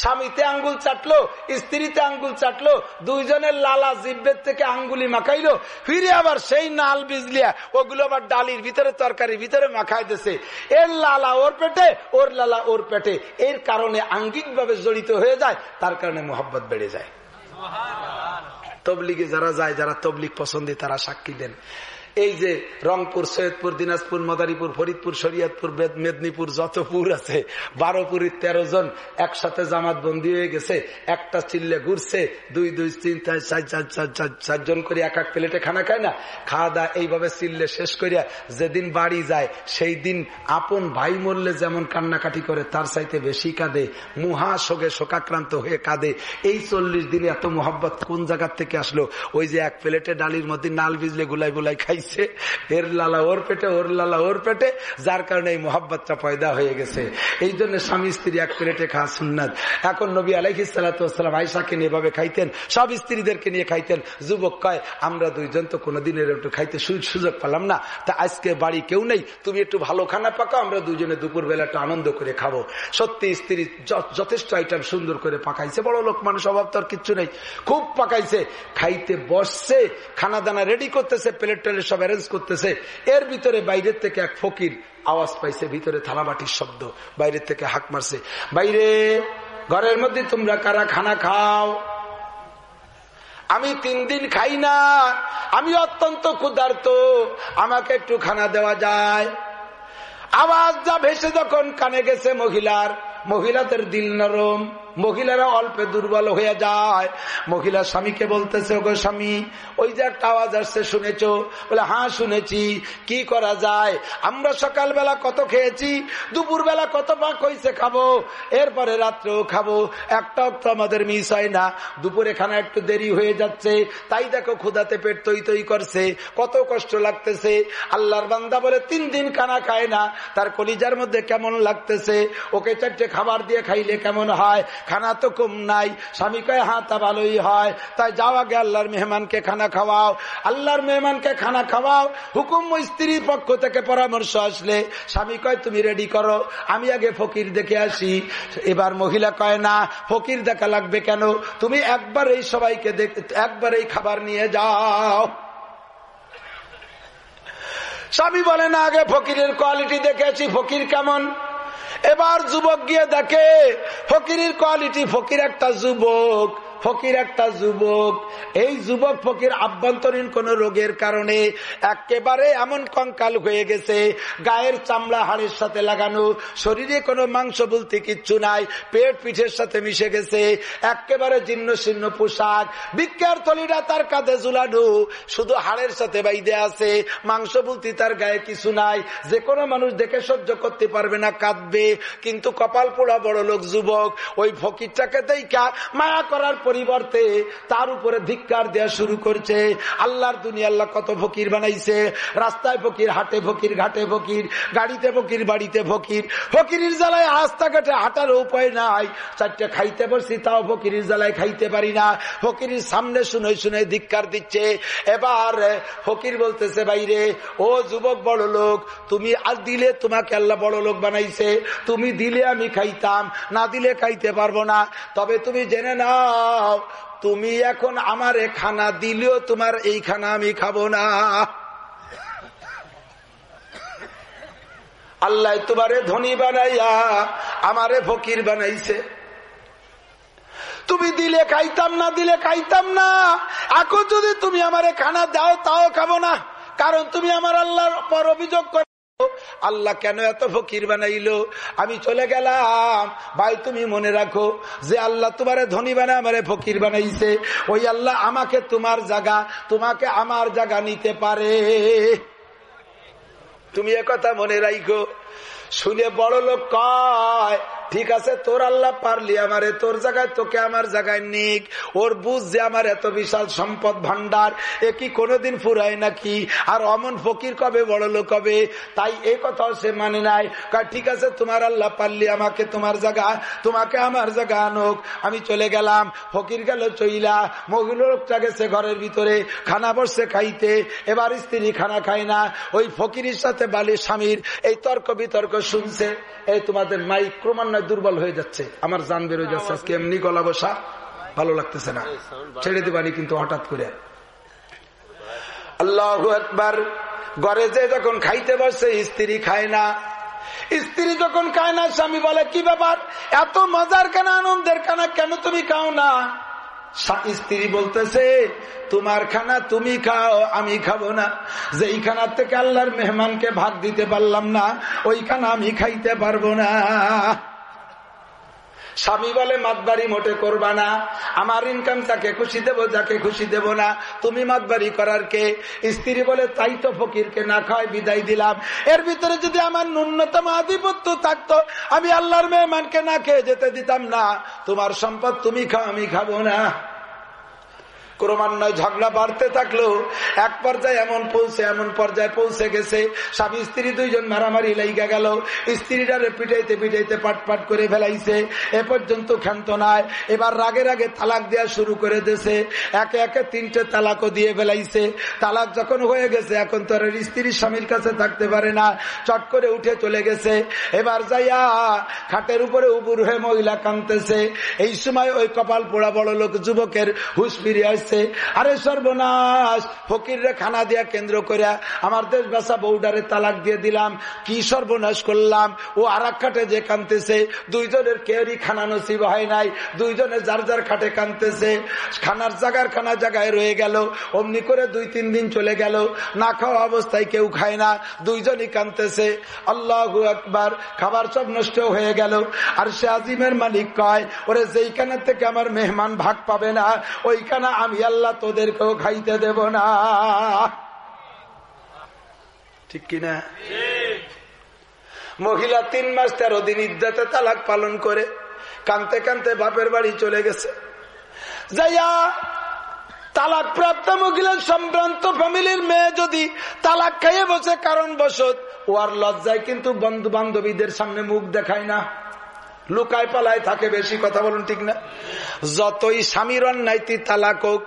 স্বামীতে আঙ্গুল চাটলো স্ত্রীতে আঙ্গুল চাটলো দুইজনের লালা জিব্বের থেকে আঙ্গুলি মাখাইলো। ফিরে আবার সেই নাল বিজলিয়া ওগুলো আবার ডালির ভিতরে তরকারি ভিতরে মাখাই দিছে। এর লালা ওর পেটে ওর লালা ওর পেটে। এর কারণে আঙ্গিক ভাবে জড়িত হয়ে যায় তার কারণে মোহাব্বত বেড়ে যায়। তবলিগে যারা যায় যারা তবলিগ পছন্দে তারা সাক্ষী দেন। এই যে রংপুর, সৈয়দপুর, দিনাজপুর, মদারীপুর, ফরিদপুর, শরিয়তপুর মেদিনীপুর যতপুর আছে বারো পুরীর তেরো জন একসাথে জামাত বন্দী হয়ে গেছে, একটা চিল্লে ঘুরছে, দুই দুই, তিন, চার চার চার চার চার চারজন করে এক এক প্লেটে খানা খায় না? খাওয়া দাওয়া এইভাবে চিল্লে শেষ করিয়া যেদিন বাড়ি যায়, সেই দিন আপন ভাই মরলে যেমন কান্নাকাটি করে, তার চাইতে বেশি কাঁদে। মুহা শোকে শোকাক্রান্ত হয়ে কাঁদে। এই চল্লিশ দিনে এত মোহাব্বত কোন জায়গার থেকে আসলো? ওই যে এক প্লেটে ডালির মধ্যে নাল বিজলে গুলাই গুলাই খাই খাইছে এর লালা ওর পেটে, ওর লালা ওর পেটে, যার কারণে এই মোহাব্বতটা পয়দা হয়ে গেছে। এই জন্য স্বামী, স্ত্রী এক প্লেটে খাওয়া সুন্নাত। এখন নবী আলাইহি সালাতাম আয়সাকে নিয়ে এভাবে খাইতেন, সব স্ত্রীদেরকে নিয়ে খাইতেন। যুবক কয়, আমরা দুইজন তো কোনোদিনের একটু খাইতে সুযোগ পেলাম না। তা আজকে বাড়ি কেউ নেই, তুমি একটু ভালো খানা পাকাও, আমরা দুজনে দুপুর বেলা একটু আনন্দ করে খাব। সত্যি স্ত্রী যথেষ্ট আইটেম সুন্দর করে পাকাইছে। বড় লোক মানুষ, অভাব তো আর কিচ্ছু নেই। খুব পাকাইছে। খাইতে বসছে খানা দানা রেডি করতেছে, প্লেট টেলের অ্যারেঞ্জ করতেছে। এর ভিতরে বাইরের থেকে এক ফকির আওয়াজ পাইছে, ভিতরে থালাবাটির শব্দ, বাইরের থেকে হাক মারছে। বাইরে, ঘরের মধ্যে তোমরা কারা খানা খাও? আমি তিন দিন খাই না, আমি অত্যন্ত ক্ষুধার্ত, আমাকে একটু খানা দেওয়া যায়। আওয়াজ যা ভেসে যখন কানে গেছে মহিলার, মহিলাদের দিল নরম। মহিলারা অল্পে দুর্বল হয়ে যায়। মহিলা স্বামীকে বলতেছে, ওগো স্বামী, ওই যে একটা আওয়াজ আসছে, শুনেছ? বলে হ্যাঁ শুনেছি। কি করা যায়? আমরা সকালবেলা কত খেয়েছি দুপুর বেলা কত পাক হয়েছে খাব, এরপরে রাত্রেও খাব। একটা তো আমাদের মিস হয় না। দুপুরে খানা একটু দেরি হয়ে যাচ্ছে, তাই দেখো ক্ষুদাতে পেট তৈ তৈ করছে, কত কষ্ট লাগতেছে। আল্লাহর বান্দা বলে, তিন দিন খানা খায় না, তার কলিজার মধ্যে কেমন লাগতেছে? ওকে চারটে খাবার দিয়ে খাইলে কেমন হয়? খানা তো কম নাই। স্বামী কয় হ্যাঁ তা ভালোই হয়। তাই যাও আগে আল্লাহর মেহমানকে খানা খাওয়াও। আল্লাহর মেহমানকে খানা খাওয়াও। হুকুম স্ত্রীর পক্ষ থেকে পরামর্শ আসলে, স্বামী কয়, তুমি রেডি করো। আমি আগে ফকির দেখে আসি। এবার মহিলা কয়, না, ফকির দেখা লাগবে কেন? তুমি একবার এই সবাইকে একবার এই খাবার নিয়ে যাও। স্বামী বলে, না, আগে ফকিরের কোয়ালিটি দেখেছি ফকির কেমন? এবার যুবক গিয়ে দেখে ফকিরের কোয়ালিটি ফকির একটা যুবক। ফকির একটা যুবক। এই যুবক ফকির আভ্যন্তরীণ কোন রোগের কারণে একেবারে এমন কঙ্কাল হয়ে গেছে, গায়ের চামড়া হাড়ের সাথে লাগানো, শরীরে কোনো মাংস বলতে কিচ্ছু নাই, পেট পিঠের সাথে মিশে গেছে, একেবারে জীর্ণ শীর্ণ পোশাক। বিজ্ঞার তলিরা তার কাঁধে ঝুলানো, শুধু হাড়ের সাথে বাইদে আছে, মাংস বলতে তার গায়ে কিছু নাই। যে কোনো মানুষ দেখে সহ্য করতে পারবে না, কাঁদবে। কিন্তু কপাল পোড়া বড় লোক যুবক, ওই ফকিরটাকে দেখা মায়া করার পরিবর্তে তার উপরে ধিক্কার দেওয়া শুরু করছে। আল্লাহর দুনিয়া আল্লাহ কত ফকির বানাইছে। রাস্তায় ফকির, হাটে ফকির, ঘাটে ফকির, গাড়িতে ফকির, বাড়িতে ফকির। ফকিরির জ্বালায় রাস্তাঘাটে হাঁটার উপায় নাই। চারটে খাইতে বসছি, তাও ফকিরির জ্বালায় খাইতে পারি না। ফকিরির সামনে শুনে শুনে ধিক্কার দিচ্ছে। এবার ফকির বলতেছে, বাইরে, ও যুবক বড় লোক, তুমি আর দিলে তোমাকে আল্লাহ বড় লোক বানাইছে। তুমি দিলে আমি খাইতাম, না দিলে খাইতে পারব না। তবে তুমি জেনে নাও তুমি এখন আমারে খানা দিলেও তোমার এই খানা আমি খাব না। আল্লাহ তোমারে ধনী বানাইয়া, আমারে ফকির বানাইছে। তুমি দিলে খাইতাম না, দিলে খাইতাম না। এখন যদি তুমি আমারে খানা দাও, তাও খাব না। কারণ তুমি আমার আল্লাহর পর অভিযোগ আল্লাহ কেন এত ফকির বানাইলো? আমি চলে গেলাম। ভাই, তুমি মনে রাখো যে আল্লাহ তোমার ধনী বানায় আমারে ফকির বানাইছে। ওই আল্লাহ আমাকে তোমার জায়গা, তোমাকে আমার জায়গা নিতে পারে। তুমি কথা মনে রাখো শুনে বড় লোক কয় ঠিক আছে, তোর আল্লাহ পারলি আমারে, তোর জায়গায় তোকে আমার জায়গায় নিক। ওর বুঝ যে আমার এত বিশাল সম্পদ ভান্ডার এ কি কোনোদিন ফুরায় নাকি? আর অমন ফকির কবে, বড় লোক হবে? তাই এই কথাও সে মানে নাই। ঠিক আছে, তোমার আল্লাহ পারলি আমাকে, তোমার জায়গা, তোমাকে আমার জায়গা আনুক। আমি চলে গেলাম, ফকির গেল চইলা, মহিলা লোকটা গেছে ঘরের ভিতরে, খানা বসছে খাইতে। এবার স্ত্রী খানা খায় না। ওই ফকিরের সাথে বালির স্বামীর এই তর্ক বিতর্ক শুনছে। এই তোমাদের মাইক মনে দুর্বল হয়ে যাচ্ছে। আমার জান বেরোয় যাচ্ছে। আজকে এমনি গলা বসা, ভালো লাগতেছে না। ছেড়ে দিবানি কিন্তু হঠাৎ করে। আল্লাহ একবার ঘরে যে যখন খাইতে বসে, স্ত্রী খায় না। স্ত্রী যখন খায় না, স্বামী বলে, কি ব্যাপার? এত মজার কেন, আনন্দের কেনা? কেন তুমি খাও না? স্ত্রী বলতেছে, তোমার খানা তুমি খাও, আমি খাব না। যেই খানার থেকে আল্লাহর মেহমানকে ভাগ দিতে পারলাম না, ওই খানা আমি খাইতে পারব না। স্বামী বলে মাতবাড়ি মোটে করবা না। আমার ইনকাম তাকে খুশি দেব, যাকে খুশি দেব না। তুমি মাতবাড়ি করার কে? স্ত্রী বলে, তাই তো ফকিরকে না খায় বিদায় দিলাম। এর ভিতরে যদি আমার ন্যূনতম আধিপত্য থাকতো, আমি আল্লাহর মেহমানকে না খেয়ে যেতে দিতাম না। তোমার সম্পদ তুমি খাও, আমি খাব না। ক্রমান্বয়ে ঝগড়া বাড়তে থাকল এক পর্যায়ে এমন পৌঁছে, এমন পর্যায়ে পৌঁছে গেছে, স্বামী স্ত্রী দুইজন মারামারি লাইগা গেল, স্ত্রীটারে পিটাইতে পিটাইতে পাট পাট করে ফেলাইছে, এ পর্যন্ত ক্ষান্ত নাই, এবার রাগে রাগে তালাক দেওয়া শুরু করে দিয়েছে, একে একে তিনটে তালাকও দিয়ে ফেলাইছে, তালাক যখন হয়ে গেছে, এখন তো স্ত্রীর স্বামীর কাছে থাকতে পারে না, চট করে উঠে চলে গেছে, এবার যাইয়া খাটের উপরে উবুর হয়ে মহিলা কাঁদতেছে, এই সময় ওই কপাল পোড়া বড় লোক যুবকের হুস ফিরে আসছে। আসছে আরে সর্বনাশ ফকিররে খানা দিয়া কেন্দ্র করিয়া আমার দেশ বাসা বৌডারে তালাক দিয়ে দিলাম। কি সর্বনাশ করলাম। ও আর খাটে যে কানতেছে দুইজনের কেউরই খানা নসিব হয় নাই। দুইজনে যার যার খাটে কানতেছে খানার জায়গার খানা জায়গায় রয়ে গেল। অমনি করে দুই তিন দিন চলে গেল। না খাওয়া অবস্থায় কেউ খায় না। দুইজনই কানতেছে আল্লাহ একবার খাবার সব নষ্ট হয়ে গেল। আর সে আজিমের মালিক কয়, ওরে যেইখানে থেকে আমার মেহমান ভাগ পাবে না, ওইখানে আমি আমি আল্লাহ তোদেরকেও খাইতে দেব না। ঠিক কিনা? মহিলা তিন মাস তেরো দিন ইদ্যাতে তালাক পালন করে, কানতে কানতে বাপের বাড়ি চলে গেছে। যাইয়া তালাক প্রাপ্ত মহিলার সম্ভ্রান্ত ফ্যামিলির মেয়ে যদি তালাক খাইয়ে বসে কারণ বসত ও আর লজ্জায় কিন্তু বন্ধু বান্ধবীদের সামনে মুখ দেখায় না। লুকায় পালায় থাকে, বেশি কথা বলুন ঠিক না? যতই স্বামীর অন্যায়তি তালাক হোক,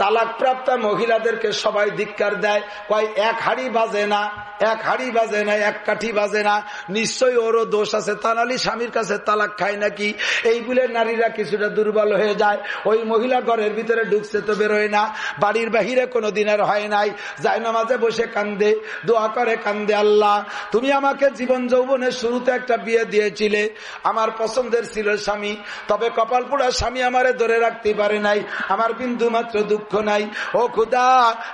তালাক প্রাপ্ত মহিলাদেরকে সবাই ধিক্কার দেয়, কয়, এক হাড়ি বাজে না, এক হাড়ি বাজে না, এক কাঠি বাজে না, নিশ্চয়ই ওরও দোষ আছে তানালি স্বামীর কাছে তালাক খায় নাকি? এই বলে নারীরা কিছুটা দুর্বল হয়ে যায়, ওই মহিলা ঘরের ভিতরে ঢুকছে তো বেরোয় না, বাড়ির বাহিরে কোনো দিনের হয় নাই, যায় নামাজে বসে কান্দে, দোয়া করে কান্দে আল্লাহ, তুমি আমাকে জীবন যৌবনের শুরুতে একটা বিয়ে দিয়েছিলে, আমার পছন্দের ছিল স্বামী। তবে কপাল পোড়া স্বামী আমারে ধরে রাখতে পারে নাই। আমার বিন্দু মাত্র দুঃখ নাই। ও খুদা,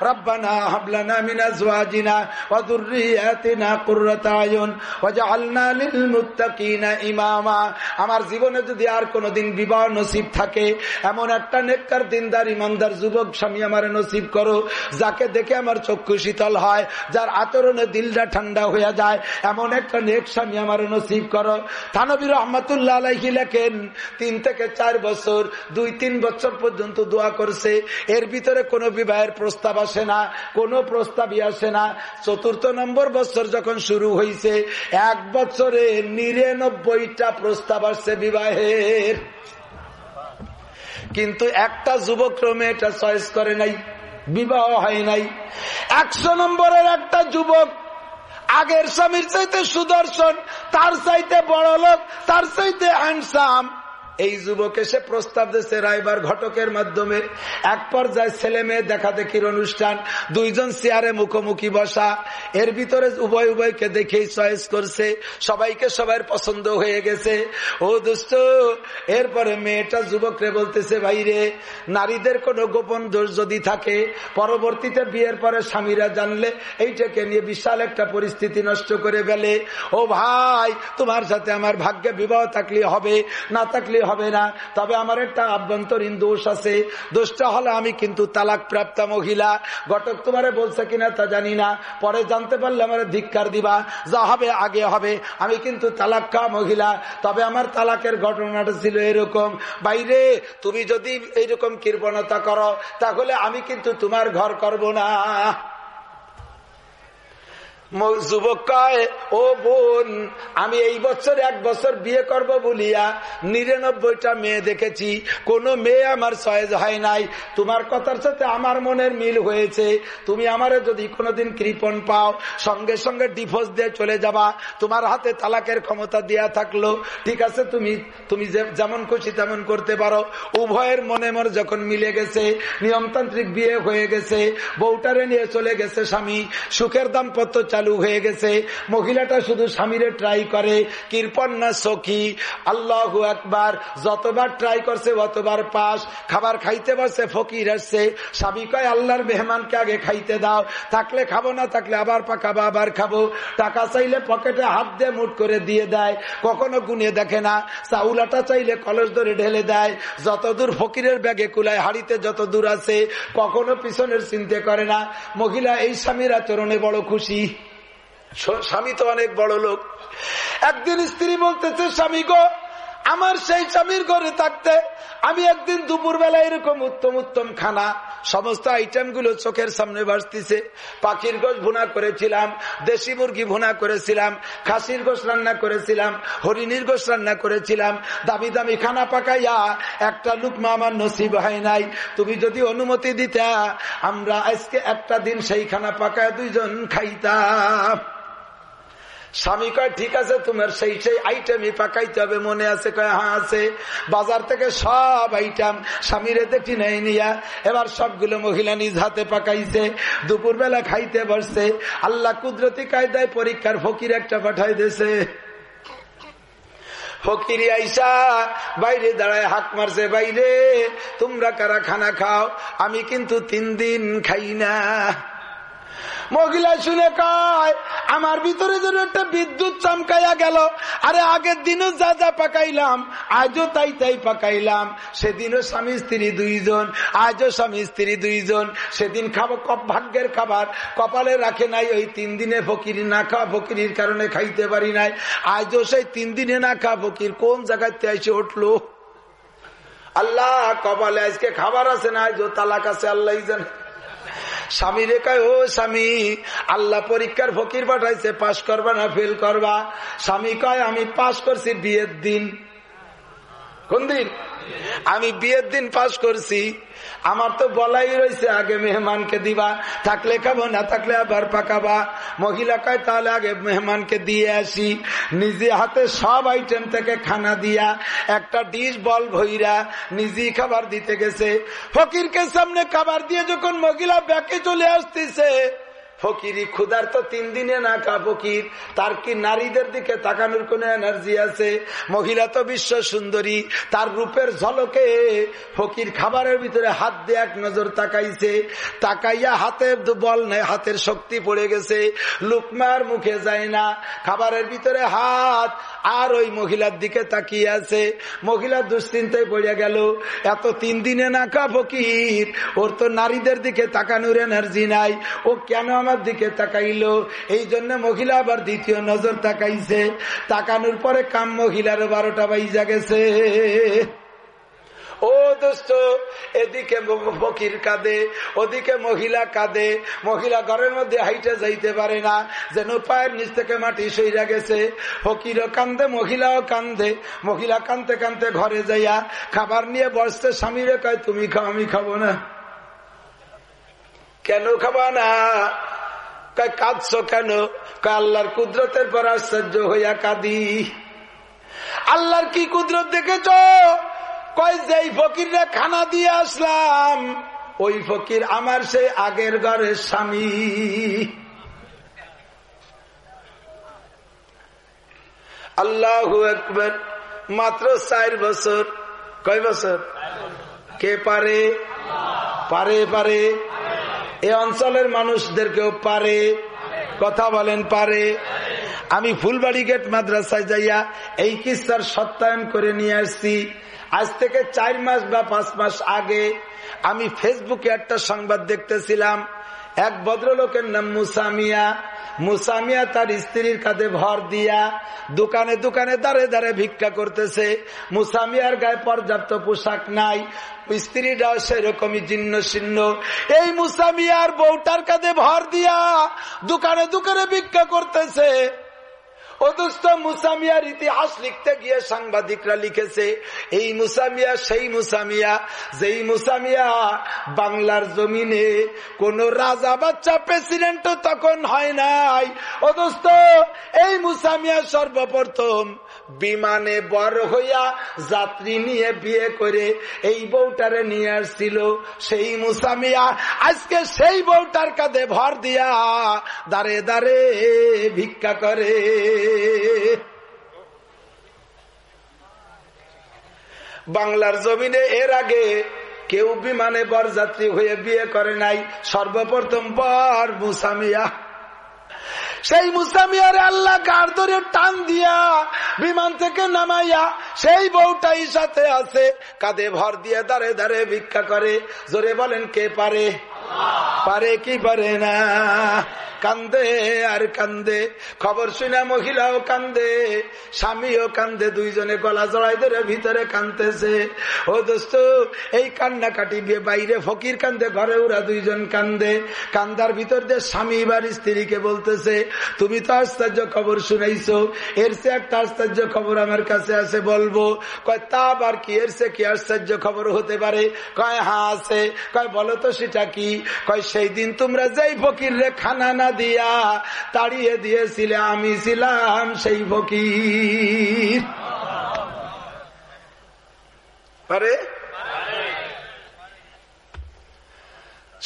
রব্বানা হাবলানা মিনা জুয়াজিনা ওয়াদুররিয়াতিনা কুররাতায়ুন ওয়াজআলনা লিল মুত্তাকিনা ইমামা। আমার জীবনে যদি আর কোনোদিন বিবাহ নসিব থাকে, এমন একটা নেককার, দিনদার, ইমানদার যুবক স্বামী আমার নসিব করো, যাকে দেখে আমার চক্ষু শীতল হয়, যার আচরণে দিলটা ঠান্ডা হয়ে যায়। এমন একটা নেক স্বামী আমার নসিব করো। থানবির রহমতুল্লাহ লেখেন, তিন থেকে চার বছর, দুই, তিন বছর পর্যন্ত দোয়া করছে। এর ভিতরে কোনো বিবাহের প্রস্তাব আসে না, কোনো প্রস্তাবই আসে না। চতুর্থ নম্বর বছর যখন শুরু হয়েছে এক বছরে নিরানব্বইটা প্রস্তাব আসছে বিবাহের। কিন্তু একটা যুবক ক্রমে এটা চয়েস করে নাই, বিবাহ হয় নাই। একশো নম্বরের একটা যুবক আগের স্বামীর চাইতে সুদর্শন তার চাইতে বড় লোক তার চাইতে হ্যান্ডসাম এই যুবক এসে প্রস্তাব দিচ্ছে রায়বার ঘটকের মাধ্যমে। এক পর্যায়ে ছেলে মেয়ে দেখা দেখির অনুষ্ঠান, দুইজন চেয়ারে মুখোমুখি বসা। এর ভিতরে উভয় উভয়কে দেখেই চয়েস করছে, সবাইকে সবার পছন্দ হয়ে গেছে। ও দোস্ত এরপরে মেয়েটা যুবকরে বলতেছে ভাইরে নারীদের কোনো গোপন দোষ যদি থাকে, পরবর্তীতে বিয়ের পরে স্বামীরা জানলে এইটাকে নিয়ে বিশাল একটা পরিস্থিতি নষ্ট করে ফেলে। ও ভাই, তোমার সাথে আমার ভাগ্যে বিবাহ থাকলে হবে, না থাকলে হবে না। তবে আমার একটা আভ্যন্তরীণ দোষ আছে। দোষটা হলে আমি কিন্তু তালাক প্রাপ্ত মহিলা। ঘটক তোমারে বলছে কিনা তা জানি না। পরে জানতে পারলে আমার ধিক্কার দিবা। যা হবে, আগে হবে। আমি কিন্তু তালাক খা মহিলা। তবে আমার তালাকের ঘটনাটা ছিল এরকম। বাইরে, তুমি যদি এইরকম কৃপণতা করো, তাহলে আমি কিন্তু তোমার ঘর করব না। যুবক কয়, ও বোন, আমি এই বছর এক বছর বিয়ে করব বলিয়া নিরানব্বইটা মেয়ে দেখেছি। কোন মেয়ে আমার সয়েজ হয় নাই। তোমার কথার সাথে আমার মনের মিল হয়েছে। তুমি আমার যদি কোনোদিন কৃপন পাও, সঙ্গে সঙ্গে ডিভোর্স দিয়ে চলে যাবা। তোমার হাতে তালাকের ক্ষমতা দেয়া থাকল। ঠিক আছে, তুমি তুমি যেমন খুশি তেমন করতে পারো। উভয়ের মনে মনে যখন মিলে গেছে, নিয়মতান্ত্রিক বিয়ে হয়ে গেছে, বউটারে নিয়ে চলে গেছে স্বামী। সুখের দাম্পত্য চালু হয়ে গেছে। মহিলাটা শুধু স্বামীরে ট্রাই করে। কৃপন না সখী। আল্লাহ একবার যতবার ট্রাই করছে, অতবার পাস। খাবার খাইতে বসে ফকির আসছে। স্বামী কয়, আল্লাহর মেহমানকে আগে খাইতে দাও। থাকলে খাব না, থাকলে আবার পাকাবো, আবার খাব। টাকা চাইলে পকেটে হাত দিয়ে মুট করে দিয়ে দেয়। কখনো গুনে দেখে না। চাউলাটা চাইলে কলস ধরে ঢেলে দেয়। যতদূর ফকিরের ব্যাগে কুলায়, হাড়িতে যত দূর আছে, কখনো পিছনের চিন্তে করে না। মহিলা এই স্বামীর আচরণে বড় খুশি। স্বামী তো অনেক বড় লোক। একদিন স্ত্রী বলতেছে, স্বামী গো, আমার সেই স্বামীর ঘরে থাকতে আমি একদিন দুপুর বেলা এরকম উত্তম উত্তম খানা, সমস্ত আইটেমগুলো চোখের সামনে বাসতেছে পাখির গোশ ভুনা করেছিলাম, দেশি মুরগি ভুনা করেছিলাম, খাসির গোশ রান্না করেছিলাম, হরিণীর গোশ রান্না করেছিলাম। দামি দামি খানা পাকাইয়া একটা লুকমা আমার নসিব হয় নাই। তুমি যদি অনুমতি দিতা, আমরা আজকে একটা দিন সেই খানা পাকায় দুইজন খাইতাম। স্বামী কয়, ঠিক আছে, তোমার সেই সেই আইটেমই পাকাইতে হবে, মনে আছে? কয় হ্যাঁ আছে। বাজার থেকে সব আইটেম স্বামীরে দেখি নেই নিয়া। এবার সবগুলো মহিলা নিজ হাতে পাকাইছে দুপুর বেলা খাইতে বসছে। আল্লাহ কুদরতি কায়দায় পরীক্ষার ফকির একটা পাঠাই দিছে ফকির আইসা বাইরে দাঁড়ায় হাত মারছে, বাইরে, তোমরা কারা খানা খাও? আমি কিন্তু তিন দিন খাই না। মহিলা শুনে কয়, আমার ভিতরে যেন একটা বিদ্যুৎ চমকাইয়া গেল। আরে আগের দিনও যা যা পাকাইলাম, আজও তাই তাই পাকাইলাম। সেদিনও স্বামী স্ত্রী দুইজন, আজও স্বামী স্ত্রী দুইজন। সেদিন খাব ভাগ্যের খাবার, কপালে রাখে নাই ওই তিন দিনে ফকির, না খাওয়া ফকিরির কারণে খাইতে পারি নাই। আজও সেই তিন দিনে না খাওয়া ফকির, কোন জায়গাতে এসে উঠল? আল্লাহ কপালে আজকে খাবার আছে না, আজও তালাক আছে, আল্লাহ জানে। স্বামী রেখায় ও স্বামী, আল্লাহ পরীক্ষার ফকির পাঠাইছে, পাশ করবা না ফেল করবা? স্বামী কয়, আমি পাশ করছি বিয়ের দিন। কোন দিন? আমি বিয়ের দিন পাশ করছি। আমার তো বলাই রয়েছে আগে মেহমানকে দিবা, থাকলে খাব, না থাকলে আবার পাকাবা। মহিলা কয়, তাহলে আগে মেহমানকে দিয়ে আসি। নিজে হাতে সব আইটেম থেকে খানা দিয়া, একটা ডিশ বল ভইরা নিজেই খাবার দিতে গেছে। ফকিরকে সামনে খাবার দিয়ে যখন মহিলা ব্যাকে চলে আসতেছে ফকিরি ক্ষুদার তো তিন দিনে না কা ফকির। তার কি নারীদের দিকে তাকানোর কোন এনার্জি আছে? মহিলা তো বিশ্ব সুন্দরী, তার রূপের ঝলকে ফকির খাবারের ভিতরে হাত দিয়ে এক নজর তাকাইছে। তাকাইয়া হাতের বল নেই হাতের শক্তি পড়ে গেছে। লুকমার মুখে যায় না। খাবারের ভিতরে হাত আর ওই মহিলার দিকে তাকিয়ে আছে। মহিলা দুশ্চিন্তায় পড়ে গেল। এত তিন দিনে না কা ফকির? ওর তো নারীদের দিকে তাকানোর এনার্জি নাই। ও কেন আমার দিকে তাকাইল। এই জন্য মহিলা আবার দ্বিতীয় নজর তাকাইছে। তাকানোর পরে কাম মহিলার বারোটা বাইজা গেছে। ও দোস্ত, এদিকে ফকির কাঁদে, ওদিকে মহিলা কাঁদে। মহিলা ঘরের মধ্যে হাইটে যাইতে পারে না, যেন পায়ের নিচ থেকে মাটি সইরা গেছে। ফকিরও কান্দে মহিলাও কান্দে মহিলা কানতে কানতে ঘরে যাইয়া খাবার নিয়ে বসতে স্বামীরে কয়, তুমি খাও, আমি খাব না। কেন খাবা না? কয়, কাঁদছ কেন? কয়, আল্লাহর কুদরতের পর আশ্চর্য হইয়া কাঁদি। আল্লাহর কি কুদরত দেখেছ? কয়, যেই ফকিররা খানা দিয়ে আসলাম, ওই ফকির আমার সেই আগের ঘরের স্বামী। আল্লাহ একবার মাত্র চার বছর। কয় বছর? কে পারে? পারে পারে। এ অঞ্চলের মানুষদেরকেও পারে। কথা বলেন, পারে। আমি ফুলবাড়ি গেট মাদ্রাসায় যাইয়া এই কিস্তার সত্যায়ন করে নিয়ে আসছি। আজ থেকে চার মাস বা পাঁচ মাস আগে আমি ফেসবুকে একটা সংবাদ দেখতেছিলাম। এক ভদ্রলোকের নাম মুসামিয়া। মুসামিয়া তার স্ত্রীর কাঁধে ভর দিয়া দোকানে দোকানে দাঁড়ে দাঁড়ে ভিক্ষা করতেছে। মুসামিয়ার গায়ে পর্যাপ্ত পোশাক নাই। স্ত্রীরাও সেরকমই জীর্ণ শীর্ণ। এই মুসামিয়ার বউটার কাঁধে ভর দিয়া দোকানে দোকানে ভিক্ষা করতেছে। অদুস্ত মুসামিয়ার ইতিহাস লিখতে গিয়ে সাংবাদিকরা লিখেছে, এই মুসামিয়া, সেই মুসামিয়া, যেই মুসামিয়া বাংলার জমিনে কোন রাজা বাচ্চা প্রেসিডেন্ট তখন হয় নাই। অদুস্ত এই মুসামিয়া সর্বপ্রথম বিমানে বর হইয়া যাত্রী নিয়ে বিয়ে করে এই বউটারে নিয়ে আসছিল। সেই মুসামিয়া আজকে সেই বউটার কাঁধে ভর দিয়া দাঁড়ে দাঁড়ে ভিক্ষা করে। বাংলার জমিনে এর আগে কেউ বিমানে বরযাত্রী হয়ে বিয়ে করে নাই। সর্বপ্রথম বর মুসামিয়া সেই মুসামিয়ারে আল্লাহ গার ধরে টান দিয়া বিমান থেকে নামাইয়া সেই বউটাই সাথে আছে, কাঁধে ভর দিয়ে দাঁড়ে দাঁড়ে ভিক্ষা করে। জোরে বলেন, কে পারে? পারে কি পারে না। কান্দে আর কান্দে। খবর শুনে মহিলাও কান্দে। স্বামীও কান্দে। দুইজনে গলা জড়াই ধরে ভিতরে কান্দতেছে ও দোস্ত, এই কান্না কাটি বিয়ে বাইরে ফকির কান্দে, ঘরে ওরা দুইজন কান্দে। কান্দার ভিতর দিয়ে স্বামী এবার স্ত্রীকে বলতেছে, তুমি তো আশ্চর্য খবর শুনাইছো। এর সে একটা আশ্চর্য খবর আমার কাছে আছে, বলব। কয়, তা আবার কি? এর সে কি আশ্চর্য খবর হতে পারে? কয় হা আছে। কয়, বলো তো সেটা কি? কয়, সেই দিন তোমরা যেই ফকির রে খানা না দিয়া তাড়িয়ে দিয়েছিলে, আমি ছিলাম সেই ফকির। পারে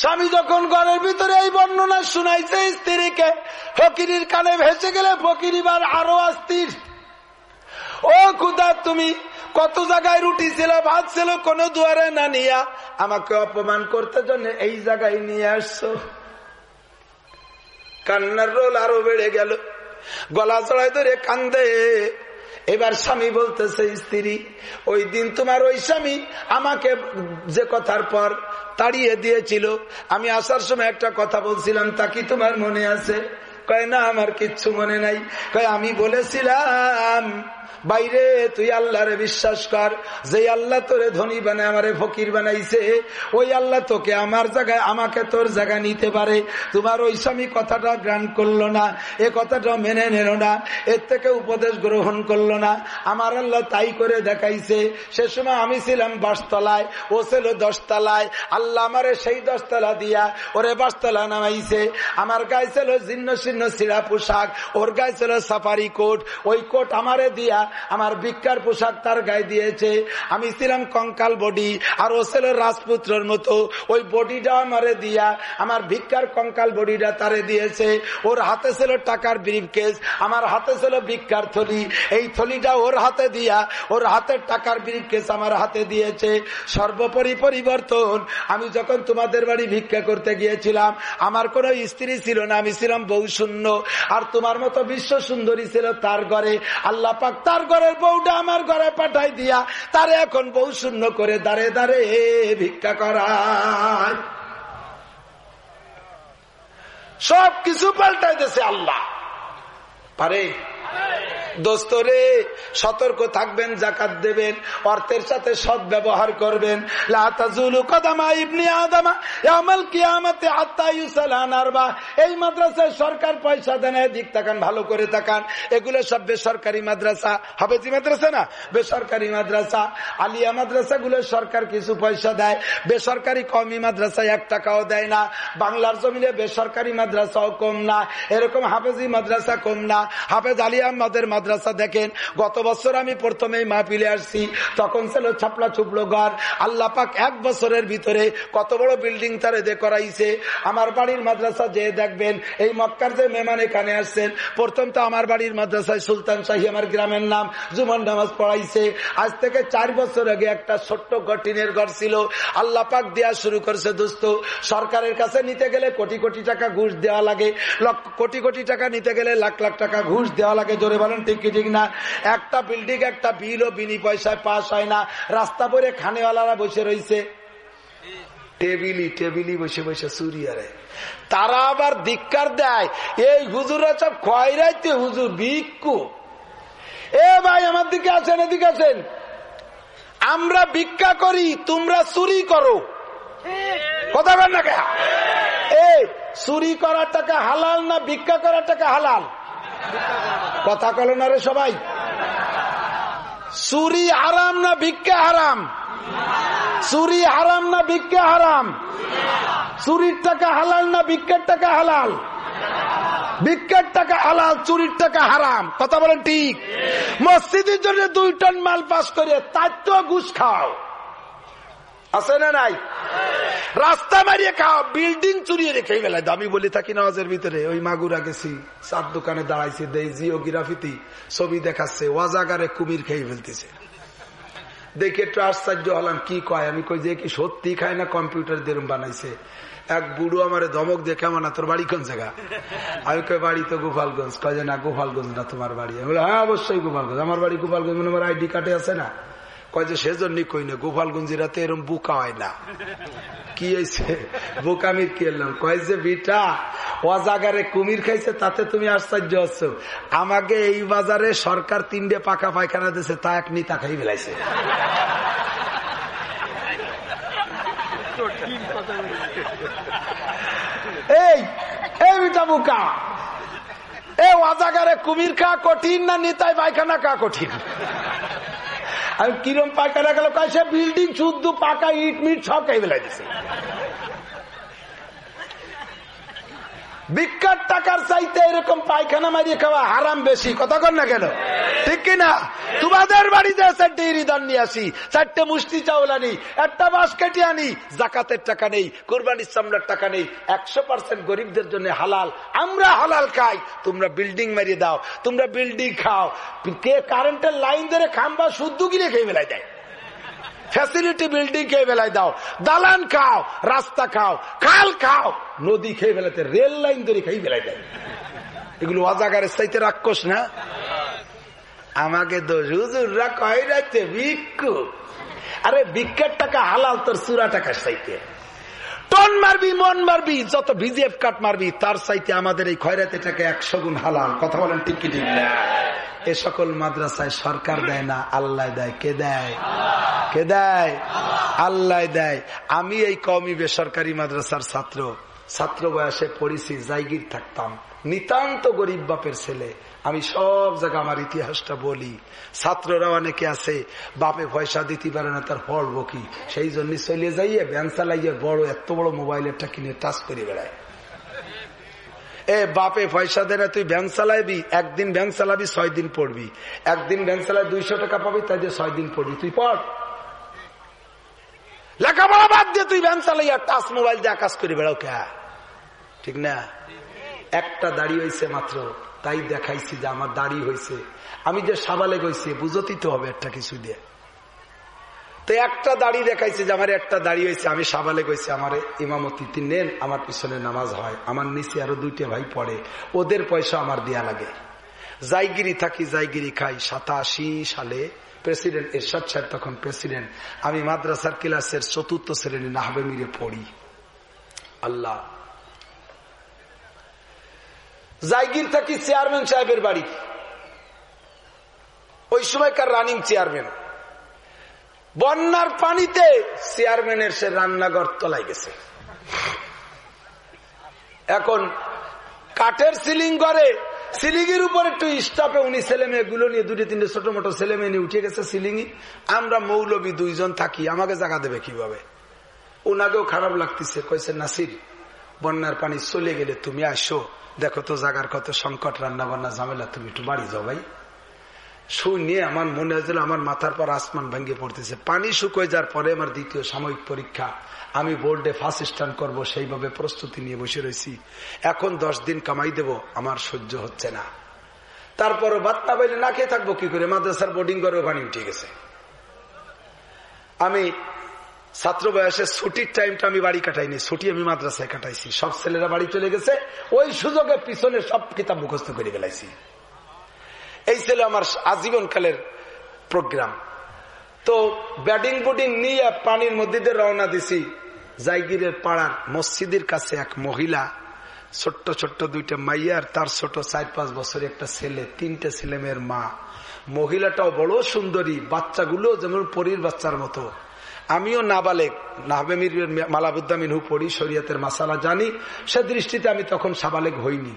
স্বামী যখন ঘরের ভিতরে এই বর্ণনা শুনাইছে, স্ত্রীকে ফকিরির কানে ভেসে গেলে ফকির আরও অস্থির। ও খুদা, তুমি কত জায়গায় রুটি ছিল, ভাত ছিল, কোন দুয়ারে না নিয়া। আমাকে অপমান করতে জন্য এই জায়গায় নিয়ে আসছো। কান্নার রোল আরও বেড়ে গেল। গলা চড়াই ধরে কান্দে। এবার স্বামী বলতেছে, স্ত্রী, ওই দিন তোমার ওই স্বামী আমাকে যে কথার পর তাড়িয়ে দিয়েছিল। আমি আসার সময় একটা কথা বলছিলাম, তা কি তোমার মনে আছে? কয়, না, আমার কিচ্ছু মনে নাই। কয়, আমি বলেছিলাম বাইরে, তুই আল্লাহরে বিশ্বাস কর। যে আল্লাহ তোরে ধনী বানায়, আমারে ফকির বানাইছে, ওই আল্লাহ তোকে আমার জায়গায়, আমাকে তোর জায়গা নিতে পারে। তোমার ওই স্বামী কথাটা গ্রান্ট করল না, এ কথাটা মেনে নিল না, এর থেকে উপদেশ গ্রহণ করল না। আমার আল্লাহ তাই করে দেখাইছে। সে সময় আমি ছিলাম বাসতলায়, ও ছিল দশতলায়। আল্লাহ আমারে সেই দশতলা দিয়া ওরে বাসতলা নামাইছে। আমার গায়ে ছিল জীর্ণ শীর্ণ সিরা পোশাক, ওর গায়ে ছিল সাফারি কোট। ওই কোট আমারে দিয়া আমার ভিক্ষার পোশাক তার গায়ে দিয়েছে। আমি ছিলাম কঙ্কাল বডি, আর ও ছিল রাজপুত্রের মতো। ওই বডিটা আমারে দিয়া, আমার ভিক্ষার কঙ্কাল বডিটা তারে দিয়েছে। ওর হাতে ছিল টাকার ব্রিফ কেস আমার হাতে ছিল ভিক্ষার থলি। এই থলিটা ওর হাতে দিয়া, ওর হাতের টাকার ব্রিফ কেস আমার হাতে দিয়েছে। সর্বোপরি পরিবর্তন, আমি যখন তোমাদের বাড়ি ভিক্ষা করতে গিয়েছিলাম, আমার কোনো স্ত্রী ছিল না, আমি ছিলাম বউ শূন্য। আর তোমার মতো বিশ্ব সুন্দরী ছিল তার ঘরে। আল্লাহ পাক তার ঘরের বউটা আমার ঘরে পাঠাই দিয়া, তারে এখন বউ শূন্য করে দাঁড়ে দাঁড়ে ভিক্ষা করায়। সব কিছু পাল্টাইতেছে আল্লাহ। পারে? দোস্তরে সতর্ক থাকবেন, জাকাত দেবেন, অর্থের সাথে সৎ ব্যবহার করবেন। এই মাদ্রাসায় সরকার পয়সা দেন দিক তাকান, ভালো করে তাকান। এগুলো সব বেসরকারি মাদ্রাসা। হাফেজি মাদ্রাসা না? বেসরকারি মাদ্রাসা। আলিয়া মাদ্রাসা গুলো সরকার কিছু পয়সা দেয়। বেসরকারি কমি মাদ্রাসায় এক টাকাও দেয় না। বাংলার জমিনে বেসরকারি মাদ্রাসাও কম না। এরকম হাফেজি মাদ্রাসা কম না। হাফেজ আলিয়া মাদের মাদ্রাসা দেখেন, গত বছর আমি প্রথমে মাহফিলে আসছি, তখন ছিল ছাপলা চুপলো ঘর। আল্লাহ পাক এক বছরের ভিতরে কত বড় বিল্ডিং তারে দে করাইছে। আমার বাড়ির মাদ্রাসা যে দেখবেন, এই মক্কার যে মেহমান এখানে আসছেন, প্রথম তো আমার বাড়ির মাদ্রাসায় সুলতান শাহী আমার গ্রামের নাম জুমন নামাজ পড়াইছে। আজ থেকে চার বছর আগে একটা ছোট্ট গটিনের ঘর ছিল। আল্লাহ পাক দেওয়া শুরু করছে, দোস্ত, সরকারের কাছে নিতে গেলে কোটি কোটি টাকা ঘুষ দেওয়া লাগে কোটি কোটি টাকা নিতে গেলে লাখ লাখ টাকা ঘুষ দেওয়া লাগে, জোরে বলেন ঠিক কি, ঠিক না? একটা বিল্ডিং একটা বিলও বিনি পয়সায় পাস হয় না। রাস্তা পরে খানেওয়ালারা বসে রয়েছে টেবিলি টেবিলি বসে বসে সুরিয়ারে। তারা আবার ধিক্কার দেয়, এই হুজুরা সব খয়রাইতে হুজুর, ভিক্ষু। এ ভাই, আমার দিকে আছেন এদিকে আছেন আমরা ভিক্ষা করি, তোমরা চুরি করো। কথা বল না কে এই চুরি করার টাকা হালাল না ভিক্ষা করার টাকা হালাল? কথা কলো না রে সবাই। চুরি হারাম না ভিক্ষা হারাম? চুরি হারাম না ভিক্ষা হারাম? চুরির টাকা হালাল না ভিক্ষার টাকা হালাল? ভিক্ষার টাকা হালাল, চুরির টাকা হারাম। কথা বলেন ঠিক? মসজিদের জন্য দুই টন মাল পাস করে তার তো ঘুষ খাও। আছে না নাই? রাস্তা মারিয়ে খাও বিল্ডিং চুরিয়ে রেখে বেলায় আমি বলি থাকি নামাজের ভিতরে, ওই মাগুরা গেছি, চার দোকানে দাঁড়াইছে, দেই জিওগ্রাফিতে ছবি দেখাচ্ছে, ওয়াজাগারে কুমির খেয়ে ফেলতেছে। দেখে একটু আশ্চর্য হলাম, কি কয়? আমি কই, যে কি সত্যি খায় না কম্পিউটার দিয়ে বানাইছে। এক বুড়ো আমার ধমক আমার না, তোর বাড়ি কোন জায়গা? আমি কই, বাড়ি তো গোপালগঞ্জ। কয় যে না, গোপালগঞ্জ না তোমার বাড়ি। হ্যাঁ অবশ্যই গোপালগঞ্জ। আমার বাড়ি গোপালগঞ্জ মানে আমার আইডি কার্ডে আছে না? কয় যে, সেজন্যই কই না গোপালগঞ্জিরা এরম বুকা হয় না। কি হয়েছে বোকামির কি এলাম কয় যে, বিটা, অজাগারে কুমির খাইছে, তাতে তুমি আশ্চর্য হচ্ছ। আমাকে এই বাজারে সরকার তিনটে পাকা পায়খানা দিয়েছে তা এক নিতা খাই বেলাইছে এই এই বিটা বুকা। এ অজাগারে কুমির খা কঠিন না নিতাই পায়খানা কা কঠিন? আমি কিরম পাকা রাখল কাছে বিল্ডিং শুদ্ধ পাকা ইট মিট সব খাই বেলা দিছে। বিখ্যাত টাকার চাইতে এরকম পায়খানা মারিয়ে খাওয়া হারাম বেশি। কথা কর না কেন? ঠিক কিনা তোমাদের বাড়িতে চারটে ইরিদান নিয়ে আসি, চারটে মুষ্টি চাউল আনি, একটা বাস কেটে আনি, জাকাতের টাকা নেই, কোরবানির চামড়ার টাকা নেই, একশো পার্সেন্ট গরিবদের জন্য হালাল। আমরা হালাল খাই, তোমরা বিল্ডিং মারিয়ে দাও, তোমরা বিল্ডিং খাও। কে কারেন্টের লাইন ধরে খাম্বা শুদ্ধ গিরে খেয়ে বেলায় দেয়? ফ্যাসিলিটি বিল্ডিং খেয়ে বেলায় দাও। দালান খাও, রাস্তা খাও, খাল খাও, নদী খেয়ে বেলাতে রেল লাইন ধরে খেয়ে বেলায় দেয় এগুলো অজাগার স্থায়ীতে রাক্ষস না। আমাকে দোষ হুজুররা কয় আরে ভিক্ষার টাকা হালাল, তোর চূড়া টাকার চাইতে। টন মারবি, মন মারবি, যত বিজেপ কাট মারবি, তার চাইতে আমাদের এই খয়রাতে টাকা একশো গুণ হালাল। কথা বলেন ঠিক না? এ সকল মাদ্রাসায় সরকার দেয় না, আল্লাহ দেয়। কে দেয়? কে দেয়? আল্লাহ দেয়। আমি এই কমি বেসরকারি মাদ্রাসার ছাত্র। ছাত্র বয়সে পড়েছি জায়গির থাকতাম। নিতান্ত গরিব বাপের ছেলে। আমি সব জায়গা আমার ইতিহাসটা বলি। ছাত্ররা অনেকে আছে, বাপে পয়সা দিতে পারে না, তার পড়ব কি সেই জন্য চলে যাইয়ে ব্যান চালাইয়ে বড়, এত বড় মোবাইলেরটা কিনে টাচ করে বেড়ায়। এ বাপে, পয়সা দেয় তুই ব্যাংক চালাইবি, একদিন ব্যাংক চালাবি, ছয় দিন পড়বি। একদিন ব্যাংক চালাই দুইশো টাকা পাবি, তাই ছয় দিন পড়বি। তুই পড়। লেখাপড়া বাদ দিয়ে তুই ব্যাংক চালাইয়া টাচ মোবাইল দিয়ে আকাশ করে বেড়াও কে? ঠিক না? একটা দাড়ি হয়েছে মাত্র, তাই দেখাইছি যে আমার দাড়ি হয়েছে আমি যে সাবালে গেছি বুঝতেই তো হবে একটা কিছু দিয়ে। তো একটা দাড়ি দেখাইছে যে আমার একটা দাড়ি হয়েছে, আমি সাবালে গেছি আমার ইমামতি নেন আমার পিছনে নামাজ হয়, আমার নিচে আরও দুইটা ভাই পড়ে, ওদের পয়সা আমার দেয়া লাগে। জাইগিরি থাকি, জাইগিরি খাই, সাতাশি সালে প্রেসিডেন্ট এরশাদ সাহেব তখন প্রেসিডেন্ট, আমি মাদ্রাসার ক্লাসের চতুর্থ শ্রেণি নাহবে মিরে পড়ি। আল্লাহ। জাইগির থাকি চেয়ারম্যান সাহেবের বাড়ি। ওই সময়কার রানিং চেয়ারম্যান। বন্যার পানিতে চেয়ারম্যানের সে রান্নাঘর তলায় গেছে। এখন কাঠের সিলিং করে সিলিং এর উপর একটু স্টাফে উনি ছেলে মেয়ে গুলো নিয়ে, দুটি তিনটে ছোট মোটো ছেলে মেয়ে নিয়ে উঠে গেছে সিলিং আমরা মৌলবি দুইজন থাকি, আমাকে জায়গা দেবে কীভাবে? ওনাকেও খারাপ লাগতেছে কয়েছে নাসির, বন্যার পানি চলে গেলে তুমি আসো। দেখো তো জাগার কত সংকট রান্না বান্না ঝামেলা, তুমি একটু বাড়ি যাও ভাই। শুনিয়ে আমার মনে হয়েছিল আমার মাথার পর আসমান ভেঙে পড়তেছে। পানি শুকোয় যাওয়ার পরে আমার দ্বিতীয় সাময়িক পরীক্ষা। আমি বোর্ডে ফার্স্ট স্ট্যান্ড করব, সেইভাবে প্রস্তুতি নিয়ে বসে রয়েছি। এখন দশ দিন কামাই দেব, আমার সহ্য হচ্ছে না। তারপরও বাত্তা বাইলে না খেয়ে থাকব কি করে? মাদ্রাসার বোর্ডিং করে ওখানে উঠে গেছে। আমি ছাত্র বয়সে ছুটির টাইমটা আমি বাড়ি কাটাইনি, ছুটি আমি মাদ্রাসায় কাটাইছি। সব ছেলেরা বাড়ি চলে গেছে, ওই সুযোগে পিছনে সব কিতাব মুখস্থ করে গেলাইছি এই ছিল আমার আজীবন কালের প্রোগ্রাম। তো ব্যাটিং বুটিং নিয়ে পানির মধ্যে রওনা দিছি। জাইগিরের পাড়ার মসজিদের কাছে এক মহিলা, ছোট্ট ছোট্ট দুইটা মাইয়ার তার ছোট চার পাঁচ বছরের একটা ছেলে, তিনটে ছেলে মেয়ের মা। মহিলাটাও বড় সুন্দরী, বাচ্চাগুলো যেমন পরীর বাচ্চার মতো। আমিও নাবালেক, নাহবেমির মালাবুদ্দামিনহু পড়ি, শরীয়তের মাসালা জানি। সে দৃষ্টিতে আমি তখন সাবালেক হইনি।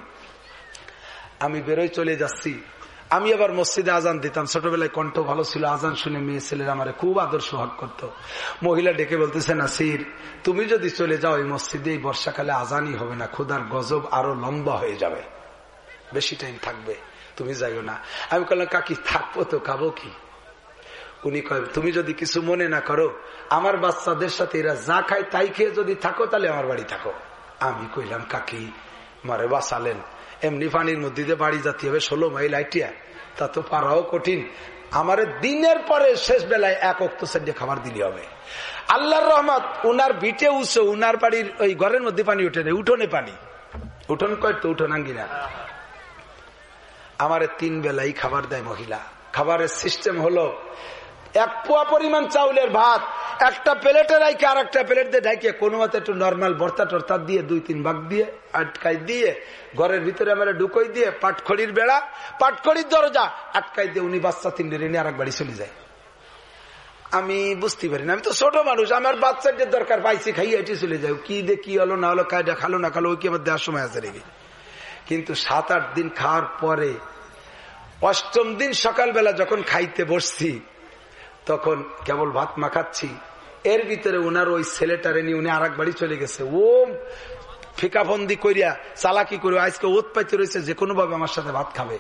আমি বেরোয় চলে যাচ্ছি। আমি আবার মসজিদে আজান দিতাম। ছোটবেলায় কণ্ঠ ভালো ছিল। আজান শুনে মেয়ে ছেলেরা আমার খুব আদর সোহাগ করত। মহিলা ডেকে বলতেছে, নাসির, তুমি যদি চলে যাও এই মসজিদে, এই বর্ষাকালে আজানই হবে না। খুদার গজব আরও লম্বা হয়ে যাবে। বেশি টাইম থাকবে। তুমি যাইও না। আমি বললাম কাকি, থাকব তো, খাব কি? উনি কয়, তুমি যদি কিছু মনে না করো, আমার বাচ্চাদের সাথে এরা যা খায় তাই খেয়ে যদি থাকো, তাহলে আমার বাড়ি থাকো। আমি কইলাম, কাকি, মারে বাঁচালেন। এমনি পানির মধ্যে দিয়ে বাড়ি যাতে হবে, ষোলো মাইল আইটিয়া। তা তো পারাও কঠিন। আমার দিনের পরে শেষ বেলায় এক অক্ত সাইডে খাবার দিলে হবে। আল্লাহর রহমত, উনার বিটে উৎস উনার বাড়ির ওই ঘরের মধ্যে পানি উঠে নেই, উঠোনে পানি। উঠোন কয় তো উঠোন আঙ্গিনা। আমার তিন বেলাই খাবার দেয় মহিলা। খাবারের সিস্টেম হলো এক পোয়া পরিমাণ চাউলের ভাত, একটা প্লেটে রাখে আর একটা প্লেট দিয়ে ঢাকিয়ে কোনো মতো একটু নর্মাল ভর্তা টর্তা দিয়ে, দুই তিন ভাগ দিয়ে, আটকাই দিয়ে, ঘরের ভিতরে আমার ঢুকোই দিয়ে, পাটখড়ির বেড়া, পাটখড়ির দরজা, আটকাই দিয়ে উনি বাচ্চা তিনটে রেনে আর বাড়ি চলে যায়। আমি বুঝতে পারি না, আমি তো ছোট মানুষ, আমার বাচ্চাদের দরকার, পাইছি, খাইয়ে এটি চলে যায়। কি দে কি হলো, না হলো, কায়দা খালো, না খালো, ওই কি আমার দেওয়ার সময় আছে রেগে কিন্তু সাত, আট দিন খাওয়ার পরে, অষ্টম দিন সকালবেলা যখন খাইতে বসছি তখন কেবল ভাত মাখাচ্ছি। এর ভিতরে ওনার ওই ছেলেটারে নিয়ে উনি আর বাড়ি চলে গেছে। ও ফিকাফন্দি করিয়া চালাকি করে আজকে ওত পাইতে রয়েছে যে কোনো ভাবে আমার সাথে ভাত খাবে।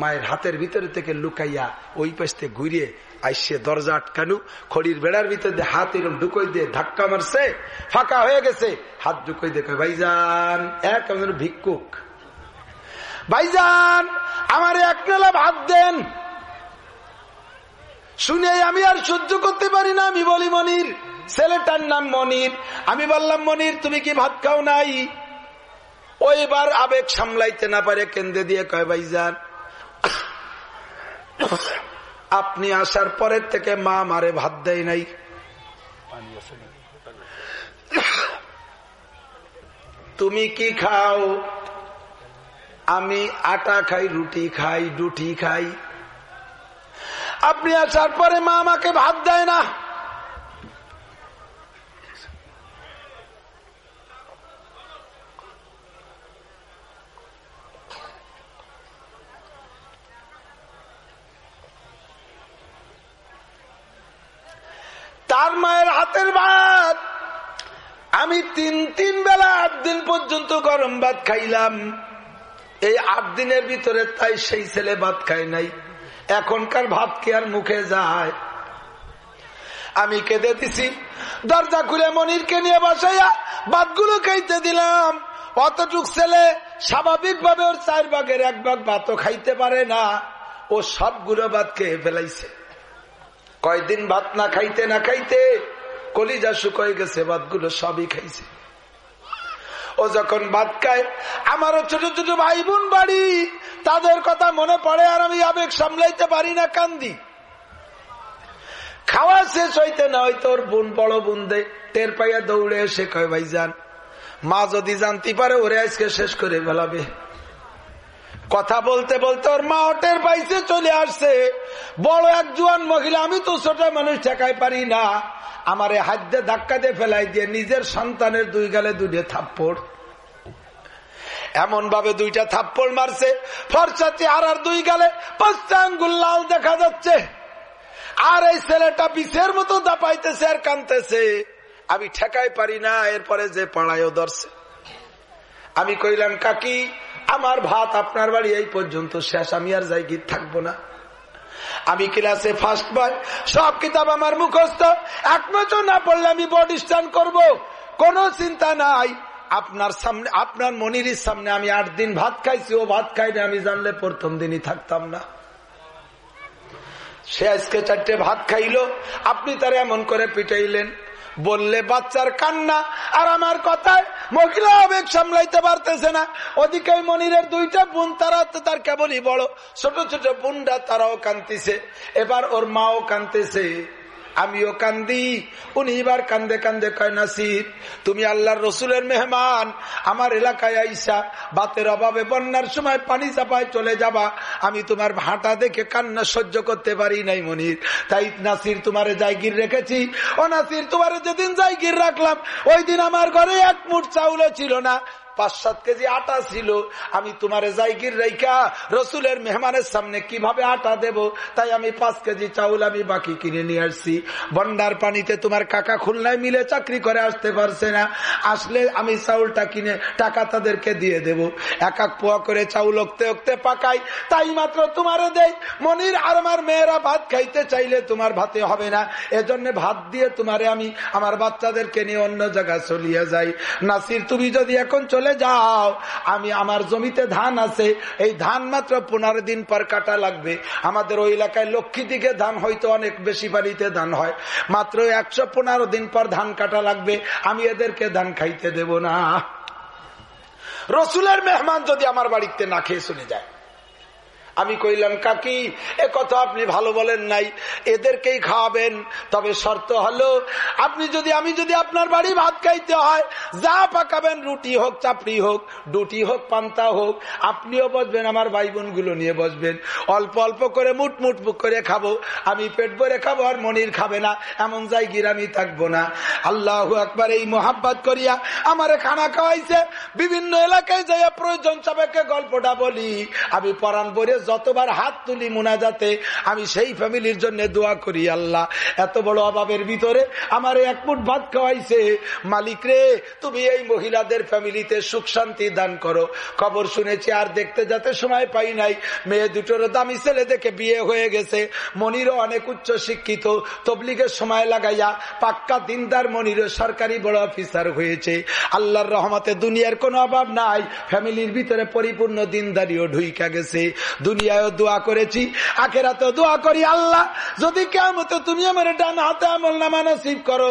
মায়ের হাতের ভিতরে থেকে লুকাইয়া ওই পাশে ঘুরিয়ে আইসে দরজা আটকানু। খড়ির বেড়ার ভিতরে দিয়ে হাত এরকম ঢুকই দিয়ে ধাক্কা মারছে, ফাঁকা হয়ে গেছে। হাত ঢুকই দেখে ভাইজান, এক ভিক্ষুক। ভাইজান, আমার এক ভাত দেন। শুনে আমি আর সহ্য করতে পারি না, আমি বলি মনির। ছেলেটার নাম মনির। আমি বললাম, মনির, তুমি কি ভাত খাও নাই? ওইবার আবেগ সামলাইতে না পারে, কেন্দ্রে দিয়ে কয় ভাই যান আপনি আসার পরের থেকে মা মারে ভাত দেয় নাই। তুমি কি খাও? আমি আটা খাই, রুটি খাই, ডুটি খাই। আপনি আসার পরে মা আমাকে ভাত দেয় না। তার মায়ের হাতের ভাত। আমি তিন তিন বেলা আট দিন পর্যন্ত গরম ভাত খাইলাম। এই আট দিনের ভিতরে তাই সেই ছেলে ভাত খায় নাই। এখনকার ভাত কি আর মুখে যায়? আমি কেঁদে দিছি। দরজা খুলে মনিরকে নিয়ে বসাইয়া ভাতগুলো খাইতে দিলাম। অতটুক ছেলে স্বাভাবিক ভাবে ওর চার ভাগের এক ভাগ ভাতও খাইতে পারে না। ও সবগুলো ভাত খেয়ে ফেলাইছে। কয়দিন ভাত না খাইতে না খাইতে কলিজা শুকোয় গেছে, ভাতগুলো সবই খাইছে। ও যখন ভাত খায়, আমারও ছোট ছোট ভাই বোন বাড়ি। তাদের কথা মনে পড়ে আর আমি আবেগ সামলাইতে পারি না, কান্দি। খাওয়া শেষ হইতে নয় তোর বোন বড় বোন দে, টের পাইয়া দৌড়ে এসে কয় ভাই যান মা যদি জানতে পারে, ওরে আজকে শেষ করে ফেলাবে। কথা বলতে বলতে ওর মা ওটের পাইছে চলে আসছে। বড় এক জুয়ান মহিলা, আমি তো ছোট মানুষ, ঠেকাই পারি না। আমার হাত দিয়ে ধাক্কা দিয়ে ফেলাই দিয়ে নিজের সন্তানের দুই গালে দুইটা থাপ্পড়। এমন ভাবে দুইটা থাপ্পড় মারছে। ফরসাতে আর আর দুই গালে পাঁচটা লাল দেখা যাচ্ছে। আর এই ছেলেটা বিষের মতো দাপাইতেছে আর কানতেছে আমি ঠেকাই পারি না, এরপরে যে পাড়ায়ও ধরছে। আমি কইলাম, কাকি আমার ভাত আপনার বাড়ি এই পর্যন্ত শেষ, আমি আর যাই গীত থাকব না। আমি ক্লাসে ফার্স্ট বার সব কিতাব আমার মুখস্থ। এক বছর না পড়লে আমি বড স্ট্যান্ড করব। কোনো চিন্তা নাই। আপনার সামনে, আপনার মনির সামনে আমি আট দিন ভাত খাইছি, ও ভাত খাইনি আমি জানলে প্রথম দিনই থাকতাম না। সে আজকে চারটে ভাত খাইলো, আপনি তার এমন করে পিটাইলেন। বললে বাচ্চার কান্না, আর আমার কথায় মহিলা আবেগ সামলাইতে পারতেছে না। ওদিকে মনিরের দুইটা বোন, তারা তো তার কেবলই বড়। ছোট ছোট বোনরা তারাও কান্দিছে এবার ওর মাও কানতেছে আমিও কান্দি। উনি এবার কান্দে কান্দে কয়, নাসির, তুমি আল্লাহর রসুলের মেহমান। আমার এলাকায় আইসা বাতের অভাবে বন্যার সময় পানি চাপায় চলে যাবা। আমি তোমার ভাটা দেখে কান্না সহ্য করতে পারি নাই, মনির। তাই নাসির তোমার জায়গির রেখেছি। ও নাসির, তোমার যেদিন জায়গির রাখলাম, ওই দিন আমার ঘরে এক মুঠ চাউলও ছিল না। পাঁচ সাত কেজি আটা ছিল। আমি তোমার জাইগির রেখা রসুলের মেহমানের সামনে কীভাবে আটা দেব? তাই আমি পাঁচ কেজি চাউল আমি বাকি কিনে নিয়ে আসছি। বন্ডার পানিতে তোমার কাকা খুলনায় মিলে চাকরি করে আসতে পারছে না। আসলে আমি চাউলটা কিনে টাকা তাদেরকে দিয়ে দেব। এক এক পোয়া করে চাউল ওকতে ওকতে পাকাই। তাই মাত্র তোমারে দেই। মনির আর আমার মেয়েরা ভাত খাইতে চাইলে তোমার ভাতে হবে না। এজন্য ভাত দিয়ে তোমারে আমি আমার বাচ্চাদেরকে নিয়ে অন্য জায়গায় চলিয়ে যাই। নাসির, তুমি যদি এখন চলে চলে যাও। আমি আমার জমিতে ধান আছে, এই ধান মাত্র পনেরো দিন পর কাটা লাগবে। আমাদের ওই এলাকায় লক্ষ্মী দিকে ধান হয়তো অনেক বেশি বাড়িতে ধান হয়। মাত্র একশো পনেরো দিন পর ধান কাটা লাগবে, আমি এদেরকে ধান খাইতে দেব না। রসুলের মেহমান যদি আমার বাড়িতে না খেয়ে শুনে যায়। আমি কইলাম, কাকি, এ কথা আপনি ভালো বলেন নাই। এদেরকেই খাওয়াবেন। তবে শর্ত হলো, আপনি যদি, আমি যদি আপনার বাড়ি ভাত খাইতে হয়, যা পাকাবেন, রুটি হোক, চাপড়ি হোক ডুটি হোক, পান্তা হোক, আপনিও বসবেন, আমার ভাই বোনগুলো নিয়ে বসবেন। অল্প অল্প করে মুট মুট করে খাব। আমি পেট ভরে খাব, আর মনির খাবে না। এমন যাই আমি থাকব না। আল্লাহ একবার এই মোহাব্বত করিয়া আমার খানা খাওয়াইছে। বিভিন্ন এলাকায় যাইয়া প্রয়োজন সবাইকে গল্পটা বলি। আমি পরাণ বলে যতবার হাত তুলি যাতে আমি সেই ফ্যামিলির জন্য দোয়া করি, আল্লাহ, এত বড় অভাবের ভিতরে আমার এক ফুট ভাত খাওয়াইছে। মালিক রে, তুমি এই মহিলাদের ফ্যামিলিতে সুখ শান্তি দান করো। খবর শুনেছি আর দেখতে যাতে সময় পাই নাই। মেয়ে দুটোর দামি ছেলে দেখে বিয়ে হয়ে গেছে। মনিরও অনেক উচ্চ শিক্ষিত। তবলিগের সময় লাগাইয়া পাক্কা দিনদার মনিরও সরকারি বড় অফিসার হয়েছে। আল্লাহর রহমতে দুনিয়ার কোনো অভাব নাই। ফ্যামিলির ভিতরে পরিপূর্ণ দিনদারিও ঢুইকা গেছে। দুনিয়ায় দোয়া করেছি আখেরাতে দোয়া করি, আল্লাহ, যদি কেমন তুমি আমার ডান হাতে আমল নামা নসিব করো,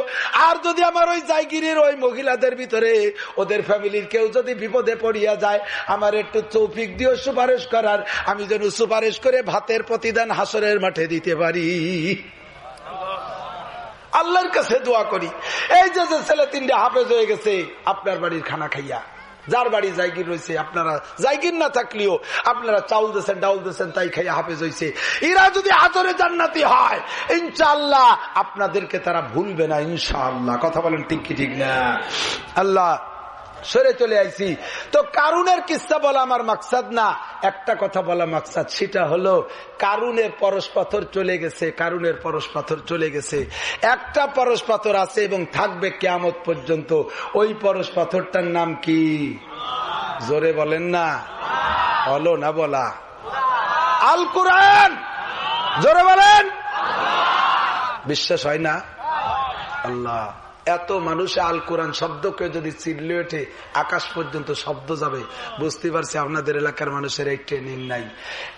আর যদি আমার ওই জায়গিরির ওই মহিলাদের ভিতরে, ওদের ফ্যামিলির কেউ যদি বিপদে পড়িয়া যায়, আমার একটু চৌফিক দিও সুপারিশ করার, আমি যেন সুপারিশ করে ভাতের প্রতিদান হাসরের মাঠে দিতে পারি। আল্লাহর কাছে দোয়া করি। এই যে ছেলে তিনটে হাফেজ হয়ে গেছে, আপনার বাড়ির খানা খাইয়া। যার বাড়ি জায়গির রয়েছে, আপনারা জায়গির না থাকলেও আপনারা চাউল দিয়েছেন, ডাউল দিয়েছেন, তাই খাই হাফেজ হয়েছে এরা যদি আদরে জান্নাতি হয় ইনশাল্লাহ আপনাদেরকে তারা ভুলবে না ইনশাল্লাহ কথা বলেন ঠিক কি ঠিক না? আল্লাহ সরে চলে আইছি। তো কারুনের কিস্তা বলা আমার মাকসাদ না? একটা কথা বলা মাকসাদ, সেটা হলো কারুনের পরশ পাথর চলে গেছে, কারুনের পরশ পাথর চলে গেছে। একটা পরশ পাথর আছে এবং থাকবে কেয়ামত পর্যন্ত। ওই পরশ পাথরটার নাম কি? জোরে বলেন না। হলো না বলা। আল কোরআন! জোরে বলেন। বিশ্বাস হয় না? আল্লাহ। এত মানুষ আল কোরআন শব্দকে যদি চিল্লে ওঠে, আকাশ পর্যন্ত শব্দ যাবে। বুঝতে পারছি আপনাদের এলাকার মানুষের এই ট্রেনিং নাই।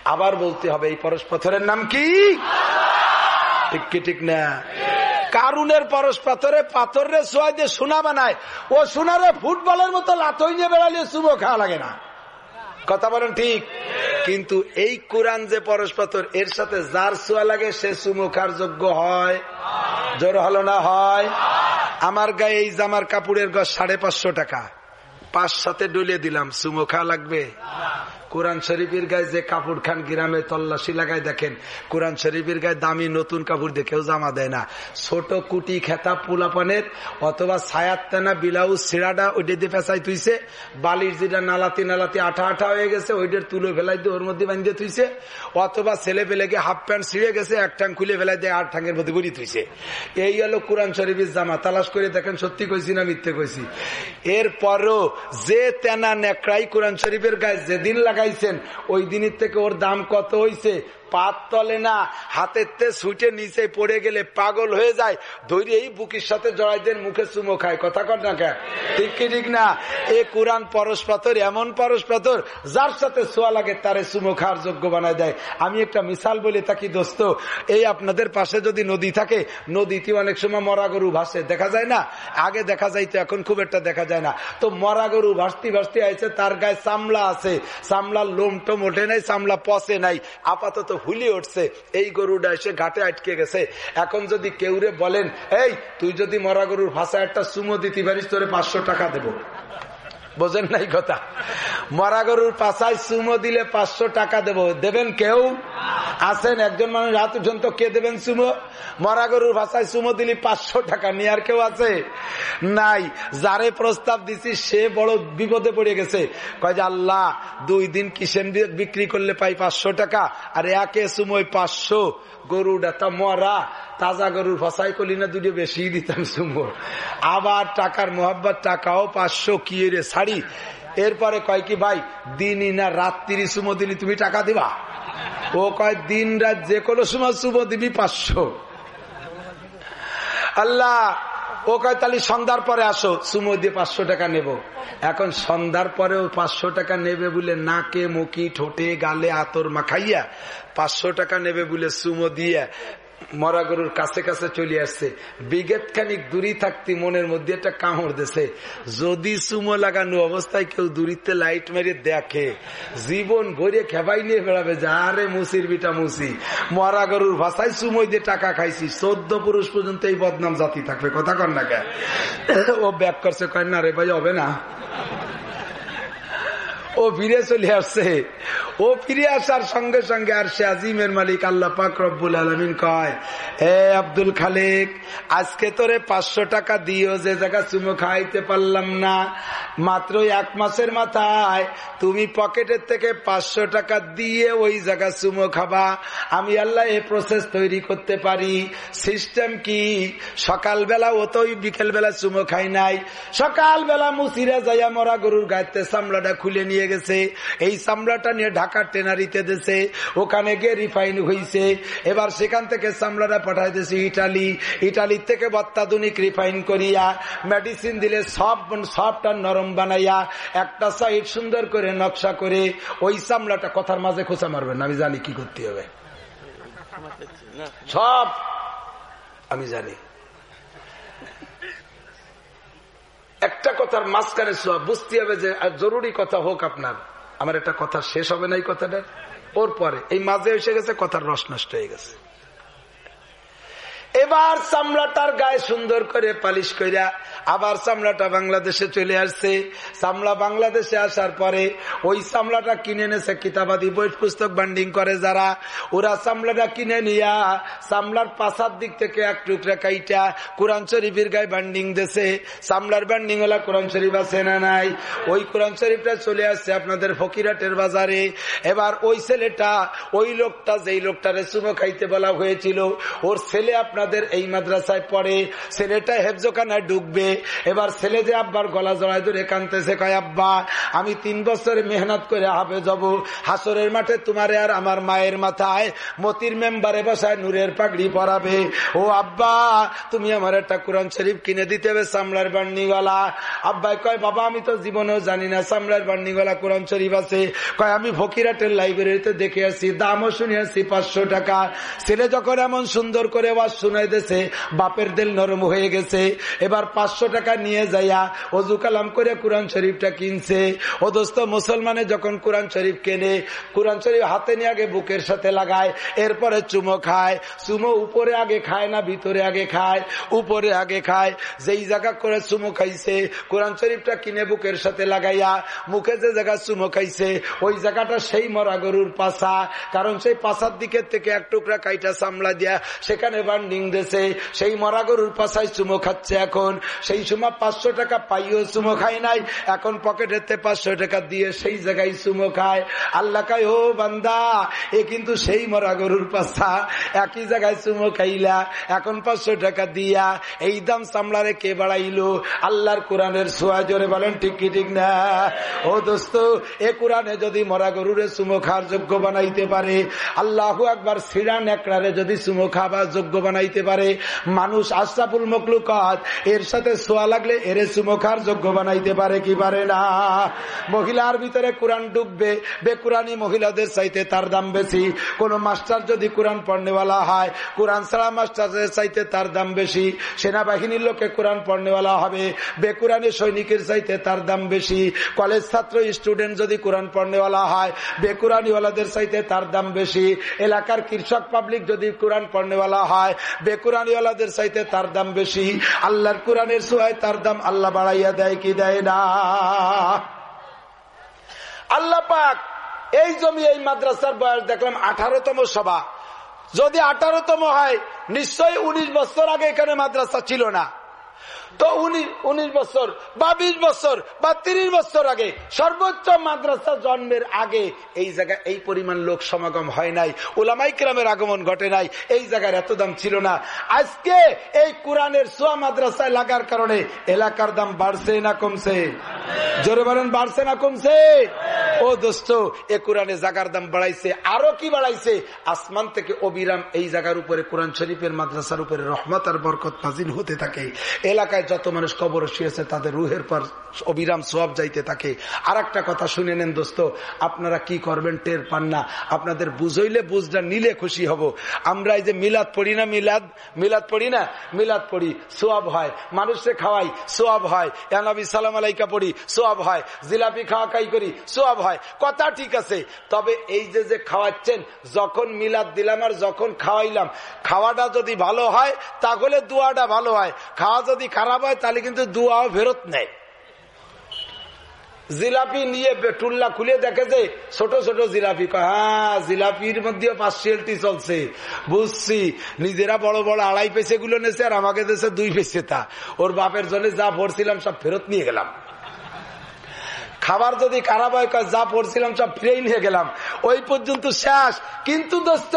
আবার বলতে হবে, এই পরশ পাথরের নাম কি? ঠিক কি, ঠিক না? কারুনের পরশ পাথরে পাথরের সোয়া দিয়ে সোনা বানায়। ও সোনারে ফুটবলের মতো লাথই নিয়ে বেড়ালে চুমো খাওয়া লাগে না। কথা বলেন ঠিক? কিন্তু এই কোরআন যে পরস্পর এর সাথে যার সোয়া লাগে, সে সুমুখার যোগ্য হয়। জোর হলো না হয়? আমার গায়ে এই জামার কাপড়ের গছ সাড়ে পাঁচশো টাকা। পাঁচ সাথে ডুলে দিলাম, সুমুখা লাগবে। কোরআন শরীফের গায়ে যে কাপড় খান গ্রামে তল্লাশি লাগায় দেখেন, কোরআন শরীফের গায়ে দামি নতুন কাপড় দেখেও জামা দেয় না। ছোট কুটি খেতা পুলাপানের অথবা ছায়াত তেনা বিলাউজ ছিড়াটা ওইটা দিয়ে পেঁচাই তুইছে বালির যেটা নালাতি নালাতি আঠা আঠা হয়ে গেছে, ওইটার তুলে ফেলাই দিয়ে ওর মধ্যে বাঁধিয়ে তুইছে অথবা ছেলে পেলেকে হাফ প্যান্ট ছিঁড়ে গেছে, এক ঠাং খুলে ফেলাই দিয়ে আট ঠাঙ্গের মধ্যে ঘুরি তুইছে এই হলো কোরআন শরীফের জামা। তালাশ করে দেখেন, সত্যি কইছি না মিথ্যে কইছি? এরপরও যে তেনা নেকড়াই কোরআন শরীফের গায়ে যেদিন লাগে লাগাইছেন ওই দিনের থেকে ওর দাম কত হইছে? পাত তলে না, হাতের তে ছুটে নিচে পড়ে গেলে পাগল হয়ে যায়। ধৈর্য এই বুকির সাথে জড়াই জড়াইদের মুখে চুমো খায়। কথা কর না কে ঠিক কি ঠিক না? এ কোরআন পরশ পাথর, এমন পরশ পাথর, যার সাথে সোয়া লাগে তারে চুমো খাওয়ার যোগ্য বানায় দেয়। আমি একটা মিসাল বলে থাকি, দোস্ত। এই আপনাদের পাশে যদি নদী থাকে, নদীতে অনেক সময় মরা গরু ভাসে। দেখা যায় না? আগে দেখা যাইতো, এখন খুব একটা দেখা যায় না। তো মরা গরু ভাসতি ভাসতি আইছে, তার গায়ে চামড়া আছে। চামড়ার লোম টোম ওঠে নাই, চামড়া পচে নাই। আপাতত হুলি উঠছে। এই গরুটা এসে ঘাটে আটকে গেছে। এখন যদি কেউরে বলেন, এই, তুই যদি মরা গরুর ভাষা একটা চুমো দিতে পারিস, তোরে পাঁচশো টাকা দেবো। বোঝেন নাই কথা। মরা গরুর পাশায় সুমো দিলে পাঁচশো টাকা দেব। দেবেন কেউ? আছেন একজন মানুষ, হাত উঠন তো, কে দেবেন সুমো মরা গরুর ভাষায় সুমো দিলি পাঁচশো টাকা নিয়ে আর কেউ আছে? নাই। যারে প্রস্তাব দিছি, সে বড় বিপদে পড়ে গেছে। কয় যে আল্লাহ, দুই দিন কিসেন বিক্রি করলে পাই পাঁচশো টাকা? আর একে সুমোয় পাঁচশো। গরুটা তা মরা, তাজা গরুর ফসাই করলি না, দুটো বেশি দিতাম সুমো আবার টাকার মোহাব্বত, টাকাও পাঁচশো কি রে শাড়ি? এরপরে কয় কি, ভাই, দিনই না রাত্রি সুমো দিলি, তুমি টাকা দিবা? ও কয় দিন রাত যে কোনো সময় সুমো দিবি পাঁচশো। আল্লাহ ও কয়, তাহলে সন্ধ্যার পরে আসো। সুমো, দিয়ে পাঁচশো টাকা নেব। এখন সন্ধ্যার পরেও পাঁচশো টাকা নেবে বলে নাকে, মুখি, ঠোঁটে, গালে, আতর মাখাইয়া পাঁচশো টাকা নেবে বলে সুমো দিয়ে মরা গরুর কাছে কাছে চলে আসছে। বিগেত খানিক দূরি থাকতে মনের মধ্যে একটা কামড় দিছে। যদি সুমো লাগানো অবস্থায় কেউ দূরিতে লাইট মেরে দেখে, জীবন ভরে খেবাই নিয়ে বেড়াবে, যে আরে মুসির বিটা মুসি। মরা গরুর ভাষায় সুমো দিয়ে টাকা খাইছি, চোদ্দ পুরুষ পর্যন্ত এই বদনাম জাতি থাকবে, কথা কর না কে? ও ব্যাক করছে, কয় না রে ভাই, হবে না। ও ফিরে চলে আসছে। ও ফিরে আসার সঙ্গে সঙ্গে আর সে আজিমের মালিক আল্লাহ পাক রব্বুল আলমিন কয়, হে আব্দুল খালেক, আজকে তোরে পাঁচশো টাকা দিও যে জায়গা চুমো খাইতে পারলাম না। মাত্র এক মাসের মাথায় তুমি পকেটের থেকে পাঁচশো টাকা দিয়ে ওই জায়গা চুমো খাবা। আমি আল্লাহ এ প্রসেস তৈরি করতে পারি। সিস্টেম কি? সকালবেলা ও তো বিকেল বেলা চুমো খাই নাই। সকালবেলা মুসিরা যাইয়া মরা গরুর গাইতে চামড়াটা খুলে নিয়ে গেছে। এই চামড়াটা নিয়ে ঢাকার টেনারিতে দেশে ওখানে গিয়ে রিফাইন হয়েছে এবার সেখান থেকে চামড়াটা পাঠাইতেছে ইটালি। ইটালির থেকে বত্তাধুনিক রিফাইন করিয়া মেডিসিন দিলে সব সবটা নরম বানাইয়া একটা সাইড সুন্দর করে নকশা করে ওই চামড়াটা কথার মাঝে খোঁচা মারবেন আমি জানি কি করতে হবে। সব আমি জানি। একটা কথার মাঝখানে বুঝতে হবে যে জরুরি কথা হোক আপনার। আমার একটা কথা শেষ হবে না এই কথাটা। ওর পরে, এই মাঝে এসে গেছে, কথার রস নষ্ট হয়ে গেছে। এবার চামড়াটার গায়ে সুন্দর করে পালিশ করিয়া আবার চামড়াটা বাংলাদেশে চলে আসছে। চামড়া বাংলাদেশে আসার পরে ওই চামড়াটা কিনে নেছে কিতাবাদি বই পুস্তক বান্ডিং করে যারা। ওরা চামড়াটা কিনে নিয়া চামড়ার পাশার দিক থেকে এক টুকরা কাইটা কোরআন শরীফের গায়ে বান্ডিং দেশে চামড়ার বান্ডিং হলা কোরআন শরীফ আছে না নাই? ওই কোরআন শরীফটা চলে আসছে আপনাদের ফকিরাটের বাজারে। এবার ওই ছেলেটা, ওই লোকটা যেই লোকটারে চুমো খাইতে বলা হয়েছিল, ওর ছেলে আপনাদের এই মাদ্রাসায় পড়ে। ছেলেটা হেফজোখানায় ঢুকবে এবার ছেলে যে আব্বার গলা জড়াই ধরে কানতেছে কয়, আব্বা, আমি তিন বছর মেহনত করে হাফে যাব হাসরের মাঠে তোমারে আর আমার মায়ের মাথায় মতির মেম্বারে বসায় নূরের পাগড়ি পরাবে। ও আব্বা, তুমি আমার একটা কোরআন শরীফ কিনে দিতে হবে, সামলার বান্নিওয়ালা আব্বাই কয়, বাবা, আমি তো জীবনেও জানি না, সামলার বান্নিওয়ালা কোরআন শরীফ আছে। কয়, আমি ফকিরাটের লাইব্রেরিতে দেখে আসছি দামও শুনে আসছি পাঁচশো টাকা। ছেলে যখন এমন সুন্দর করে ওয়াজ দিয়েছে বাপের দিল নরম হয়ে গেছে। এবার পাঁচশো টাকা নিয়ে যাইয়া অজু কালাম করে কোরআন শরীফটা কিনছে। ও দোস্ত, মুসলমানে যখন কোরআন শরীফ কেনে, কোরআন শরীফ হাতে নিয়ে আগে বুকের সাথে লাগায়, এরপরে চুমো খায়। চুমো উপরে আগে খায় না ভিতরে আগে খায়, উপরে আগে খায়। যেই জায়গা করে চুমো খাইছে, কোরআন শরীফটা কিনে বুকের সাথে লাগাইয়া, মুখে যে জায়গা চুমো খাইছে, ওই জায়গাটা সেই মরা গরুর পাশা কারণ সেই পাশার দিকের থেকে এক টুকরা কাইটা সামলা দিয়া সেখানে বান্ডিং দেছে। সেই মরা গরুর পাশায় চুমো খাচ্ছে এখন। সেই সময় পাঁচশো টাকা পাইও চুমো খায় নাই। এখন পকেটেতে পাঁচশো টাকা দিয়ে সেই জায়গায় চুমো খায়। আল্লাহ কায়, ও বান্দা, এ কিন্তু সেই মরা গরুর পাশা একই জায়গায় চুমো খাইলা, এখন পাঁচশো টাকা দিয়া। এই দাম সামলারে কে বাড়াইলো? আল্লাহর কোরআনের সোয়া জোরে বলেন, ঠিক কি ঠিক না? ও দোস্ত, এ কোরআনে যদি মরা গরুরে চুমো খাওয়ার যোগ্য বানাইতে পারে, আল্লাহ একবার সিরা নেকড়ারে যদি চুমো খাবার যোগ্য বানাইতে পারে, মানুষ আশরাফুল মকলুকাত এর সাথে সোয়া লাগলে এরে সুমখার যোগ্য বানাইতে পারে কি পারে না? মহিলার ভিতরে কোরআন ডুববে বেকুরানি মহিলাদের চাইতে তার দাম বেশি। কোন মাস্টার যদি কোরআন পড়নেওয়ালা হয়, কোরআন ছাড়া মাস্টারের চাইতে তার দাম বেশি। সেনাবাহিনীর লোকে কোরআন পড়নেওয়ালা হবে বেকুরানি সৈনিকের চাইতে তার দাম বেশি। কলেজ ছাত্র, স্টুডেন্ট যদি কোরআন পড়নেওয়ালা হয় বেকুরানিওয়ালাদের চাইতে তার দাম বেশি। এলাকার কৃষক পাবলিক যদি কোরআন পড়নেওয়ালা হয় বেকুরানিওয়ালাদের চাইতে তার দাম বেশি। আল্লাহর কোরআনের সোহায় তার দাম আল্লাহ বাড়াইয়া দেয় কি দেয় না? আল্লাহ পাক এই জমি, এই মাদ্রাসার বয়স দেখলাম আঠারোতম সভা। যদি আঠারোতম হয়, নিশ্চয়ই উনিশ বছর আগে এখানে মাদ্রাসা ছিল না। তো উনিশ বছর বা বিশ বছর বা তিরিশ বছর আগে সর্বোচ্চ মাদ্রাসা জন্মের আগে এই জায়গায় এই পরিমাণ লোক সমাগম হয় নাই। ওলামাই গ্রামের আগমন ঘটে নাই। এই জায়গার এত দাম ছিল না। আজকে এই কোরআনের সোয়া মাদ্রাসায় লাগার কারণে এলাকার দাম বাড়ছে না কমছে? জোরে বলেন, বাড়ছে না কমছে? ও দোস্ত, এ কোরআনে জাগার দাম বাড়াইছে, আরও কি বাড়াইছে? আসমান থেকে অবিরাম এই জায়গার উপরে কোরআন শরীফের মাদ্রাসার উপরে রহমত আর বরকত নাজিল হতে থাকে। এলাকায় যত মানুষ কবর শুয়েছে তাদের রুহের পর অবিরাম সব যাইতে থাকে। আর একটা কথা শুনে নেন দোস্ত, আপনারা কি করবেন টের পান না। আপনাদের বুঝইলে বুঝটা নিলে খুশি হব। আমরা এই যে মিলাদ পড়ি না, মিলাদ? মিলাদ পড়ি না? মিলাদ পড়ি। সোয়াব হয়। মানুষকে খাওয়াই, সোয়াব হয়। ইয়ানবী সালাম আলাইকা পড়ি, সোয়াব হয়। জিলাপি খাওয়া খাই করি, সোয়াব হয়। কথা ঠিক আছে। তবে এই যে যে খাওয়াচ্ছেন, যখন মিলাদ দিলাম আর যখন খাওয়াইলাম, খাওয়াটা যদি ভালো হয়, তাহলে দোয়াটা ভালো হয়। খাওয়া যদি খারাপ হয়, তাহলে কিন্তু দুয়াও ফেরত নেয়। জিলাপি নিয়ে টুল্লা খুলে দেখে যে ছোট ছোট জিলাপি। হ্যাঁ জিলাপির মধ্যে পার্সিয়ালটি চলছে। বুঝছি, নিজেরা বড় বড় আড়াই পেসে গুলো নেছে আর আমাকে দেশে দুই পেসে তা ওর বাপের জন্য যা ভরছিলাম সব ফেরত নিয়ে গেলাম। খাবার যদি খারাপ হয় যা পড়ছিলাম সব ফিরেই নিয়ে গেলাম। ওই পর্যন্ত শেষ। কিন্তু দোস্ত,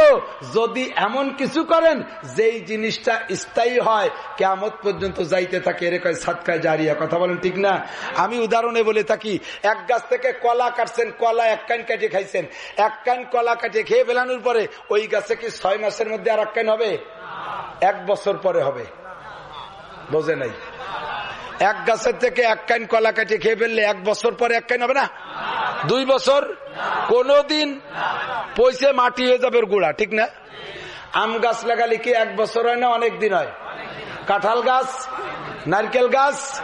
যদি এমন কিছু করেন, যেই জিনিসটা স্থায়ী হয় কেমত পর্যন্ত যাইতে থাকে, এর কয় সাতকায় জারিয়া। কথা বলেন ঠিক না? আমি উদাহরণে বলে থাকি, এক গাছ থেকে কলা কাটছেন, কলা এক কান কাটে খাইছেন। এক কান কলা কাটে খেয়ে ফেলানোর পরে ওই গাছে কি ছয় মাসের মধ্যে আর এক কান হবে? এক বছর পরে হবে। বোঝে নাই? এক গাছের থেকে এক কাইন কলা কাটি খেয়ে ফেললে এক বছর পরে এক কাইন হবে না? দুই বছর? কোনদিন? পয়সে মাটি হয়ে যাবে গুড়া, ঠিক না? আম গাছ লাগালে কি এক বছর হয় না অনেক দিন হয়? কাঁঠাল গাছ, নারকেল গাছ,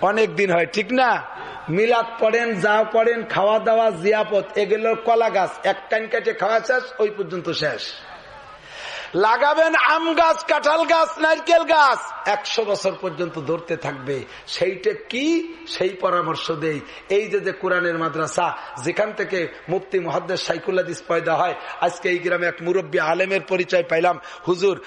অনেক দিন হয়, ঠিক না? মিলাদ পড়েন যা পড়েন, খাওয়া দাওয়া, জিয়াপত এগুলো কলা গাছ, এক কাইন কাটে খাওয়া শেষ, ওই পর্যন্ত শেষ। লাগাবেন আম গাছ, কাঁঠাল গাছ, নারকেল গাছ। একশো বছর পর্যন্ত ধরতে থাকবে। সেইটা কি? সেই পরামর্শ দেই। এই যে যে কোরআনের মাদ্রাসা, যেখান থেকে মুফতি মহাদ্দের সাইকুল্লাদিস পয়দা হয়, আজকে এই গ্রামে এক মুরব্বী আলেমের পরিচয় পাইলাম। হুজুর